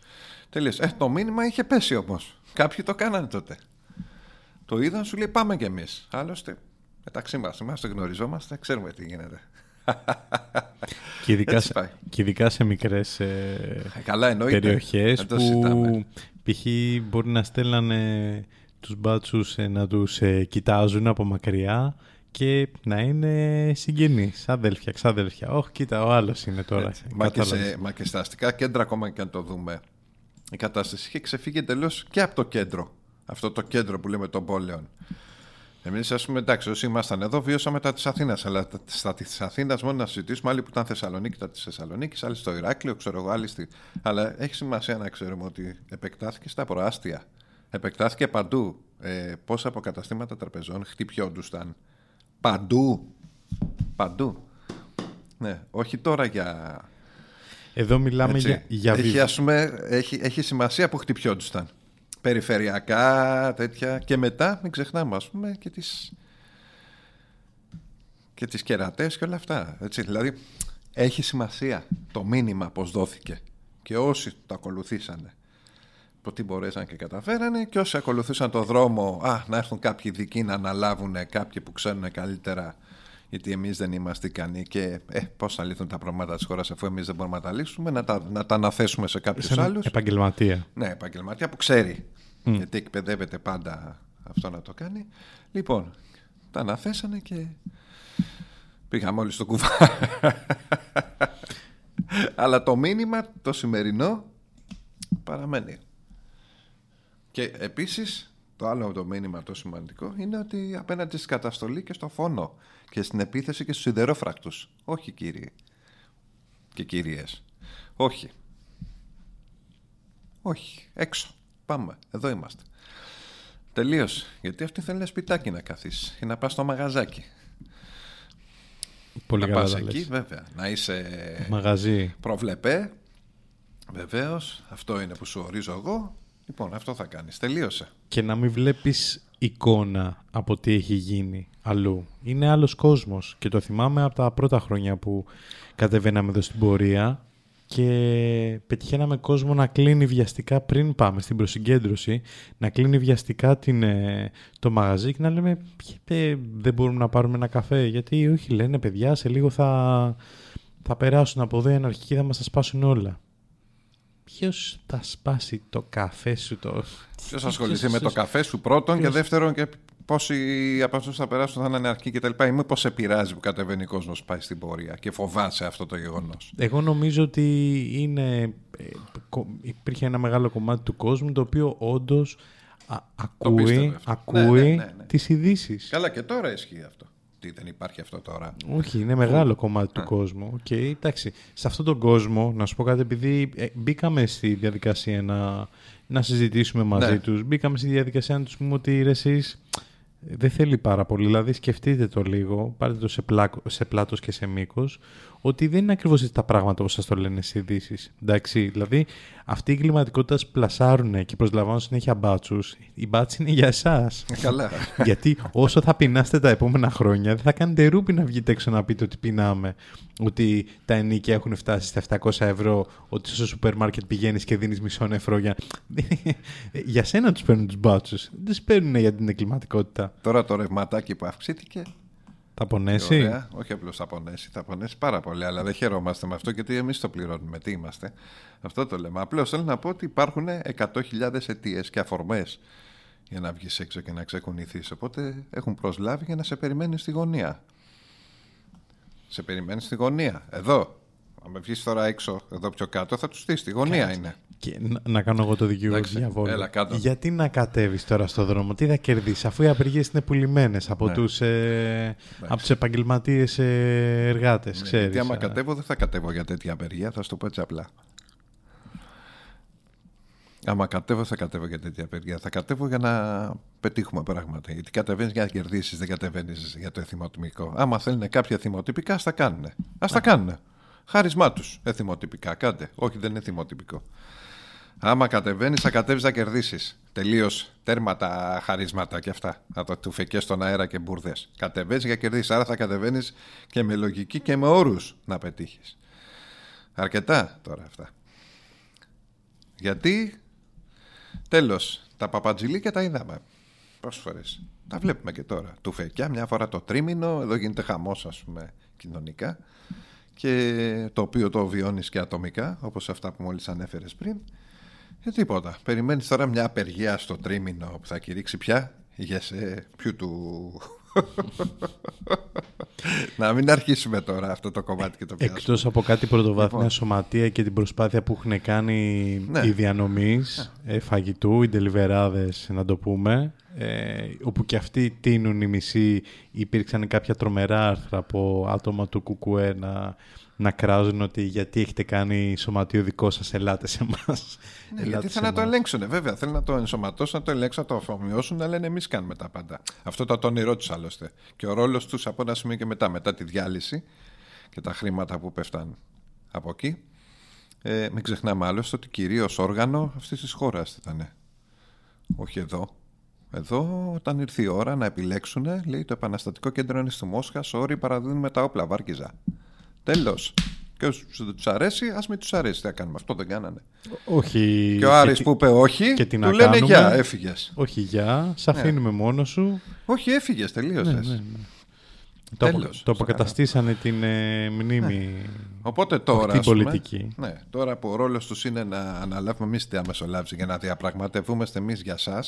Τελείωσε. Ε, το μήνυμα είχε πέσει όμως. Κάποιοι το κάνανε τότε. Το είδαν, σου λέει πάμε κι εμείς. Άλλωστε, μεταξύ μας είμαστε, γνωριζόμαστε, ξέρουμε τι γίνεται. Και ειδικά, Έτσι σε, πάει. και ειδικά σε μικρές ε, καλά, εννοείται. περιοχές Δεν το που συζητάμε. π.χ. μπορεί να στέλνανε τους μπάτσους ε, να τους ε, κοιτάζουν από μακριά και να είναι συγγενείς, αδέλφια, ξαδέλφια. Όχι, κοίτα, ο άλλος είναι τώρα. Έτσι. Μα, και Κατάλαβες. σε, μα και στα αστικά κέντρα, ακόμα και αν το δούμε, η κατάσταση είχε ξεφύγει εντελώς και από το κέντρο. Αυτό το κέντρο που λέμε των πόλεων. Εμείς, ας πούμε, εντάξει, όσοι ήμασταν εδώ, βιώσαμε τα της Αθήνας. Αλλά τα- στα της Αθήνας μόνο να συζητήσουμε. Άλλοι που ήταν Θεσσαλονίκη, τα της Θεσσαλονίκης, άλλοι στο Ηράκλειο, ξέρω εγώ, άλλοι στη. Αλλά έχει σημασία να ξέρουμε ότι επεκτάθηκε στα προάστια. Επεκτάθηκε παντού. Ε, πόσα αποκαταστήματα τραπεζών χτυπιόντουσαν. Παντού. Παντού. Ναι, όχι τώρα για. Εδώ μιλάμε Έτσι. για, για έχει, βι- ας πούμε, έχει, έχει σημασία που χτυπιόντουσαν. Περιφερειακά, τέτοια. Και μετά, μην ξεχνάμε, ας πούμε, και τις, και τις κερατές και όλα αυτά. Έτσι. Δηλαδή, έχει σημασία το μήνυμα πώς δόθηκε. Και όσοι το ακολουθήσανε, το τι μπορέσαν και καταφέρανε και όσοι ακολουθούσαν το δρόμο, α, να έρθουν κάποιοι ειδικοί να αναλάβουν κάποιοι που ξέρουν καλύτερα γιατί εμείς δεν είμαστε ικανοί και ε, πώς θα λύθουν τα προβλήματα της χώρας αφού εμείς δεν μπορούμε να τα λύσουμε, να τα, να τα αναθέσουμε σε κάποιους σε έναν άλλους. επαγγελματία. Ναι, επαγγελματία που ξέρει. Μμ. Γιατί εκπαιδεύεται πάντα αυτό να το κάνει. Λοιπόν, τα αναθέσανε και πήγαμε όλοι στο κουβά. Αλλά το μήνυμα το σημερινό παραμένει. Και επίσης το άλλο το μήνυμα το σημαντικό είναι ότι απέναντι στην καταστολή και στο φόνο και στην επίθεση και στους σιδερόφρακτους. Όχι κύριοι και κυρίες. Όχι. Όχι. Έξω. Πάμε. Εδώ είμαστε. Τελείωσε. Γιατί αυτή θέλει ένα σπιτάκι να καθίσει ή να πας στο μαγαζάκι. Πολύ να καλά πας τα εκεί, λες. βέβαια. Να είσαι Μαγαζί. προβλεπέ. Βεβαίως. Αυτό είναι που σου ορίζω εγώ. Λοιπόν, αυτό θα κάνεις. Τελείωσε. και να μην βλέπεις εικόνα από τι έχει γίνει αλλού. Είναι άλλος κόσμος και το θυμάμαι από τα πρώτα χρόνια που κατεβαίναμε εδώ στην πορεία και πετυχαίναμε κόσμο να κλείνει βιαστικά πριν πάμε στην προσυγκέντρωση, να κλείνει βιαστικά την, ε, το μαγαζί και να λέμε «Ε, δεν μπορούμε να πάρουμε ένα καφέ γιατί όχι λένε παιδιά σε λίγο θα, θα περάσουν από εδώ οι αναρχικοί θα μας τα σπάσουν όλα. Ποιος θα σπάσει το καφέ σου το... Ποιος θα ασχοληθεί με το καφέ σου πρώτον και Ποιος- δεύτερον και πόσοι από αυτούς θα περάσουν θα είναι αρκεί κτλ. Ή μήπως σε πειράζει που κατεβαίνει ο κόσμος πάει στην πορεία και φοβάσαι αυτό το γεγονός. Εγώ νομίζω ότι είναι, ε, κο- υπήρχε ένα μεγάλο κομμάτι του κόσμου το οποίο όντως α- ακούει, πίστευε αυτό. ακούει Ναι, ναι, ναι, ναι. τις ειδήσεις. Καλά, και τώρα ισχύει αυτό. Τι δεν υπάρχει αυτό τώρα. Όχι, είναι μεγάλο κομμάτι του κόσμου. Και εντάξει, σε αυτόν τον κόσμο, να σου πω κάτι, επειδή ε, μπήκαμε στη διαδικασία να, να συζητήσουμε μαζί Ναι. τους, μπήκαμε στη διαδικασία να τους πούμε ότι ρε, εσείς ε, δεν θέλει πάρα πολύ. Δηλαδή, σκεφτείτε το λίγο, πάρτε το σε, πλάκο, σε πλάτος και σε μήκος, ότι δεν είναι ακριβώς έτσι τα πράγματα όπως σας το λένε στις ειδήσεις. Εντάξει, δηλαδή, αυτή η κλιματικότητα που πλασάρουν και προσλαμβάνουν συνέχεια μπάτσους, η μπάτση είναι για εσάς. Καλά. Γιατί όσο θα πεινάσετε τα επόμενα χρόνια, δεν θα κάνετε ρούπι να βγείτε έξω να πείτε ότι πεινάμε. Ότι τα ενίκια έχουν φτάσει στα 700 ευρώ, ότι στο σούπερ μάρκετ πηγαίνεις και δίνεις μισό ευρώ για... για σένα τους παίρνουν τους μπάτσους. Δεν τους παίρνουν για την εγκληματικότητα. Τώρα το ρευματάκι που αυξήθηκε. Θα τι πονέσει. ωραία. Όχι απλώς θα πονέσει, θα πονέσει πάρα πολύ. Αλλά δεν χαιρόμαστε με αυτό γιατί εμείς το πληρώνουμε. Τι είμαστε; Αυτό το λέμε. Απλώς θέλω να πω ότι υπάρχουν 100.000 αιτίες και αφορμές για να βγεις έξω και να ξεκουνηθείς. Οπότε έχουν προσλάβει για να σε περιμένεις στη γωνία. Σε περιμένεις στη γωνία. Εδώ. Αν με βγεις τώρα έξω, εδώ πιο κάτω, θα τους δεις. Στη γωνία Κάτσε. είναι. Και να, να κάνω εγώ το δικηγόρο Εντάξει, διαβόλου. έλα κάτω. Γιατί να κατέβεις τώρα στο δρόμο, τι θα κερδίσεις, αφού οι απεργίες είναι πουλημένες από Ναι. τους, ε, από τους επαγγελματίες ε, εργάτες, Ναι, ξέρεις. γιατί άμα ε. κατέβω, δεν θα κατέβω για τέτοια απεργία, θα σου το πω έτσι απλά. Άμα κατέβω, θα κατέβω για τέτοια απεργία. Θα κατέβω για να πετύχουμε πράγματα. Γιατί κατεβαίνεις για να κερδίσεις, δεν κατεβαίνεις για το εθιμοτυπικό. Άμα θέλουν κάποια εθιμοτυπικά, ας τα κάνουν. Α τα κάνουν. Χάρισμά τους. Εθιμοτυπικά, κάντε. Όχι, δεν είναι εθιμοτυπικό. Άμα κατεβαίνεις, θα κατέβεις να κερδίσεις. Τελείως τέρμα τα χαρίσματα και αυτά. Να το τουφεκές στον αέρα και μπουρδες. Κατεβαίνεις για κερδίσεις. Άρα θα κατεβαίνεις και με λογική και με όρους να πετύχεις. Αρκετά τώρα αυτά. Γιατί τέλος τα παπατζηλίκια τα είδαμε πόσες φορές τα βλέπουμε και τώρα τουφεκιά μια φορά το τρίμηνο εδώ γίνεται χαμός ας πούμε κοινωνικά και το οποίο το βιώνεις και ατομικά όπως αυτά που μόλις ανέφερες πριν Ε, τίποτα. Περιμένεις τώρα μια απεργία στο τρίμηνο που θα κηρύξει πια; Ηγεσέ, ποιου του. να μην αρχίσουμε τώρα αυτό το κομμάτι και το πιάσουμε. Εκτός από κάτι πρωτοβάθμια Λοιπόν. σωματεία και την προσπάθεια που έχουν κάνει Ναι. οι διανομής ε, φαγητού, οι ντελιβεράδες να το πούμε, ε, όπου και αυτοί τίνουν οι μισοί, υπήρξαν κάποια τρομερά άρθρα από άτομα του ΚΚΕ να, να κράζουν ότι γιατί έχετε κάνει σωματείο δικό σας, ελάτε σε εμάς. Ναι, Ελάτε γιατί σε θέλουν να το εμάς. ελέγξουν, βέβαια. Θέλουν να το ενσωματώσουν, να το ελέγξουν, να το αφομοιώσουν, να λένε εμείς κάνουμε τα πάντα. Αυτό ήταν το όνειρό του άλλωστε. Και ο ρόλος τους από ένα σημείο και μετά, μετά τη διάλυση και τα χρήματα που πέφταν από εκεί. Ε, μην ξεχνάμε άλλωστε ότι κυρίως όργανο αυτής της χώρας ήταν. Όχι εδώ. Εδώ, όταν ήρθε η ώρα να επιλέξουν, λέει το επαναστατικό κέντρο είναι στη Μόσχα, sorry, παραδίδουμε τα όπλα, βάρκιζα. Τέλος. Και όσους τους αρέσει, ας μην τους αρέσει. Τι θα κάνουμε, αυτό δεν κάνανε. Όχι. Και ο Άρης τι- που είπε όχι, και τι του να λένε κάνουμε; γεια, έφυγες. Όχι γεια, σε Ναι. αφήνουμε μόνος σου. Όχι, έφυγες, τελείωσες. Ναι, ναι, ναι. Το, απο- το αποκαταστήσανε την ε, μνήμη. Οπότε τώρα. Όχι την ας πούμε, πολιτική. Ναι, τώρα που ο ρόλος τους είναι να αναλάβουμε εμείς τη διαμεσολάβηση για να διαπραγματευόμαστε εμείς για εσά.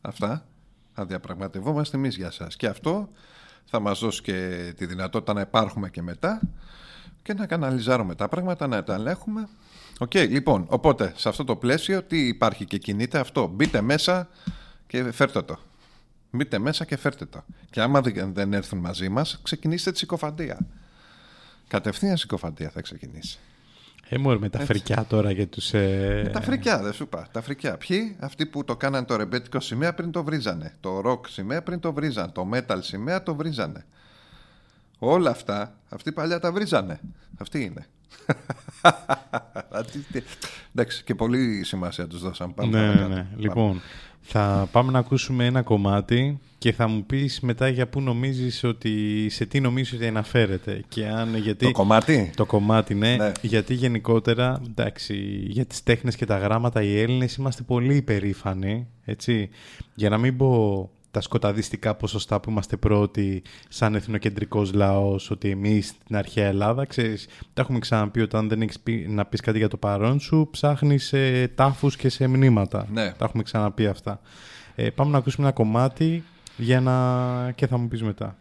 Αυτά. Να διαπραγματευόμαστε εμείς για εσά. Και αυτό θα μας δώσει και τη δυνατότητα να υπάρχουμε και μετά και να καναλιζάρουμε τα πράγματα, να τα ελέγχουμε. Οκ, λοιπόν, οπότε σε αυτό το πλαίσιο τι υπάρχει και κινείται αυτό; Μπείτε μέσα και φέρτε το. Μπείτε μέσα και φέρτε το. Και άμα δεν δεν έρθουν μαζί μας, ξεκινήστε τη συκοφαντία. Κατευθείαν συκοφαντία θα ξεκινήσει. Ε, μωρέ, με τα Έτσι. φρικιά τώρα για τους... Ε... Με τα φρικιά, δεν σου είπα. Τα φρικιά. Ποιοι, αυτοί που το κάναν το ρεμπέτικο σημαία πριν το βρίζανε. Το ροκ σημαία πριν το βρίζανε. Το metal σημαία το βρίζανε. Όλα αυτά, αυτοί παλιά τα βρίζανε. Αυτοί είναι. Αυτοί τι- Εντάξει, και πολύ σημασία τους δώσαν. Πάμε ναι, ναι, παρακάτω. ναι. Πάμε. Λοιπόν, θα πάμε να ακούσουμε ένα κομμάτι και θα μου πεις μετά για πού νομίζεις ότι, σε τι νομίζεις ότι αναφέρεται. Και αν, γιατί, Το κομμάτι; Το κομμάτι, ναι, Ναι. Γιατί γενικότερα, εντάξει, για τις τέχνες και τα γράμματα οι Έλληνες είμαστε πολύ υπερήφανοι, έτσι. Για να μην πω τα σκοταδιστικά ποσοστά που είμαστε πρώτοι σαν εθνοκεντρικός λαός, ότι εμείς στην αρχαία Ελλάδα, ξέρεις, τα έχουμε ξαναπεί όταν δεν έχεις πει, να πεις κάτι για το παρόν σου, ψάχνεις σε τάφους και σε μνήματα. Ναι. Τα έχουμε ξαναπεί αυτά. Ε, πάμε να ακούσουμε ένα κομμάτι για να... και θα μου πεις μετά.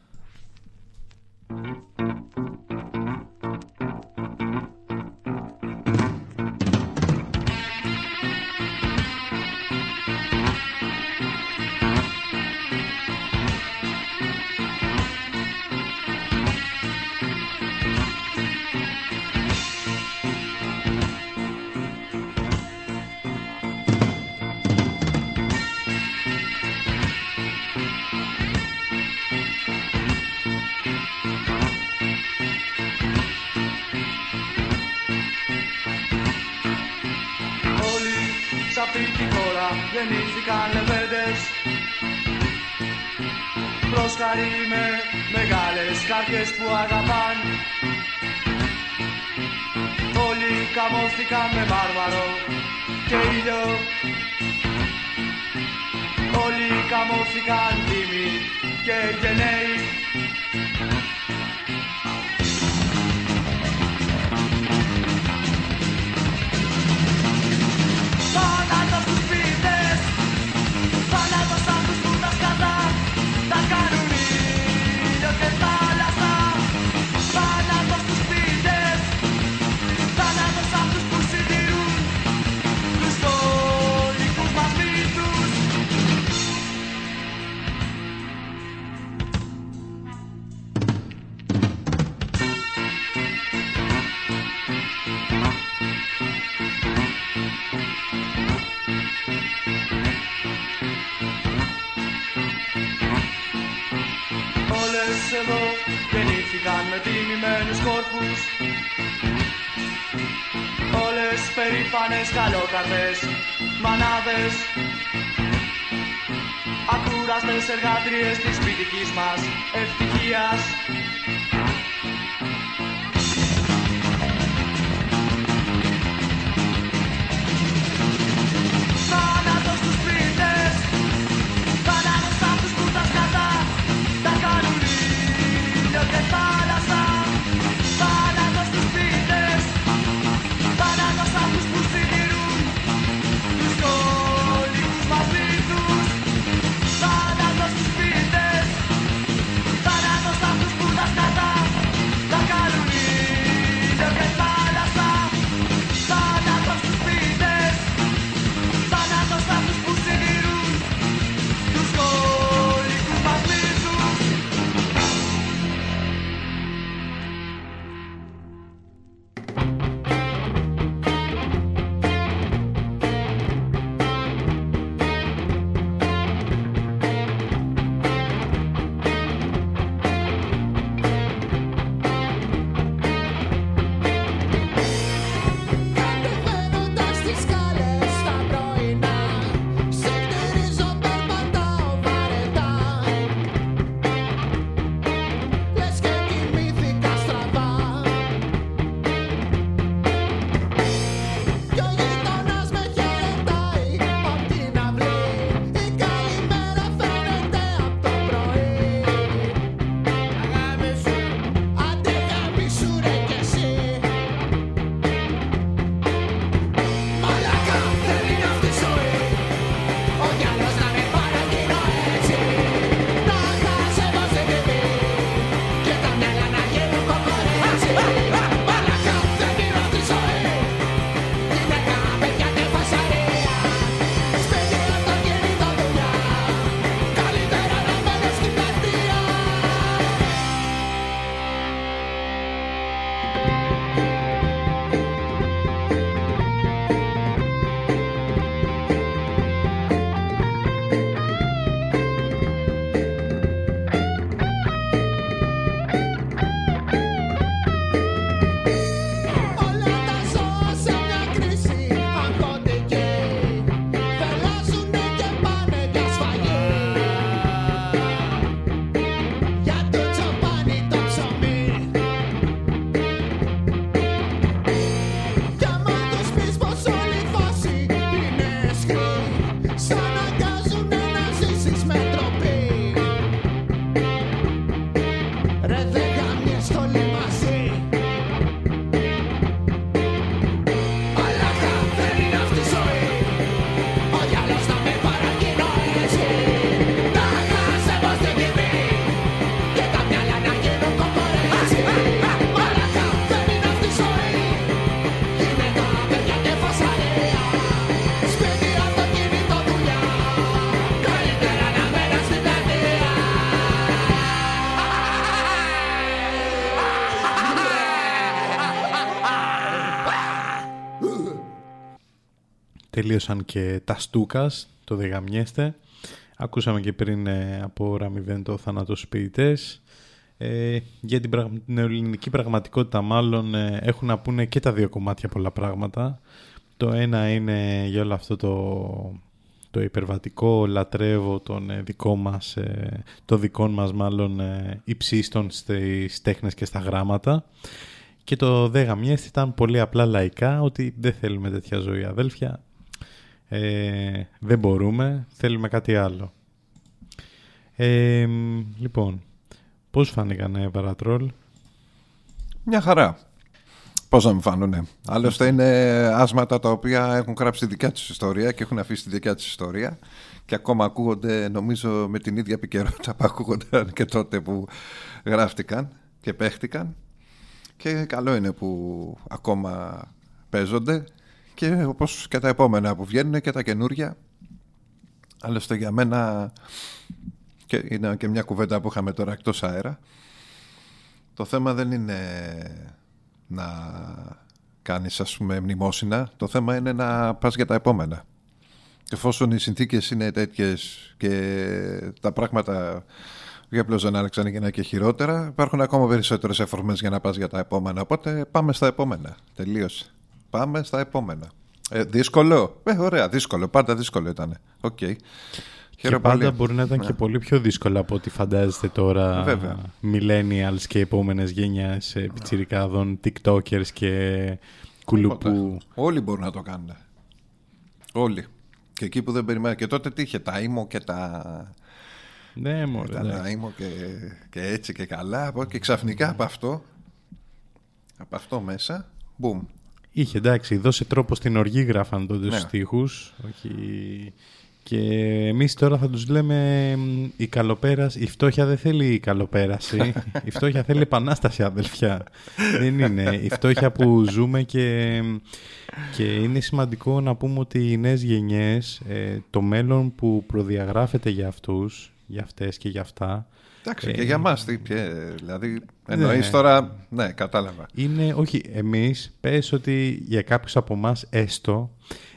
Γεννήθηκαν λεβέντες. Πρόσκαροι με μεγάλες καρδιές που αγαπάν. Όλοι καμώθηκαν με μάρμαρο και ήλιο. Όλοι καμώθηκαν τίμοι και γενναίοι γεννήθηκαν με τιμημένους κόρπους. Όλες περήφανες καλόκαρδες μανάδες. Ακούραστες εργάτριες της σπιτικής μας ευτυχίας τελείωσαν και τα Στούκας, το Δεγαμιέστε. Ακούσαμε και πριν ε, από Ραμιβέντο θάνατος ποιητές. Ε, για την, πραγ... την ελληνική πραγματικότητα μάλλον ε, έχουν να πούνε και τα δύο κομμάτια πολλά πράγματα. Το ένα είναι για όλο αυτό το, το υπερβατικό λατρεύω των ε, δικό μας, ε, των δικών μας μάλλον ε, υψίστων στις τέχνες και στα γράμματα. Και το δε γαμιέστη ήταν πολύ απλά λαϊκά ότι δεν θέλουμε τέτοια ζωή αδέλφια. Ε, δεν μπορούμε, θέλουμε κάτι άλλο. Ε, λοιπόν, πώς φάνηκαν Παρατρόλ; Μια χαρά. Πώς να μην φάνουνε. Άλλωστε είναι άσματα τα οποία έχουν γράψει τη δικιά τους ιστορία και έχουν αφήσει τη δικιά τους ιστορία και ακόμα ακούγονται νομίζω με την ίδια επικαιρότητα που ακούγονταν και τότε που γράφτηκαν και παίχτηκαν και καλό είναι που ακόμα παίζονται και όπως και τα επόμενα που βγαίνουν και τα καινούρια άλλωστε για μένα και είναι και μια κουβέντα που είχαμε τώρα εκτός αέρα το θέμα δεν είναι να κάνεις ας πούμε μνημόσυνα το θέμα είναι να πας για τα επόμενα εφόσον οι συνθήκες είναι τέτοιες και τα πράγματα για απλά δεν άλλαξαν και να και χειρότερα. Υπάρχουν ακόμα περισσότερες αφορμές για να πας για τα επόμενα. Οπότε πάμε στα επόμενα. Τελείωσε. Πάμε στα επόμενα. Ε, δύσκολο; Ε, ωραία, δύσκολο. Πάντα δύσκολο ήταν. Ok. Okay. Και πάντα μπορεί να ήταν και πολύ πιο δύσκολο από ό,τι φαντάζεστε τώρα Βέβαια. millennials και επόμενες γενιάς ε, πιτσιρικάδων, tiktokers και κουλουπού. Όλοι μπορούν να το κάνουν. Όλοι. Και εκεί που δεν περιμένω. Και τότε τι είχε, τα ήμο και τα... Ναι, μωρέ. Τα ναι. ήμο και, και έτσι και καλά. από- Και ξαφνικά από αυτό, από αυτό μέσα, μπουμ. Είχε εντάξει, δώσε τρόπο στην οργή γράφαν τότε Ναι. στους στίχους. Όχι... Και εμείς τώρα θα τους λέμε μ, η καλοπέραση, η φτώχεια δεν θέλει η καλοπέραση, η φτώχεια θέλει επανάσταση αδελφιά. δεν είναι. Η φτώχεια που ζούμε και, και είναι σημαντικό να πούμε ότι οι νέες γενιές, ε, το μέλλον που προδιαγράφεται για αυτούς, για αυτές και για αυτά, Εντάξει, ε, και για μας, τι, ποια- δηλαδή, εννοείς Ναι. τώρα, ναι, κατάλαβα. Είναι, όχι, εμείς πες ότι για κάποιους από εμάς έστω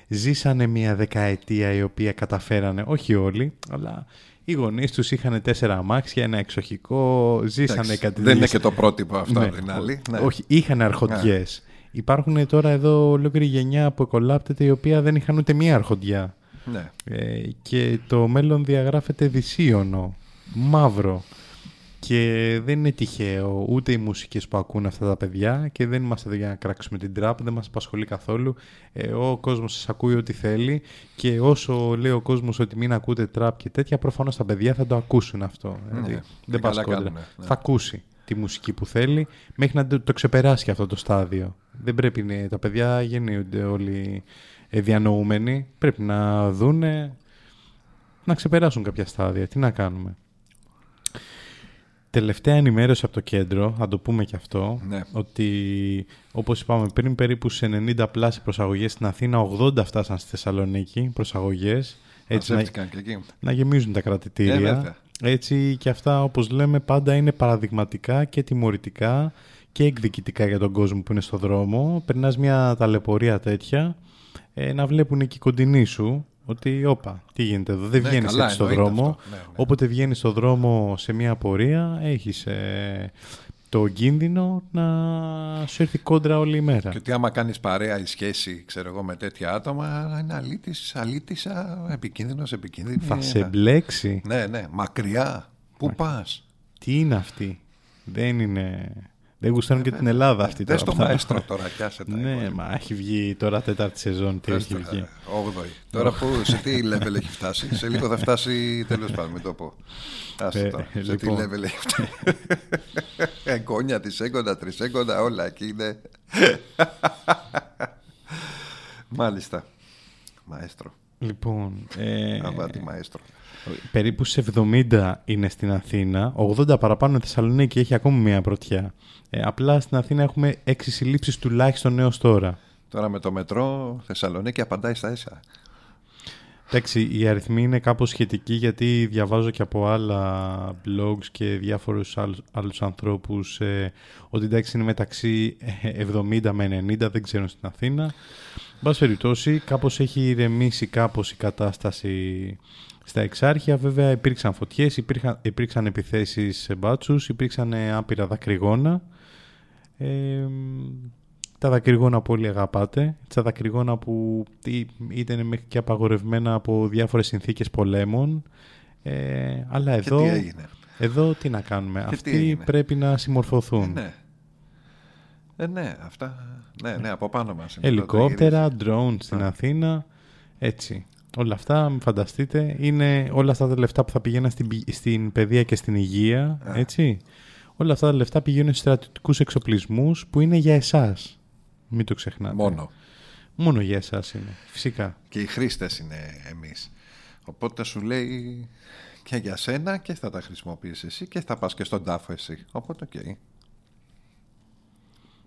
ζήσανε μια δεκαετία η οποία καταφέρανε, όχι όλοι, αλλά οι γονείς τους είχαν τέσσερα αμάξια, ένα εξοχικό, ζήσανε Εντάξει, κάτι δεν είναι τέτοιες- και το πρότυπο αυτό απ' την άλλη, ναι. Όχι, είχαν αρχοντιές. Υπάρχουν τώρα εδώ ολόκληρη γενιά που εκολάπτεται η οποία δεν είχαν ούτε μία αρχοντιά. Ναι. Ε, και το μέλλον διαγράφεται δυσίωνο, μαύρο. Και δεν είναι τυχαίο ούτε οι μουσικές που ακούν αυτά τα παιδιά και δεν είμαστε εδώ για να κράξουμε την τράπ, δεν μας απασχολεί καθόλου. Ε, ο κόσμος σας ακούει ό,τι θέλει και όσο λέει ο κόσμος ότι μην ακούτε τραπ και τέτοια, προφανώς τα παιδιά θα το ακούσουν αυτό. Ναι, Δηλαδή, και δεν πας καλά κόντρα. κάνουνε, ναι. Θα ακούσει τη μουσική που θέλει μέχρι να το, το ξεπεράσει και αυτό το στάδιο. Δεν πρέπει να, τα παιδιά γεννιούνται όλοι ε, διανοούμενοι. Πρέπει να δούνε να ξεπεράσουν κάποια στάδια. Τι να κάνουμε. Τελευταία ενημέρωση από το κέντρο, θα το πούμε και αυτό, Ναι. ότι όπως είπαμε πριν περίπου σε 90 πλάσι προσαγωγές στην Αθήνα, 80 φτάσαν στη Θεσσαλονίκη προσαγωγές. Έτσι να, Μαζεύτηκαν και εκεί. να γεμίζουν τα Ε, κρατητήρια. βέβαια. έτσι και αυτά όπως λέμε πάντα είναι παραδειγματικά και τιμωρητικά και εκδικητικά για τον κόσμο που είναι στο δρόμο. Περνάς μια ταλαιπωρία τέτοια, ε, να βλέπουν εκεί κοντινοί σου ότι όπα, τι γίνεται εδώ, δεν Ναι, βγαίνεις καλά, έτσι στο εννοείται δρόμο. αυτό. Ναι, ναι. Όποτε βγαίνεις στο δρόμο σε μια πορεία έχεις ε, το κίνδυνο να σου έρθει κόντρα όλη η μέρα. Και ότι άμα κάνεις παρέα ή σχέση, ξέρω εγώ, με τέτοια άτομα, είναι αλήτης, αλήτησα, επικίνδυνος, επικίνδυνη. Θα σε μπλέξει. Ναι, ναι, μακριά. Πού πας; Τι είναι αυτή; Δεν είναι... Δεν γουστάρουν και την Ελλάδα αυτή Δες τώρα. το μαέστρο τώρα, πιάσε τα Ναι, υπόλοιπα. μα έχει βγει τώρα τέταρτη σεζόν. Τι Δες έχει το, βγει. ε, όγδοη. Τώρα που, σε τι level έχει φτάσει; Σε λίγο θα φτάσει, τέλος πάντων, μην το πω. Άσε Ε, τώρα, σε τι λοιπόν. level έχει φτάσει; Εγκόνια, τρισέγγοντα, τρισέγγοντα, όλα εκεί είναι. Μάλιστα. Μαέστρο. Λοιπόν, ε, Αβάτη μαέστρο. περίπου σε 70 είναι στην Αθήνα, 80 παραπάνω είναι Θεσσαλονίκη, έχει ακόμη μια πρωτιά. Ε, απλά στην Αθήνα έχουμε 6 συλλήψεις τουλάχιστον έως τώρα. Τώρα με το μετρό Θεσσαλονίκη απαντάει στα ίσα. Εντάξει, οι αριθμοί είναι κάπως σχετικοί γιατί διαβάζω και από άλλα blogs και διάφορους άλλους, άλλους ανθρώπους ε, ότι εντάξει είναι μεταξύ 70 με 90, δεν ξέρω στην Αθήνα. Εν πάση περιπτώσει, κάπως έχει ηρεμήσει κάπως η κατάσταση στα εξάρχεια. Βέβαια υπήρξαν φωτιές, υπήρχαν, υπήρξαν επιθέσεις σε μπάτσους, υπήρξαν ε, άπειρα δακρυγόνα. Ε, τα δακρυγόνα που όλοι αγαπάτε, τα δακρυγόνα που ήταν μέχρι και απαγορευμένα από διάφορες συνθήκες πολέμων. Ε, αλλά Και εδώ, τι έγινε; εδώ τι να κάνουμε; Και τι Αυτοί έγινε; πρέπει να συμμορφωθούν. Ναι. Ε, ναι, αυτά. Ναι, ναι, από πάνω μας. είναι Ελικόπτερα, πρώτα drone στην Αθήνα, έτσι. Όλα αυτά, μην φανταστείτε, είναι όλα αυτά τα λεφτά που θα πηγαίναν στην, πη- στην παιδεία και στην υγεία, έτσι. Όλα αυτά τα λεφτά πηγαίνουν στους στρατιωτικούς εξοπλισμούς που είναι για εσάς. Μην το ξεχνάτε. Μόνο. Μόνο για εσάς είναι, φυσικά. Και οι χρήστες είναι εμείς. Οπότε σου λέει και για σένα και θα τα χρησιμοποιήσεις εσύ και θα πας και στον τάφο εσύ. Οπότε οκ.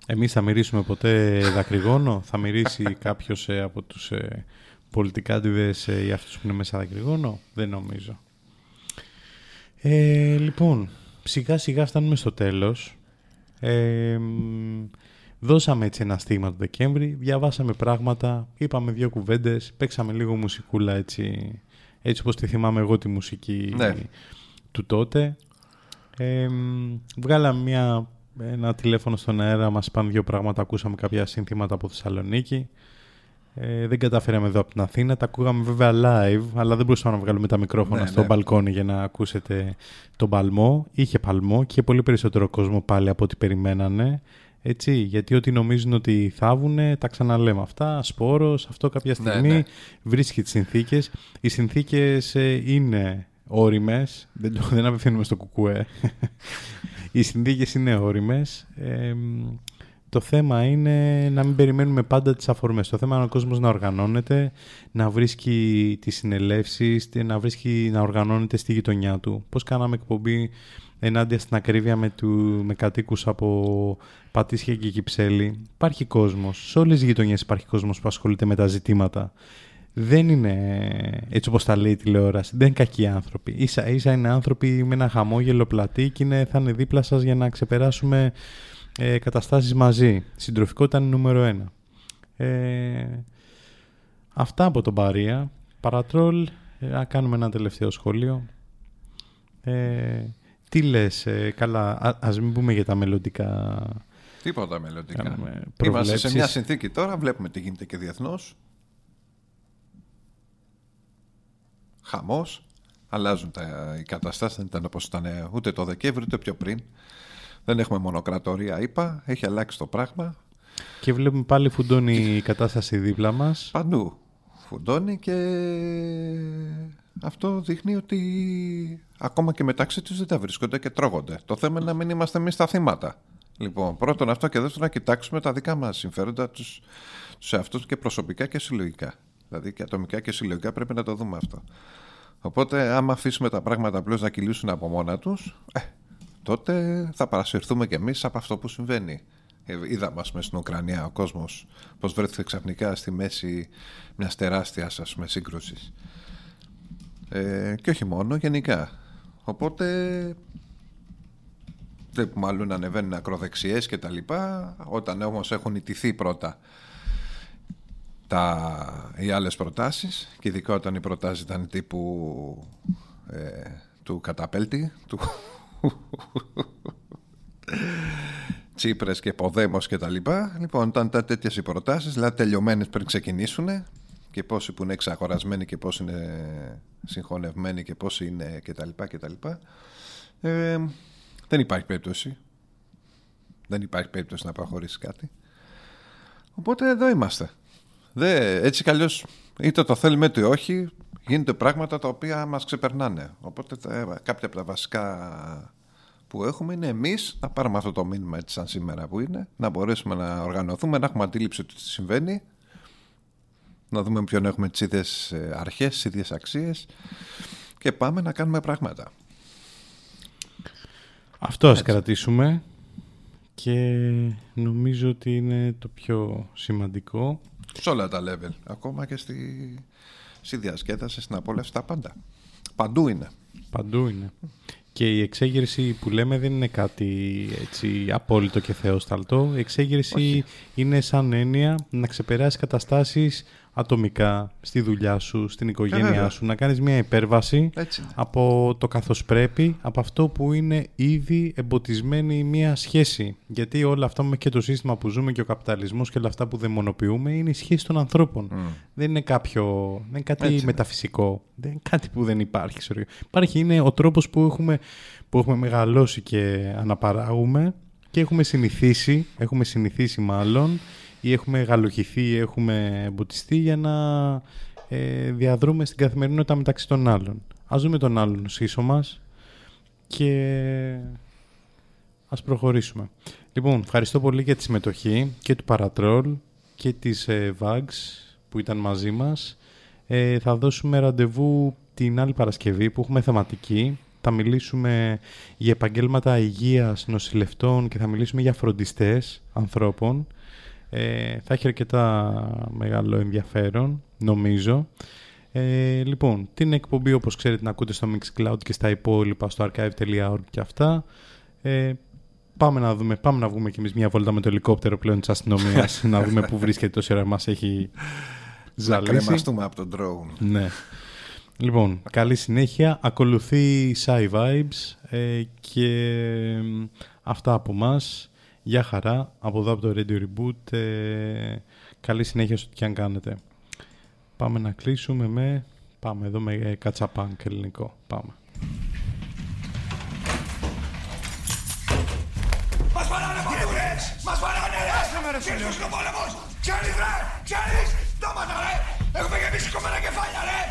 Εμείς θα μυρίσουμε ποτέ δακρυγόνο, θα μυρίσει κάποιος ε, από τους ε, πολιτικάντιδες ε, ή αυτούς που είναι μέσα δακρυγόνο, δεν νομίζω. Ε, λοιπόν, σιγά σιγά φτάνουμε στο τέλος. Ε, μ, δώσαμε έτσι ένα στίγμα το Δεκέμβρη, διαβάσαμε πράγματα, είπαμε δύο κουβέντες, παίξαμε λίγο μουσικούλα έτσι, έτσι όπως τη θυμάμαι εγώ τη μουσική Ναι. του τότε. Ε, μ, βγάλαμε μια, ένα τηλέφωνο στον αέρα, μας είπαν δύο πράγματα, ακούσαμε κάποια σύνθηματα από Θεσσαλονίκη. Ε, δεν καταφέραμε εδώ από την Αθήνα, τα ακούγαμε βέβαια live, αλλά δεν μπορούσαμε να βγάλουμε τα μικρόφωνα Ναι, στο ναι. μπαλκόνι για να ακούσετε τον παλμό. Είχε παλμό και είχε πολύ περισσότερο κόσμο πάλι από ό,τι περιμένανε. Έτσι, γιατί ό,τι νομίζουν ότι θα βγουν, τα ξαναλέμε αυτά. Σπόρος, αυτό κάποια Ναι, στιγμή ναι. βρίσκει τις συνθήκες. Οι συνθήκες ε, είναι όριμες, δεν, το, δεν απευθύνουμε στο κουκουέ. Οι συνθήκες είναι όριμες. Ε, μ, το θέμα είναι να μην περιμένουμε πάντα τις αφορμές. Το θέμα είναι ο κόσμος να οργανώνεται, να βρίσκει τις συνελεύσεις, να, βρίσκει, να οργανώνεται στη γειτονιά του. Πώς κάναμε εκπομπή ενάντια στην ακρίβεια με, του, με κατοίκους από Πατήσια και Κυψέλη. Υπάρχει κόσμος. Σε όλες τις γειτονιές υπάρχει κόσμος που ασχολείται με τα ζητήματα. Δεν είναι έτσι όπως τα λέει η τηλεόραση. Δεν είναι κακοί άνθρωποι. Ίσα ίσα είναι άνθρωποι με ένα χαμόγελο πλατή και είναι, θα είναι δίπλα σας για να ξεπεράσουμε ε, καταστάσεις μαζί. Συντροφικότητα είναι νούμερο ένα. Ε, αυτά από τον Παρία. Παρατρόλ, ε, να κάνουμε ένα τελευταίο σχόλιο. Ε, τι λες, ε, καλά, α, ας μην πούμε για τα μελλοντικά... Τίποτα μελλοντικά. Κάνουμε Είμαστε σε προβλέψεις. μια συνθήκη τώρα, βλέπουμε τι γίνεται και διεθνώς. Χαμός. Αλλάζουν τα, οι καταστάσεις, δεν ήταν όπως ήταν ε, ούτε το Δεκέμβρη ούτε πιο πριν. Δεν έχουμε μονοκρατορία, είπα. Έχει αλλάξει το πράγμα. Και βλέπουμε πάλι φουντώνει η κατάσταση δίπλα μας. Παντού φουντώνει και αυτό δείχνει ότι ακόμα και μεταξύ τους δεν τα βρίσκονται και τρώγονται. Το θέμα είναι να μην είμαστε εμείς τα θύματα. Λοιπόν, πρώτον αυτό και δεύτερον να κοιτάξουμε τα δικά μας συμφέροντα τους, τους εαυτούς και προσωπικά και συλλογικά. Δηλαδή και ατομικά και συλλογικά πρέπει να το δούμε αυτό. Οπότε άμα αφήσουμε τα πράγματα απλώς να κυλήσουν από μόνα τους, ε, τότε θα παρασυρθούμε κι εμείς από αυτό που συμβαίνει. Ε, Είδαμε ας πούμε, στην Ουκρανία ο κόσμος πως βρέθηκε ξαφνικά στη μέση μιας τεράστιας ας πούμε, σύγκρουσης. Ε, και όχι μόνο, γενικά. Οπότε βλέπουμε αλλού να ανεβαίνουν ακροδεξιές και τα λοιπά. Όταν όμως έχουν ιτηθεί πρώτα τα, οι άλλες προτάσεις και ειδικά όταν οι προτάσεις ήταν τύπου ε, του καταπέλτη του Τσίπρες και Ποδέμος και τα λοιπά. Λοιπόν ήταν τα τέτοιες οι προτάσεις. Δηλαδή τελειωμένες πριν ξεκινήσουν και πόσοι που είναι εξαγορασμένοι και πόσοι είναι συγχωνευμένοι και πόσοι είναι και τα λοιπά και τα λοιπά. Ε, δεν υπάρχει περίπτωση. Δεν υπάρχει περίπτωση να προχωρήσει κάτι. Οπότε εδώ είμαστε. Δε, έτσι κι αλλιώς είτε το θέλουμε είτε όχι γίνονται πράγματα τα οποία μας ξεπερνάνε. Οπότε τα, κάποια από τα βασικά που έχουμε είναι εμείς να πάρουμε αυτό το μήνυμα έτσι σαν σήμερα που είναι να μπορέσουμε να οργανωθούμε να έχουμε αντίληψη του τι συμβαίνει να δούμε ποιον έχουμε τις ίδιες ε, αρχές, τις ίδιες αξίες και πάμε να κάνουμε πράγματα. Αυτό ας κρατήσουμε και νομίζω ότι είναι το πιο σημαντικό. σε όλα τα level ακόμα και στη, στη διασκέδαση, στην απόλαυση, τα πάντα. Παντού είναι. Παντού είναι. Και η εξέγερση που λέμε δεν είναι κάτι έτσι απόλυτο και θεόσταλτο. Η εξέγερση είναι σαν έννοια να ξεπεράσει καταστάσεις ατομικά στη δουλειά σου, στην οικογένειά βέβαια. σου, να κάνεις μια υπέρβαση Έτσι είναι. από το καθώς πρέπει, από αυτό που είναι ήδη εμποτισμένη μια σχέση. Γιατί όλα αυτά με και το σύστημα που ζούμε και ο καπιταλισμός και όλα αυτά που δαιμονοποιούμε είναι η σχέση των ανθρώπων. Δεν είναι κάποιο, δεν είναι κάτι Έτσι είναι. μεταφυσικό, δεν είναι κάτι που δεν υπάρχει. ξέρω. Υπάρχει, είναι ο τρόπος που έχουμε, που έχουμε μεγαλώσει και αναπαράγουμε και έχουμε συνηθίσει, έχουμε συνηθίσει μάλλον ή έχουμε γαλουχηθεί ή έχουμε εμποτιστεί για να ε, διαδρούμε στην καθημερινότητα μεταξύ των άλλων. Ας δούμε τον άλλον σύσσο μας και ας προχωρήσουμε. Λοιπόν, ευχαριστώ πολύ για τη συμμετοχή και του Παρατρόλ και της ε, Vags που ήταν μαζί μας. Ε, θα δώσουμε ραντεβού την άλλη Παρασκευή που έχουμε θεματική. Θα μιλήσουμε για επαγγέλματα υγείας νοσηλευτών και θα μιλήσουμε για φροντιστές ανθρώπων. Ε, θα έχει αρκετά μεγάλο ενδιαφέρον, νομίζω. Ε, λοιπόν, την εκπομπή όπως ξέρετε την ακούτε στο Mixcloud και στα υπόλοιπα στο archive.org και αυτά. Ε, πάμε να δούμε, πάμε να βγούμε κι εμείς μια βόλτα με το ελικόπτερο πλέον της αστυνομίας να δούμε πού βρίσκεται τόση ώρα μας έχει Να ζαλίσει. κρεμαστούμε από τον drone. Ναι. Λοιπόν, καλή συνέχεια. Ακολουθεί Sci Vibes ε, και μ, αυτά από μας. Γεια χαρά, από εδώ από το Radio Reboot. Ε, καλή συνέχεια στο τι αν κάνετε. Πάμε να κλείσουμε με... Πάμε εδώ με ε, κατσαπάνκ ελληνικό. Πάμε. Μας βαράνε πατούρες! Μας βαράνε! Έχουμε γεμίσει κομμένα κεφάλια ρε!